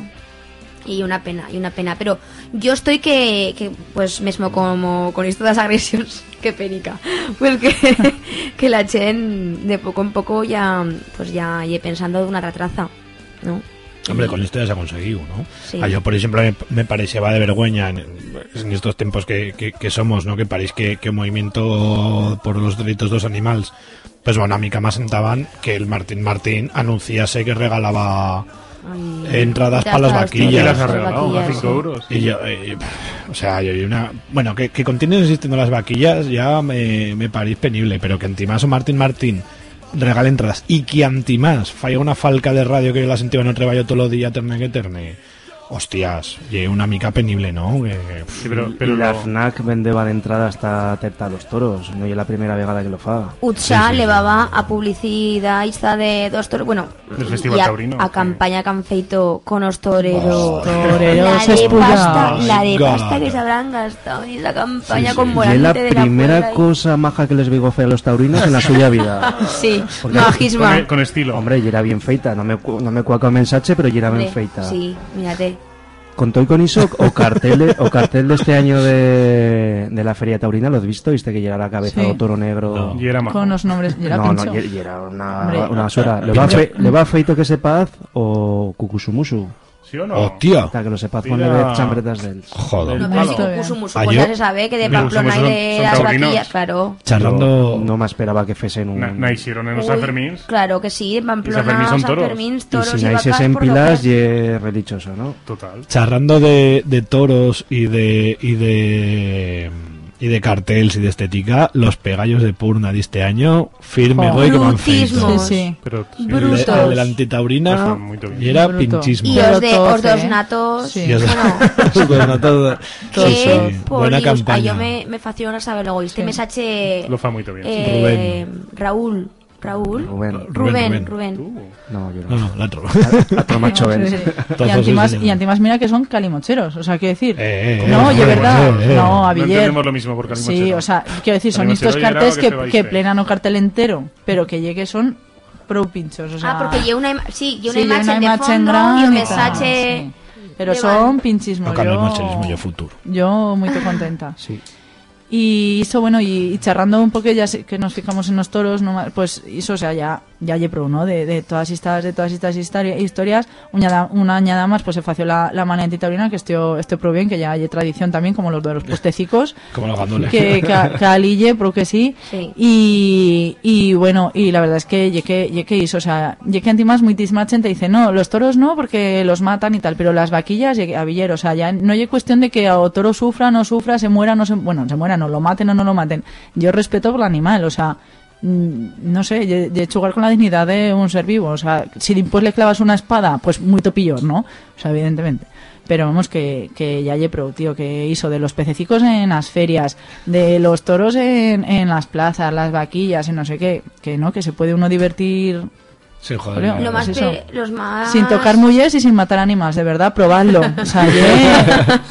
Y una pena, y una pena. Pero yo estoy que, que pues mismo como con esto de las agresiones, que penica. Pues que, que la Chen de poco en poco ya, pues ya ye pensando de una retraza, ¿no? Hombre, con esto ya se ha conseguido, ¿no? Sí. Ah, yo, por ejemplo, me, me parece va de vergüenza en, en estos tiempos que, que, que somos, ¿no? Que parece que, que movimiento por los derechos de los animales, pues bueno, a mi cama sentaban que el Martín Martín anunciase que regalaba Ay, entradas para las vaquillas. Y las las ha regalado a vaquillas, 5 sí. euros. Y yo, eh, o sea, yo vi una... Bueno, que, que continúen existiendo las vaquillas ya me, me parece penible, pero que antimás o Martín Martín regale entradas y que antimás falla una falca de radio que yo la sentía no treballo todo el día terne que terne. Hostias, y una mica penible, ¿no? Que, Sí, pero, pero y la lo- FNAC vendeba de entrada hasta terta a los toros. No es la primera vegada que lo fa. Utsa Sí, sí, levaba a publicidad esta de dos toros, bueno, Del Festival y a, Taurino, a sí. campaña que han feito con los toreros. Toreros la de pasta, la de pasta que se habrán gastado en esa campaña Sí, con sí. Volante es la de la primera cosa maja que les veo hacer a los taurinos en la suya vida. Sí, Porque- majisma. con, con estilo. Hombre, y era bien feita. No me, cu- no me cuaca el mensaje, pero y era bien feita. Sí, mírate. Con todo y con eso, o cartel, de, o cartel de este año de, de la Feria Taurina, ¿lo has visto? ¿Viste que era la cabeza Sí. o toro negro? Y era majo. Con los nombres, y era no, pincho. no, y, y era una, Hombre. una basura. ¿Le va, fe, ¿Le va feito que sepaz o cucusumusu? ¿Sí o no? ¡Hostia! Para que lo ponle ver chambretas de él. Joder. No, pero Ah, pues ya se sabe que de Mira, Pamplona y de son las taurinos. vaquillas, claro. Charlando... No me esperaba que fuesen un... Na, na hicieron en los Uy, Sanfermins. Claro que sí, de Pamplona, San Fermín son San toros. Fermín, y toros si y vacas por pilas, doquier. y es religioso, ¿no? Total. Charlando de, de toros y de y de y de cartels y de estética, los pegallos de Purna de este año, firme güey que Brutismo. feito. Sí, sí. Pero sí, Brutos. el de Está muy bien. y era Bruto. pinchismo. Y Pero os de os dos ¿eh? natos, Sí. Y os- bueno, todo- qué sí, sí, buena polibus. campaña. Ay, yo me, me fascino saber luego. Este Sí. me sache Lo fa muy bien. eh, Raúl. Raúl. Rubén. Rubén, Rubén, Rubén. No, yo No, no. no, la otro. Otro macho ven. Sí, sí. Todos Y antimás mira que son calimocheros, o sea, quiero decir. Eh, eh, no, eh, oye, eh, verdad. eh, eh. No, a No Villar. entendemos lo mismo por calimochero. Sí, o sea, quiero decir, son estos carteles que que, que plenan o cartel entero, pero que llegue son pro pinchos, o sea. Ah, porque lleva una, ima- sí, lleva sí, una lleva imagen de fondo gran y un tal, sí. Pero de son van. pinchismo. No futuro. yo muy contenta. Sí. Y eso, bueno, y, y charrando un poco, ya que nos fijamos en los toros, no pues eso, o sea, ya ya lle pro, ¿no? De, de todas estas de todas estas histori- historias, una, una añada más pues se fació la, la manera antitaurina que este este pro bien, que ya hay tradición también como los de los postecicos Como los gandules. que, que, a- que alille, pero que sí. Sí. Y, y bueno, y la verdad es que ye que, hizo, o sea, ye que antimás muitísima gente dice, no, los toros no, porque los matan y tal, pero las vaquillas, a Villero, o sea, ya no hay cuestión de que o toro sufra, no sufra, se muera, no se, bueno, se muera, no lo maten o no lo maten. Yo respeto por el animal, o sea, no sé, ye- de jugar con la dignidad de un ser vivo, o sea, si después le clavas una espada, pues muy topillor, ¿no? O sea, evidentemente. Pero vamos que, que ya pro, tío, que hizo de los pececicos en las ferias, de los toros en, en las plazas, las vaquillas, y no sé qué, que no, que se puede uno divertir Sí, joder. Lo más es pe- los más... sin tocar mujeres y sin matar animales, de verdad, probadlo. O sea,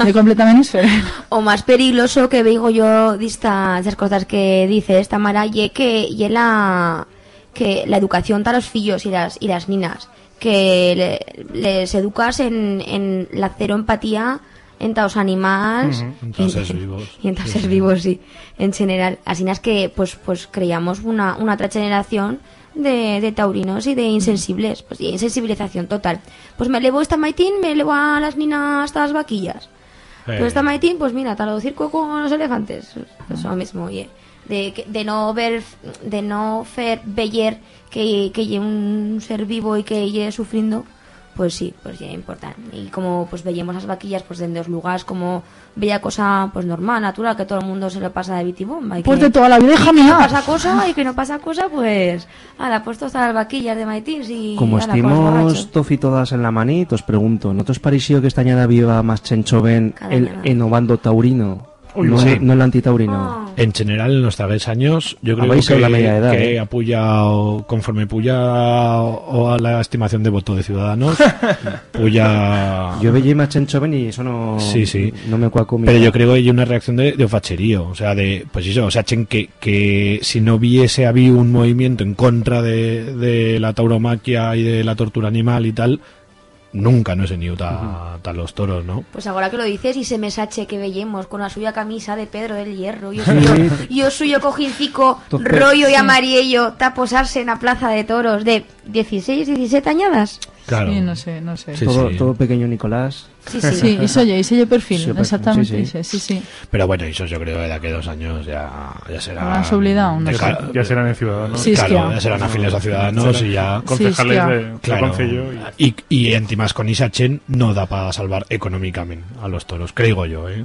ye completamente diferente. o más peligroso que veigo yo de estas esas cosas que dice esta Mara y que y la que la educación para los fillos y las y las ninas que le- les educas en, en la cero empatía en los animales En todos seres vivos. y en todos seres vivos sí en general así es que pues pues creamos una una otra generación de, de taurinos y de insensibles pues y insensibilización total pues me elevo esta maitín me elevo a las ninas hasta las vaquillas Eh, pero esta maitín, pues mira, tal circo con los elefantes. Eso mismo, oye. De, de no ver, de no fer veyer que, que un ser vivo y que lle sufriendo, pues sí, pues ya importan. Y como pues veíamos las vaquillas pues en los lugares como bella cosa pues normal, natural, que todo el mundo se lo pasa de bitibomba. Y Pues que- de toda la vida, que déjame no pasa cosa y que no pasa cosa, pues ala, pues todas las vaquillas de maitins y Como ala, los estimos tofi todas en la manit, os pregunto, ¿no te os pareció que esta añada viva más chenchoven el enovando taurino? No, sí. no el antitaurino. Ah. En general, en los tres años, yo creo Habéis que, la media edad, que ¿eh? apoya, o- conforme puya o a la estimación de voto de Ciudadanos, puya... Yo veía más chenchoven y eso no, Sí, sí. no me cuaco Pero yo creo que hay una reacción de, de facherío, o sea, de, pues eso, o sea, chen, que, que si no viese había un movimiento en contra de, de la tauromaquia y de la tortura animal y tal, nunca no se ni ta, ta los toros, ¿no? Pues ahora que lo dices y se me sache que veíamos con la suya camisa de Pedro del Hierro. Yo suyo, yo suyo cojincico rollo y amarillo ta posarse en la plaza de toros de 16, 17 añadas. Claro. Sí, no sé, no sé. Sí, todo, sí. todo pequeño Nicolás. Sí, sí. Sí, eso ya, ese ye perfil, Sí, exactamente sí, sí. ese, sí, sí. Pero bueno, eso yo creo que de aquí a dos años ya, ya será... Habrán olvidado, no sé. Ya serán en Ciudadanos. Sí, claro, ya. serán afines a Ciudadanos y ya... Concejales de, Claro. Concello y- Y, y entimas con Isachen no da para salvar económicamente a los toros, creo yo, ¿eh?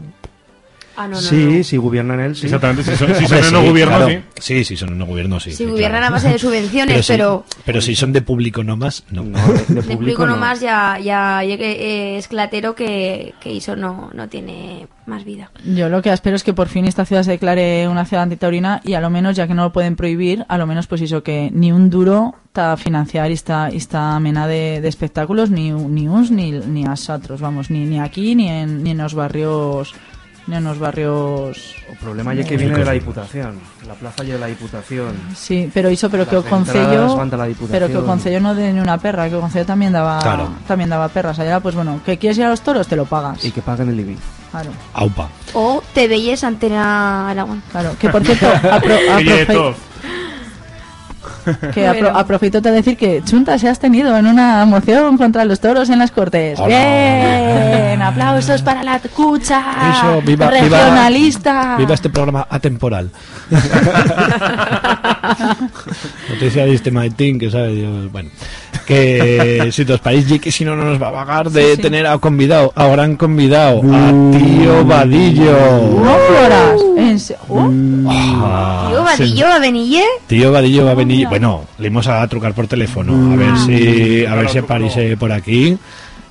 Ah, no, no, sí, no. si gobiernan él, sí. Exactamente, si son, si Hombre, en sí, el gobierno, claro. sí. Sí, sí, son en el gobierno, sí. Si sí, gobiernan claro. a base de subvenciones, pero, pero si son de público nomás, no. No, de, de de público público no. nomás ya, ya, ya que, eh, es clatero que, que eso no, no tiene más vida. Yo lo que espero es que por fin esta ciudad se declare una ciudad antitaurina y a lo menos, ya que no lo pueden prohibir, a lo menos pues eso, que ni un duro ta financiar esta, esta mena de, de espectáculos, ni, ni uns ni, ni a otros, vamos, ni, ni aquí ni en, ni en los barrios ni en los barrios El problema es que viene de la Diputación. La plaza ya de la Diputación. Sí, pero hizo, pero que entradas concello, pero que el concello no de ni una perra, que el concello también daba, Claro. también daba perras. Allá, pues bueno, que quieres ir a los toros, te lo pagas. Y que paguen el IBI. Claro, Aupa. O te veías Antena Aragón. claro. Que por cierto, lleve que apro- aprofito de decir que Chunta se has tenido en una moción contra los toros en las Cortes. Hola. Bien, aplausos para la cucha Eso, viva- viva- regionalista. Viva este programa atemporal. Noticia de este maitín que sabe Dios. Bueno, que si os país que si no, no nos va a pagar de Sí, sí. tener a convidado, a gran convidado, a tío Vadillo. No Ah, Tío. Vadillo, va a venir. Tío Vadillo va a venir. Bueno, le íbamos a trucar por teléfono. A ver si, a ver si aparece por aquí.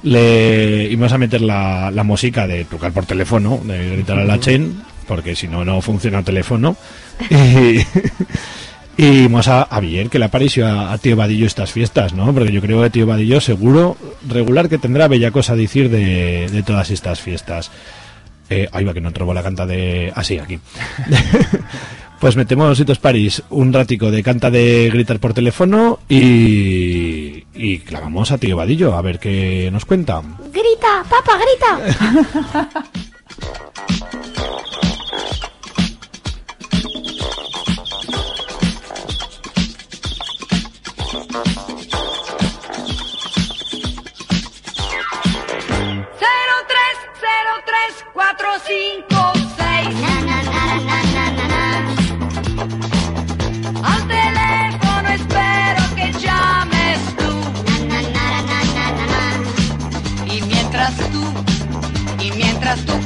Le íbamos a meter la, la música de trucar por teléfono, de gritar a la Chen, porque si no, no funciona el teléfono. Y, y íbamos a, a ver que le apareció a, a Tío Vadillo estas fiestas, ¿no? Porque yo creo que Tío Vadillo seguro, regular que tendrá bella cosa a decir de, de todas estas fiestas. Eh, ahí va que no trobo la canta de... Ah, sí, aquí. pues metemos Hitos París un ratico de canta de gritar por teléfono y... Y clavamos a Tío Vadillo a ver qué nos cuenta. Grita, papa, grita. 4, 5, 6. Na, na, na, na, na, na, na. Al teléfono espero que llames tú. Na, na, na, na, na, na, na. Y mientras tú, y mientras tú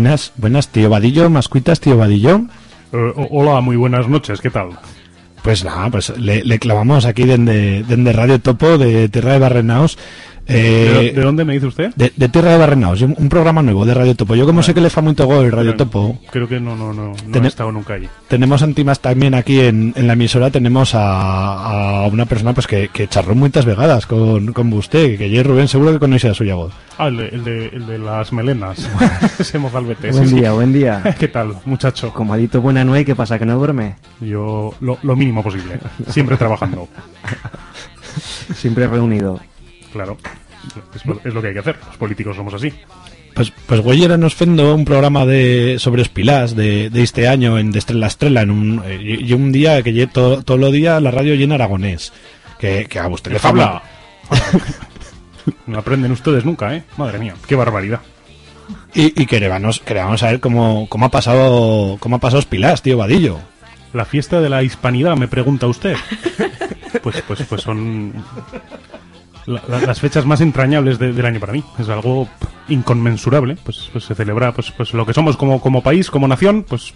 Buenas, buenas, tío Vadillo, mascuitas, tío Vadillo. Eh, hola, muy buenas noches, ¿qué tal? Pues nada, pues le, le clavamos aquí desde, desde Radio Topo de Tierra de Barrenaos. ¿De, Eh, de dónde me dice usted? de, de Tierra de Barrenaos, un, programa nuevo de Radio Topo. Yo como sé que le fa muy gol el Radio Creo- Topo, Creo que no, no, no, no he estado nunca allí. tenemos antimas también aquí en, en la emisora, tenemos a, a una persona pues que, que charró muchas vegadas con, con usted, que yo Rubén seguro que conoce a suya voz. Ah, el de, el de, el de las melenas. Ese mozalbete. Buen sí, sí. día, buen día. ¿Qué tal, muchacho? Comadito buena nueve, ¿qué pasa? ¿Que no duerme? Yo lo, lo mínimo posible. Siempre trabajando. Siempre reunido. Claro. Es, lo- es lo que hay que hacer. Los políticos somos así. Pues, pues Güellera nos fendo un programa de sobre los pilás de, de este año en de Estrella a Estrella en un, eh, y, y un día que todo, todo lo día la radio llena aragonés que, que a usted le habla. No aprenden ustedes nunca, ¿eh? Madre mía, qué barbaridad. y, y queremos queremos saber cómo, cómo ha pasado cómo ha pasado los pilás tío Vadillo La fiesta de la hispanidad, me pregunta usted. Pues, pues, pues son la- la- las fechas más entrañables de- del año para mí. Es algo inconmensurable. Pues, pues se celebra pues, pues lo que somos como, como país, como nación, pues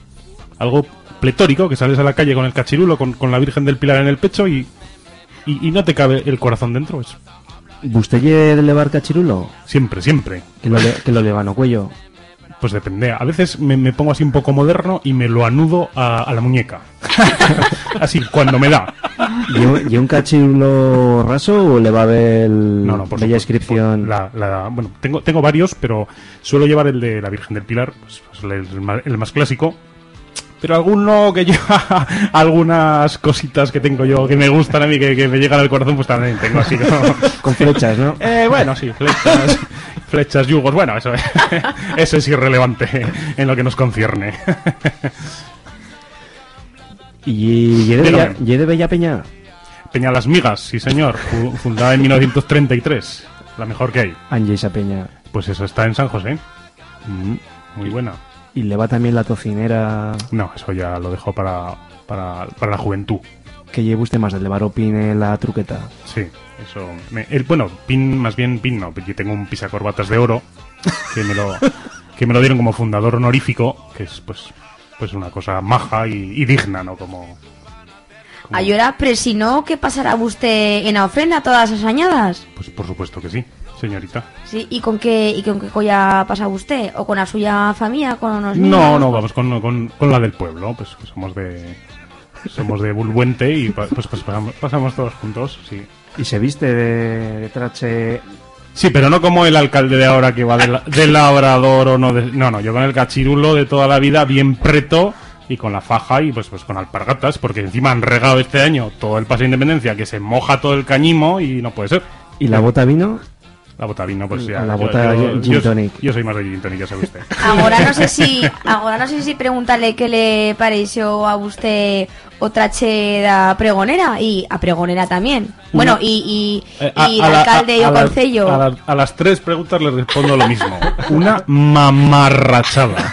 algo pletórico, que sales a la calle con el cachirulo, con, con la Virgen del Pilar en el pecho y, y, y no te cabe el corazón dentro. Es ¿Usted de levar cachirulo? siempre, siempre. Que lo, le, que lo leva no cuello. Pues depende. A veces me, me pongo así un poco moderno y me lo anudo a, a la muñeca. así, cuando me da. ¿Y un, y un cachirulo raso o le va a ver el, No, no, por bella inscripción? La, la- bueno, tengo, tengo varios, pero suelo llevar el de la Virgen del Pilar, pues, pues, el más clásico. Pero alguno que lleva algunas cositas que tengo yo que me gustan a mí, que, que me llegan al corazón, pues también tengo así como... Con flechas, ¿no? Eh, bueno, sí, flechas, flechas, yugos, bueno, eso, eso es irrelevante en lo que nos concierne. ¿Y, y de, Bella, Dígame. y de Bella Peña? Peña Las Migas, sí señor, fu- fundada en 1933, la mejor que hay. Anje esa peña. Pues eso está en San José. Mm, muy buena. Y le va también la tocinera No, eso ya lo dejo para, para, para la juventud. que lleve usted más del levar o pine la truqueta. Sí, eso. me- el, bueno, pin, más bien pin no. Yo tengo un pisacorbatas de oro que me lo, que me lo dieron como fundador honorífico, que es pues, pues una cosa maja y, y digna, ¿no? Como. como- Ayora, pero si no, ¿qué pasará usted en la ofrenda todas esas añadas? Pues por supuesto que sí, señorita. Sí, ¿y con qué y con qué colla pasa usted? ¿O con la suya familia? ¿Con unos No, niños? no, vamos con, con, con la del pueblo, pues que somos de. Somos de Bulbuente y pues, pues pasamos, pasamos todos juntos, sí. Y se viste de, de trache Sí, pero no como el alcalde de ahora que va de, la- de labrador o no. de- no, no, yo con el cachirulo de toda la vida, bien preto y con la faja y pues, pues con alpargatas, porque encima han regado este año todo el paso de independencia, que se moja todo el cañimo y no puede ser. y la bota vino. La bota vino, pues ya. La yo- bota yo, gin yo- tonic. yo soy más de gin tonic, ya sabe usted. Ahora no sé si ahora no sé si preguntarle qué le pareció a usted otra cheda pregonera y a pregonera también. Bueno, y, y, Eh, a- y a el la- alcalde y concello. A, las- a las tres preguntas les respondo lo mismo. Una mamarrachada.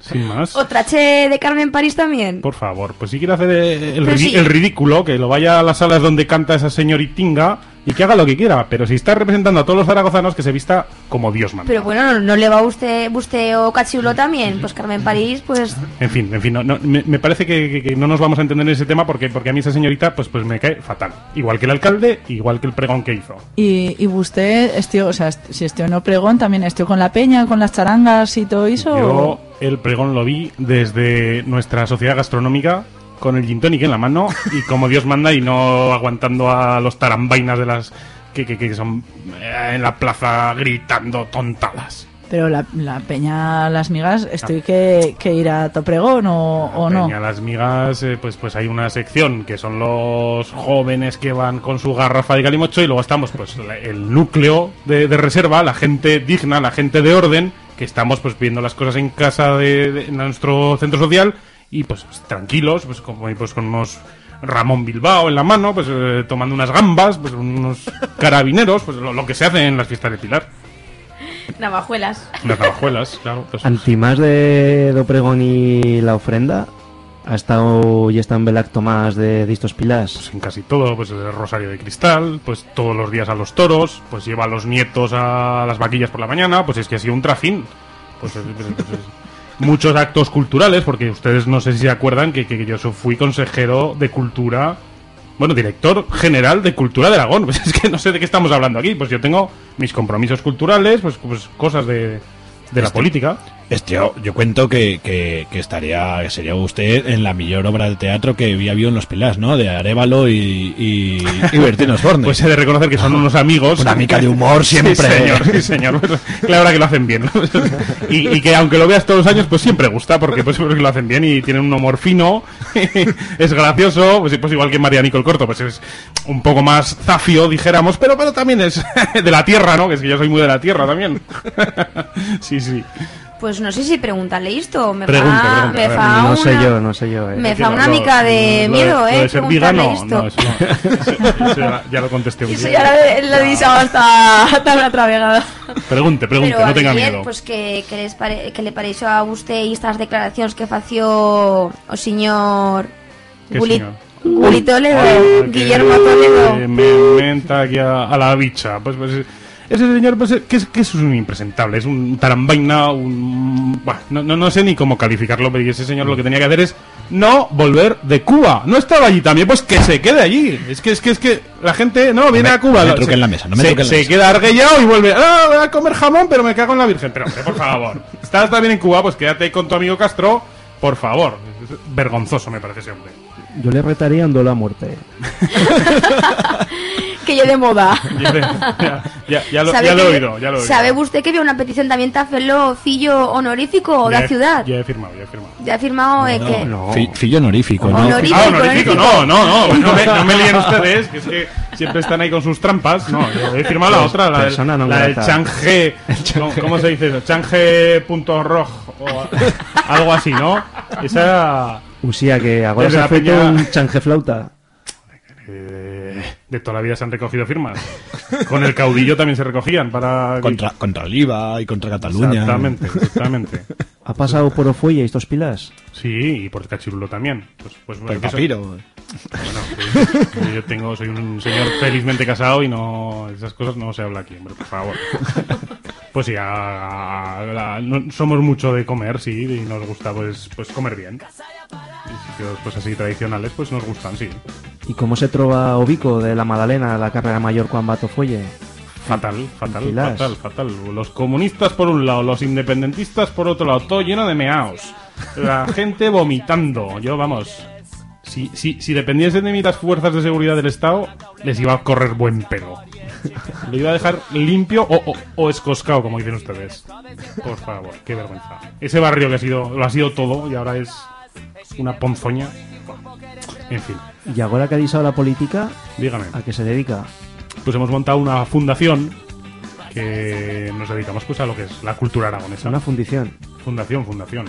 Sin más. Otra che de Carmen París también. Por favor, pues si quiere hacer el, Pero ridi- sí. el ridículo, que lo vaya a las salas donde canta esa señoritinga y que haga lo que quiera. Pero si está representando a todos los zaragozanos, que se vista como Dios manda. Pero bueno, ¿no, no le va a usted, usted o cachirulo también? Pues Carmen París, pues En fin, en fin, no, no, me, me parece que, que- que no nos vamos a entender en ese tema porque, porque a mí esa señorita pues, pues me cae fatal. Igual que el alcalde, igual que el pregón que hizo. Y, y usted, estío, o sea, si estío no pregón, también estío con la peña, con las charangas y todo eso. Yo el pregón lo vi desde nuestra sociedad gastronómica con el gin tonic en la mano y como Dios manda y no aguantando a los tarambainas de las que, que, que son eh, en la plaza gritando tontadas. Pero la, la peña, las migas, estoy que, que ir a to pregón o, o no. Peña Las Migas, eh, pues, pues hay una sección que son los jóvenes que van con su garrafa de calimocho y luego estamos pues la- el núcleo de, de reserva, la gente digna, la gente de orden, que estamos pues viendo las cosas en casa de, de- en nuestro centro social y pues, tranquilos, pues como pues con unos Ramón Bilbao en la mano, pues eh, tomando unas gambas, pues unos carabineros, pues lo, lo que se hace en las fiestas de Pilar. navajuelas. Unas navajuelas, claro. Pues, Antimás de do pregón y la ofrenda, ¿Ha estado y está en Belac Tomás de Distos Pilas? Pues en casi todo, pues el Rosario de Cristal, pues todos los días a los toros, pues lleva a los nietos a las vaquillas por la mañana, pues es que ha sido un trafín. Pues, es- pues, pues, es- muchos actos culturales, porque ustedes no sé si se acuerdan que, que yo fui consejero de cultura, bueno, director general de cultura de Aragón. Pues es que no sé de qué estamos hablando aquí. Pues yo tengo mis compromisos culturales, pues, pues cosas de, de la Este- política. Este, yo, yo cuento que, que, que estaría, que sería usted en la mejor obra de teatro que había habido en los Pilas, ¿no? De Arevalo y, y, y Bertín Osborne. Pues he de reconocer que son unos amigos. Una mica de humor siempre. Sí, señor, sí, señor. Claro que lo hacen bien. ¿no? Y, y que aunque lo veas todos los años, pues siempre gusta, porque pues lo hacen bien y tienen un humor fino, es gracioso, pues, pues igual que Marianico el Corto, pues es un poco más zafio, dijéramos, pero, pero también es de la tierra, ¿no? Que es que yo soy muy de la tierra también. Sí, sí. Pues no sé si preguntarle esto. Me Pregunte, fa, pregunte, me fa no sé una- yo, no sé yo. eh. Me fa lo- una lo- mica de lo miedo, lo ¿eh? de ser preguntarle vegano, esto. no, eso no. Eso- ya, ya lo contesté un Eso día. ya lo, lo he dicho hasta, hasta una otra vegada. Pregunte, pregunte, Pero no tenga ayer, miedo. Pues que, que, les pare, que le pareció a usted estas declaraciones que fació o señor ¿Qué Guli- señor? Guli Toledo, Ah, Guillermo Toledo. Me menta aquí a, a la bicha. Pues, pues ese señor, pues, que es, que es un impresentable, es un tarambaina, un. Buah, no, no, no sé ni cómo calificarlo, pero ese señor lo que tenía que hacer es no volver de Cuba. No estaba allí también, pues que se quede allí. Es que es que es que la gente no viene me- a Cuba. no me se- en la mesa, no me se, truque en la se mesa. queda arguellado y vuelve. Ah, voy a comer jamón, pero me cago en la Virgen. Pero hombre, por favor. Estás también en Cuba, pues quédate con tu amigo Castro, por favor. Es vergonzoso me parece ese hombre. Yo le retaría un duelo a muerte. Que yo de moda. Ya, ya, ya, ya lo, ¿Sabe ya lo he oído, ya lo he oído. ¿Sabe usted que había una petición también de hacerlo fillo honorífico de la he- ciudad? Ya he firmado, ya he firmado. Ya ha firmado eh, que... no. Fi- Fillo honorífico, ¿no? Honorífico. Ah, honorífico, no, no, no, no me, no me líen ustedes, que es que siempre están ahí con sus trampas. No, yo he firmado la otra, la del, persona non la del change, ¿cómo, cómo se dice eso? Change.roj o algo así, ¿no? Esa Usía que ahora se la ha feito peña- un change flauta. eh, de toda la vida se han recogido firmas. Con el caudillo también se recogían para Contra, contra el IVA y contra Cataluña. Exactamente, exactamente. ¿Ha pasado por Ofuelle estos pilas? Sí, y por Cachirulo también. Pues, pues, Por el eso- papiro. Bueno, sí, yo tengo, soy un señor felizmente casado y no esas cosas no se habla aquí, hombre, por favor. Pues sí, a- no- somos mucho de comer, sí, y nos gusta pues pues comer bien. Y sitios pues así tradicionales, pues nos gustan, sí. ¿Y cómo se trova Obico de la Madalena, la carrera mayor Juan Bato Fuelle? Fatal, fatal, fatal, fatal. Los comunistas por un lado, los independentistas por otro lado, todo lleno de meaos. La gente vomitando. Yo, vamos, si, si, si dependiesen de mí las fuerzas de seguridad del Estado, les iba a correr buen pelo. Lo iba a dejar limpio o, o, o escoscado, como dicen ustedes. Por favor, qué vergüenza. Ese barrio que ha sido, lo ha sido todo y ahora es una ponzoña. En fin, Y ahora que ha disado la política, dígame. ¿a qué se dedica? pues hemos montado una fundación que nos dedicamos pues a lo que es la cultura aragonesa. Una fundición. Fundación, fundación.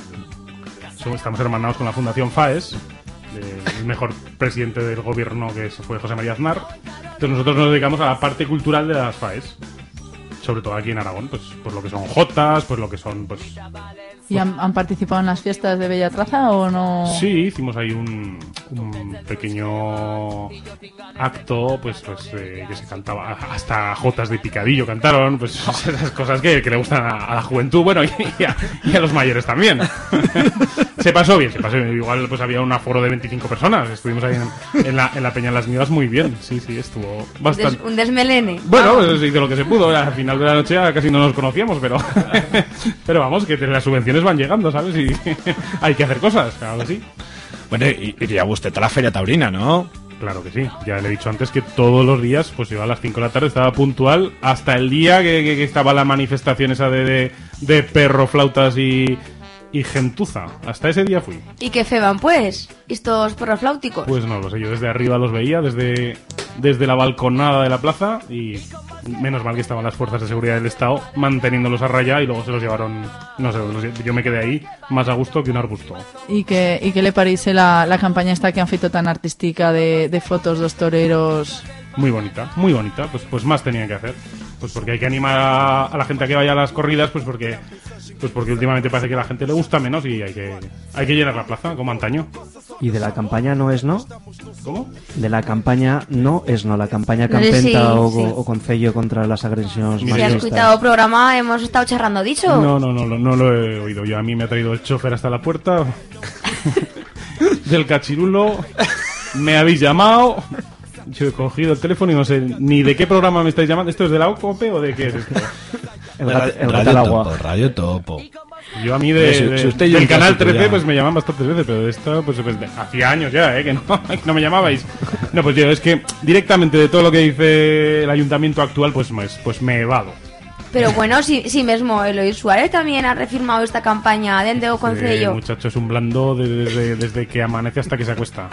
So- Estamos hermanados con la Fundación FAES, del mejor presidente del gobierno que fue José María Aznar. Entonces nosotros nos dedicamos a la parte cultural de las FAES. Sobre todo aquí en Aragón, pues, pues lo que son jotas, pues lo que son, pues... ¿Y han, han participado en las fiestas de Bella Traza o no? Sí, hicimos ahí un, un pequeño acto, pues, pues eh, que se cantaba, hasta jotas de picadillo cantaron, pues esas cosas que, que le gustan a, a la juventud, bueno, y, a, y a los mayores también. se pasó bien, se pasó bien. Igual pues había un aforo de 25 personas, estuvimos ahí en, en la, en la Peña Las Nieves muy bien, sí, sí, estuvo bastante... Des- un desmelene. Bueno, pues se hizo lo que se pudo. Al final de la noche ya casi no nos conocíamos, pero pero vamos, que las subvenciones van llegando, ¿sabes? Y hay que hacer cosas, claro que sí. Bueno, y- iría usted a la Feria Taurina, ¿no? Claro que sí. Ya le he dicho antes que todos los días, pues iba a las 5 de la tarde, estaba puntual, hasta el día que, que- que estaba la manifestación esa de, de, de perro, flautas y, y gentuza. Hasta ese día fui. ¿Y qué fe van, pues? Estos perros flauticos. Pues no lo sé, yo desde arriba los veía, desde, desde la balconada de la plaza y menos mal que estaban las fuerzas de seguridad del Estado manteniéndolos a raya y luego se los llevaron, no sé, los yo me quedé ahí más a gusto que un arbusto. ¿Y qué, y qué le parece la, la campaña esta que han feito tan artística de, de fotos dos toreros? Muy bonita, muy bonita, pues, pues más tenían que hacer. Pues porque hay que animar a, a la gente a que vaya a las corridas, pues porque pues porque últimamente parece que a la gente le gusta menos y hay que, hay que llenar la plaza como antaño. Y de la campaña no es no, ¿Cómo? de la campaña no es no, la campaña campenta o, sí. o concello contra las agresiones Si Si has escuchado el programa, hemos estado charrando dicho. No, no, no, no, no lo he oído. Yo a mí me ha traído el chofer hasta la puerta del cachirulo. Me habéis llamado. Yo he cogido el teléfono y no sé ni de qué programa me estáis llamando. ¿Esto es de la OCOPE o de qué es esto? El, gat- el gato Radio al agua. Topo, Radio Topo. Yo a mí de, Si- de- si usted y yo del canal casa, 13 ya. pues me llaman bastantes veces, pero de esta pues, pues, de- hacía años ya, ¿eh? Que no, que no me llamabais. No, pues yo es que directamente de todo lo que dice el ayuntamiento actual pues, pues, pues me evado. Pero bueno, si, si mismo Eloy Suárez también ha refirmado esta campaña dende o El Concello. muchacho es un blando de- desde, desde que amanece hasta que se acuesta.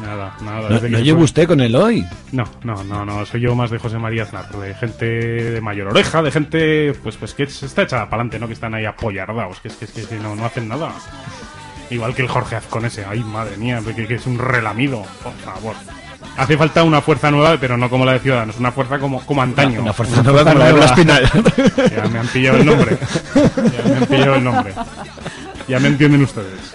Nada, nada. ¿No, desde que no lleva usted con él hoy? No, no, no, no, soy yo más de José María Aznar, de gente de mayor oreja, de gente pues pues que está echada para adelante, ¿no? Que están ahí apoyardados, que es que, es que, que no, no hacen nada. Igual que el Jorge Azcón ese, ay madre mía, que, que es un relamido, por favor. Hace falta una fuerza nueva, pero no como la de Ciudadanos, una fuerza como, como antaño. Una fuerza nueva con la de nueva. Espinal. Ya me han pillado el nombre. Ya me han pillado el nombre. Ya me entienden ustedes.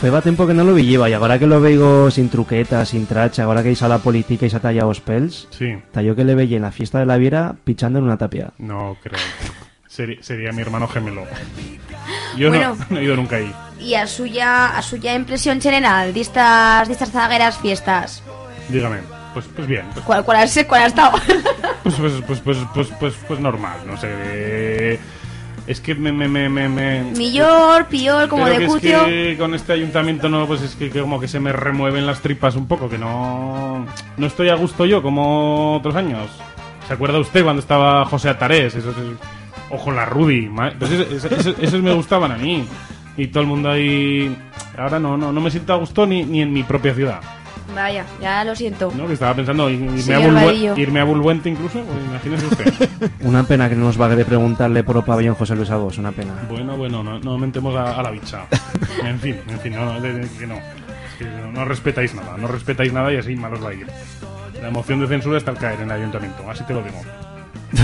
Feba tiempo que no lo lleva y ahora que lo veigo sin truqueta, sin tracha, ahora que hizo a la política y se ha tallado pels, Sí, ta yo que le veía en la fiesta de la Viera pichando en una tapia. no creo. Seri- sería mi hermano gemelo. Yo Bueno. no, no he ido nunca ahí. Y a suya, a suya impresión general de estas, de estas zagueras fiestas. Dígame. Pues, pues bien. Pues, ¿Cuál, cuál, ha, cuál ha estado? pues, pues, pues, pues, pues, pues, pues normal. No sé. eh, Es que me... me, me, me, me- Millor, pior, como de que. Es que con este ayuntamiento no, pues es que, que como que se me remueven las tripas un poco, que no, no estoy a gusto yo como otros años. ¿Se acuerda usted cuando estaba José Atarés? Esos, esos- ojo la Rudy, pues esos me gustaban a mí. Y todo el mundo ahí... Ahora no, no, no me siento a gusto ni, ni en mi propia ciudad. Vaya, ya lo siento. ¿no? Que estaba pensando ir- irme, a, Señor Bulbue- Vadillo. irme a Bulbuente incluso, pues imagínese usted. Una pena que no nos va a preguntarle por el pabellón José Luis Abos, una pena. Bueno, bueno, no, no mentemos a, a la bicha. En fin, en fin, no, de- de- que no. Es que no, no respetáis nada, no respetáis nada y así malos va a ir. La moción de censura está al caer en el ayuntamiento, así te lo digo.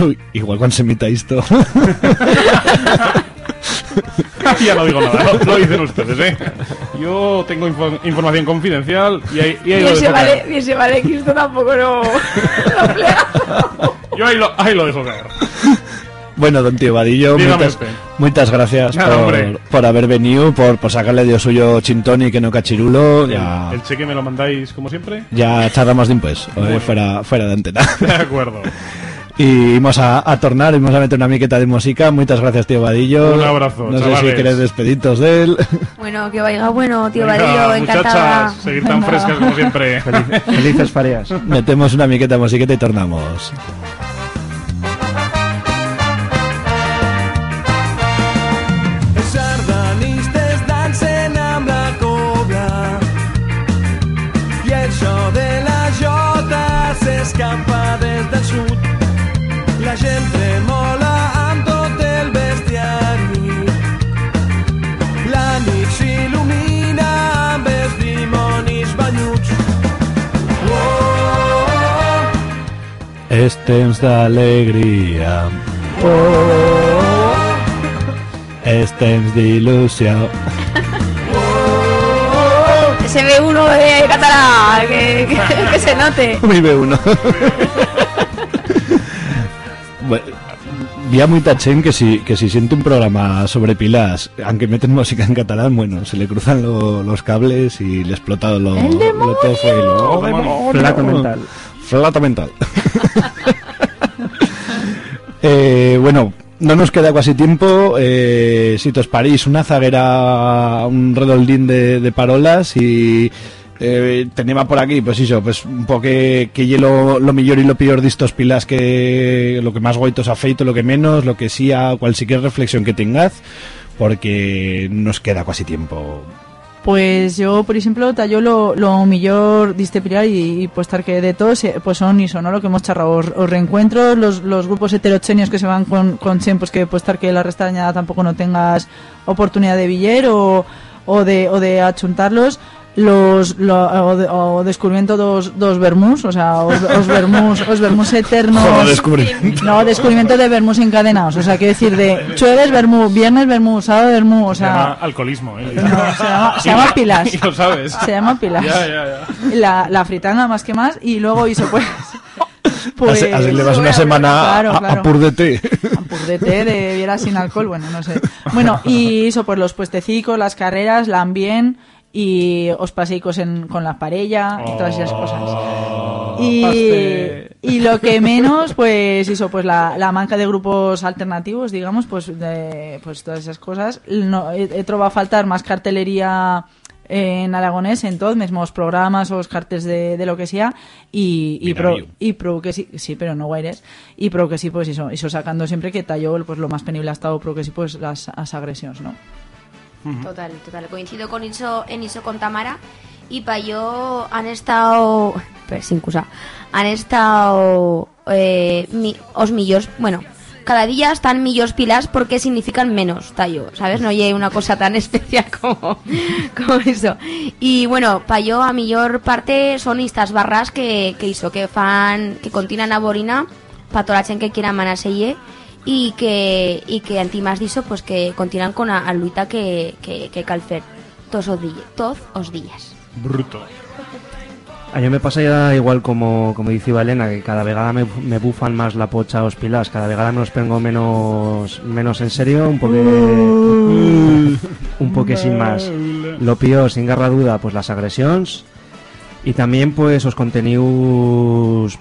Uy, igual cuando se emita esto. ya no digo nada, lo, lo dicen ustedes, ¿eh? Yo tengo info- información confidencial y ahí, y ahí Y lo dejo vale, caer. y ese vale que esto tampoco no, no emplea. Yo ahí lo, ahí lo dejo caer. Bueno, don Tío Vadillo, muchas, muchas gracias Nada, por, por haber venido, por, por sacarle Dios suyo chintón que no cachirulo. Ya, El, el cheque me lo mandáis como siempre. ya charlamos de pues, Bueno. fuera, fuera de antena. De acuerdo. Y vamos a, a tornar, vamos a meter una miqueta de música. Muchas gracias, tío Vadillo. Un abrazo, No sé si quieres despeditos de él. Bueno, que vaya bueno, tío Venga, Vadillo, encantada. muchachas, seguir tan frescas como siempre. Feliz- felices fareas. Metemos una miqueta de musiqueta y tornamos. És temps d'alegria. És temps d'il·lusió. Ese ve uno de catalán, que, que, que se note. Muy ve uno. Bueno, Vi a mucha gente que si, que si siente un programa sobre pilas, aunque meten música en catalán, bueno, se le cruzan lo- los cables y le explota lo, lo todo fue y lo- ¡Oh, demonio! Flato mental. Flato mental. Eh, bueno, no nos queda casi tiempo. Eh, si tos parís, una zaguera, un redoldín de, de parolas y eh, tenemos por aquí, pues eso, pues un poco que, hielo lo mejor y lo peor de estos pilas que lo que más goitos afeito, lo que menos, lo que sí a cualquier reflexión que tengas, porque nos queda casi tiempo. Pues yo, por ejemplo, tallo lo, lo mejor pilar y, y pues que de todos, pues son eso, ¿no? Lo que hemos charrado, os, os reencuentros, los, los grupos heterogéneos que se van con, con Chen, pues que pues estar que la restañada tampoco no tengas oportunidad de billar o, o de, o de achuntarlos. Los lo, o, de- o descubrimiento dos, dos vermús, o sea, os, os vermús, os vermús eternos. Descubrimiento. No, descubrimiento de vermús encadenados, o sea, quiero decir de jueves vermú, viernes vermú, sábado vermú, o Se llama sea, alcoholismo, ¿eh? no, se llama, se llama pilas. Y lo sabes. Se llama pilas. Ya, ya, ya. La, la fritanga más que más y luego hizo pues pues así, así le vas una semana Claro, a, claro. a pur de té. Pur de té de viera sin alcohol, bueno, no sé. Bueno, y hizo pues los puestecicos, las carreras, la ambien y os paseicos en, con la parella y todas esas cosas. Y, paste. y lo que menos, pues hizo pues la, la manca de grupos alternativos, digamos, pues de pues todas esas cosas. No, he, he trobado faltar más cartelería en aragonés en todos mismos programas o os cartes de, de lo que sea y, y pro, y pro que sí, sí, pero no guaires. Y pro que sí, pues eso, eso sacando siempre que talló pues lo más penible ha estado pro que sí, pues las, las agresiones, ¿no? Total, total. Coincido con eso, en eso con Tamara. Y para yo han estado. Pero sin cosa. Han estado. Eh, mi, os millors. Bueno, cada día están millors pilas porque significan menos, tallo, ¿sabes? No hay una cosa tan especial como, como eso. Y bueno, para yo a millor parte son estas barras que, que hizo, que fan, que continan a Borina, para toda la gente que quiera manaselle y que y que anti más diso pues que continúan con a, a luita que, que, que cal fer todos os días todos os días Bruto. A mí me pasa ya igual como, como dice Elena, que cada vegada me, me bufan más la pocha os pilas, cada vegada me los pongo menos, menos en serio, un poco un poco sin más. Lo peor, sin garra duda, pues las agresiones y también pues los contenidos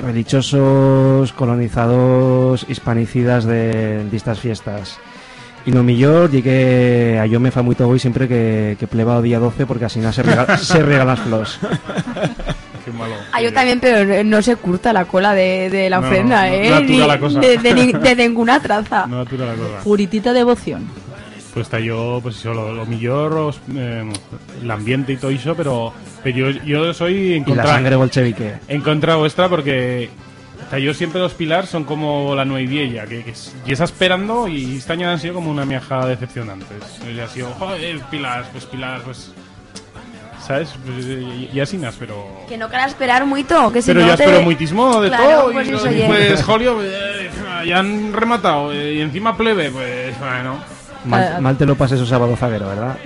religiosos, colonizados, hispanicidas de, de estas fiestas. Y lo millor y que a yo me fa muy hoy siempre que, que o día 12 porque así no se regala, se regalan las flores. Qué malo. ah yo también pero no se curta la cola de, de la No, ofrenda no, eh no atura Ni- la cosa. de, de ni- de ninguna traza No atura la cosa. Puritita devoción. Pues está yo, pues eso, lo, lo millor, os, eh, el ambiente y todo eso, pero, pero yo, yo soy en Y la contra, sangre bolchevique. en contra vuestra porque está yo siempre los pilar son como la nueva vieja, que, que es- y está esperando y este año han sido como una miaja decepcionante. Y ha sido, joder, pilar, pues pilar, pues... ¿Sabes? Pues, y, y así nas, pero... que no quieras esperar mucho que si Pero no ya te- espero muitismo de Claro, todo. pues y, eso, y ya. pues, Julio, eh, ya han rematado. eh, y encima plebe, pues bueno. Mal, Ah. mal te lo pases esos sábado zaguero, ¿verdad?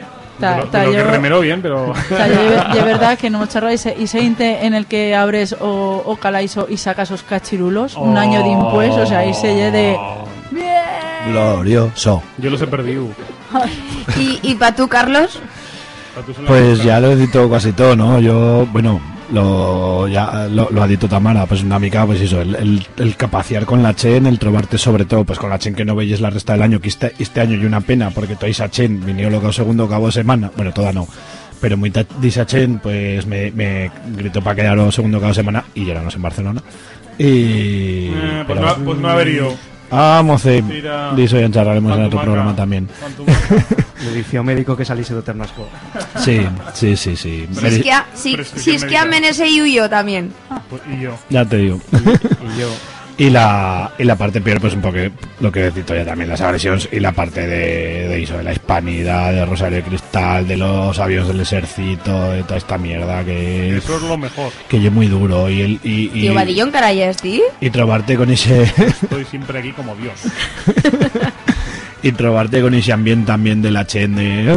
Ta- de lo, de lo que yo- remeró bien, pero. O de, verdad que no charra y se, y se inte en el que abres o, o calaiso y sacas os cachirulos, un año de impuestos, o sea, ahí se de... Glorioso. Yo los he perdido. y, y para tú Carlos Pa' tú Pues ya lo he dicho casi todo, ¿no? Yo, bueno, lo, ya lo, lo ha dicho Tamara, pues una mica, pues eso, el, el, el capaciar con la Chen, el trovarte sobre todo, pues con la Chen que no veis la resta del año, que este, este año y una pena, porque toda esa Chen vinió lo que segundo cabo de semana, bueno, toda no, pero muy esa Chen, pues me, me gritó para quedar segundo cabo de semana y llegamos en Barcelona. Y... Eh, pues, pero- no, ha- pues no haber ido. Ah, moce, Tira. dice ya charlaremos en otro programa también. Le dició médico que salise de Ternasco. Sí, sí, sí, sí. si es que a- si, si es que a médica. Menese y yo también Pues- y yo. Ya te digo. Y yo, Y la, y la parte peor, pues un poco lo que decía ya también, las agresiones y la parte de, de eso, de la hispanidad, de Rosario de Cristal, de los aviones del ejército, de toda esta mierda que, Eso es lo mejor. que es muy duro. Y, el, y, y, tío Badillón caray ¿sí? y trobarte con ese Estoy siempre aquí como Dios. y trobarte con ese ambiente también de la Chen de "Eh,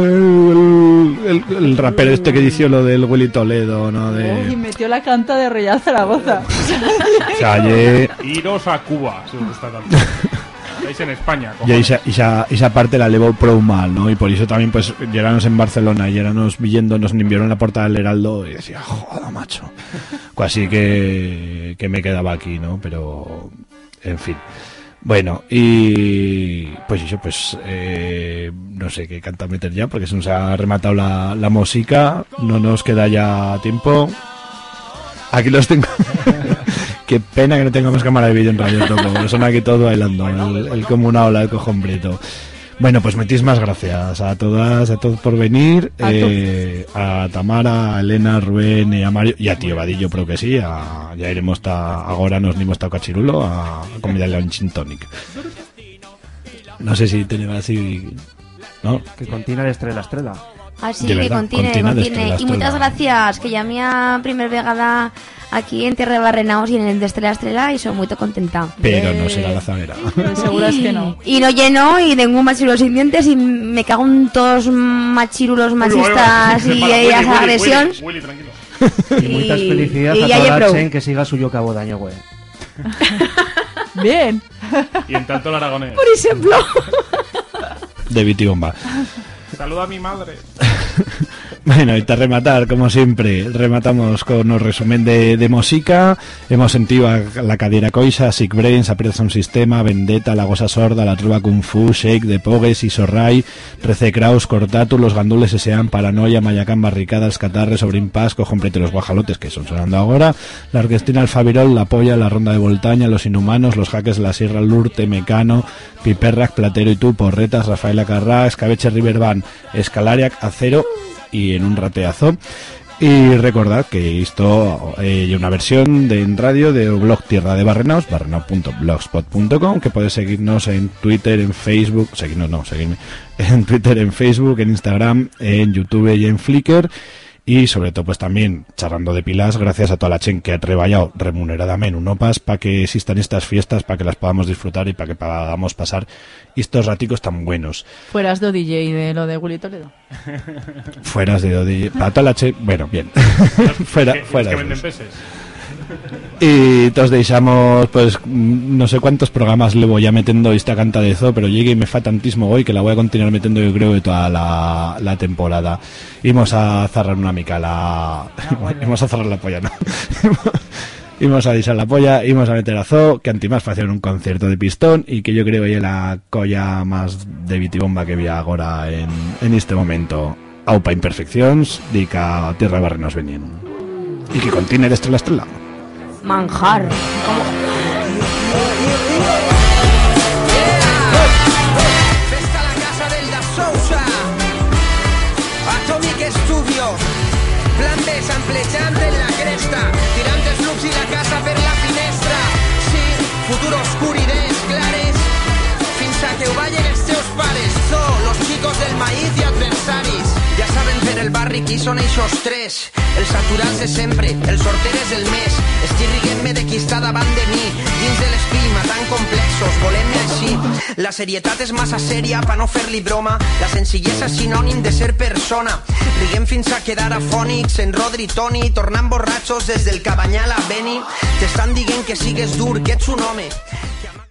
el, rapero este que dició lo del Willy Toledo, ¿no? Y De, metió la canta de Real Zaragoza. ye- Iros a Cuba, si os gusta tanto. Estáis en España. Y esa, esa, esa parte la llevó pro mal, ¿no? Y por eso también, pues, llegamos en Barcelona y llegamos viendo, nos enviaron la portada del Heraldo y decía, joda, macho. Así que, que me quedaba aquí, ¿no? Pero, en fin. Bueno, y pues eso, pues eh, no sé qué canta meter ya, porque se nos ha rematado la, la música, no nos queda ya tiempo. Aquí los tengo. Qué pena que no tengamos cámara de vídeo en Radio porque son aquí todo bailando, el, el como una ola de cojombrito. Bueno, pues muchísimas gracias a todas, a todos por venir, A eh, a Tamara, a Elena, a Rubén y a Mario, y a Tío Vadillo, creo que sí, a, ya iremos ta, ahora nos nimos a cachirulo a, a convidarle a un gin tonic. No sé si tenemos así, ¿no? que contina de estrella a estrella. Así De que continúe, continúa de continúe. Y muchas gracias, que ya mi primer vegada aquí en Tierra de Barrenaos y en el de Estrella Estrella y soy muy contenta. Pero no será la zaguera. Seguro es que no. Y no lleno y tengo un machirulo sin dientes y me cago en todos machirulos machistas y esa agresión. Willy, Willy, tranquilo. Y muchas felicidades y a toda. Chen que siga suyo cabo daño, güey. Bien. Y en tanto el aragonés. Por ejemplo. De Bitibomba. Saluda a mi madre. Bueno, y te rematar, como siempre, rematamos con un resumen de, de música. Hemos sentido a la cadira coisa, Sick Brains, Aprieta un Sistema, Vendetta, La Gosa Sorda, La Truba Kung Fu, Shake, De Pogues, Isorray, Rece Kraus, Cortatu, Los Gandules S.A., Paranoia, Mayacán, Barricadas, Catarres, Sobrin Pasco, Complete los Guajalotes, que son sonando ahora, La Orquestina El Fabirol, La Polla, La Ronda de Voltaña, Los Inhumanos, Los Jaques la Sierra Lurte, Mecano, Piperrac, Platero y tú, Porretas, Rafaela Carrá, Escabeche Riverban, Escalariac, Acero y en un rateazo. Y recordad que esto hay una versión de en radio de blog Tierra de Barrenaos, barrenao.blogspot.com, que podéis seguirnos en Twitter, en Facebook, seguirnos no, seguirme, en Twitter, en Facebook, en Instagram, en YouTube y en Flickr. Y sobre todo, pues también, charlando de pilas, gracias a toda la chen que ha treballado remuneradamente un OPAS para que existan estas fiestas, para que las podamos disfrutar y para que podamos pasar estos raticos tan buenos. Fueras do DJ de lo de Willy Toledo. Fueras de Odi, para toda la chen, bueno, bien. fuera, fuera. que de venden eso. peces. Y todos deixamos, pues, mm, no sé cuántos programas le voy a metiendo esta canta de zoo, pero llegue y me fa tantísimo hoy que la voy a continuar metiendo yo creo de toda la, la temporada. Íbamos a cerrar una mica la... Íbamos a cerrar la polla, ¿no? Íbamos a disar la polla, íbamos a meter a zoo, que antimás facieron un concierto de pistón y que yo creo que es la colla más de bitibomba que vi ahora en, en este momento. Aupa Imperfeccions, dica Tierra Barrenos venien. Y que contiene de estrella a estrella. Manjar. Festa el barri qui són eixos? Tres. Els saturats de sempre, els sorteres del mes. Estic riguent-me de qui està davant de mi. Dins de l'espill matant complexos, volem-me així. La serietat és massa sèria pa no fer-li broma. La senzillesa és sinònim de ser persona. Riguem fins a quedar afònics en Rodri Toni Tornant borratxos des del Cabanyal a Beni. T'estan dient que sigues dur, que ets un home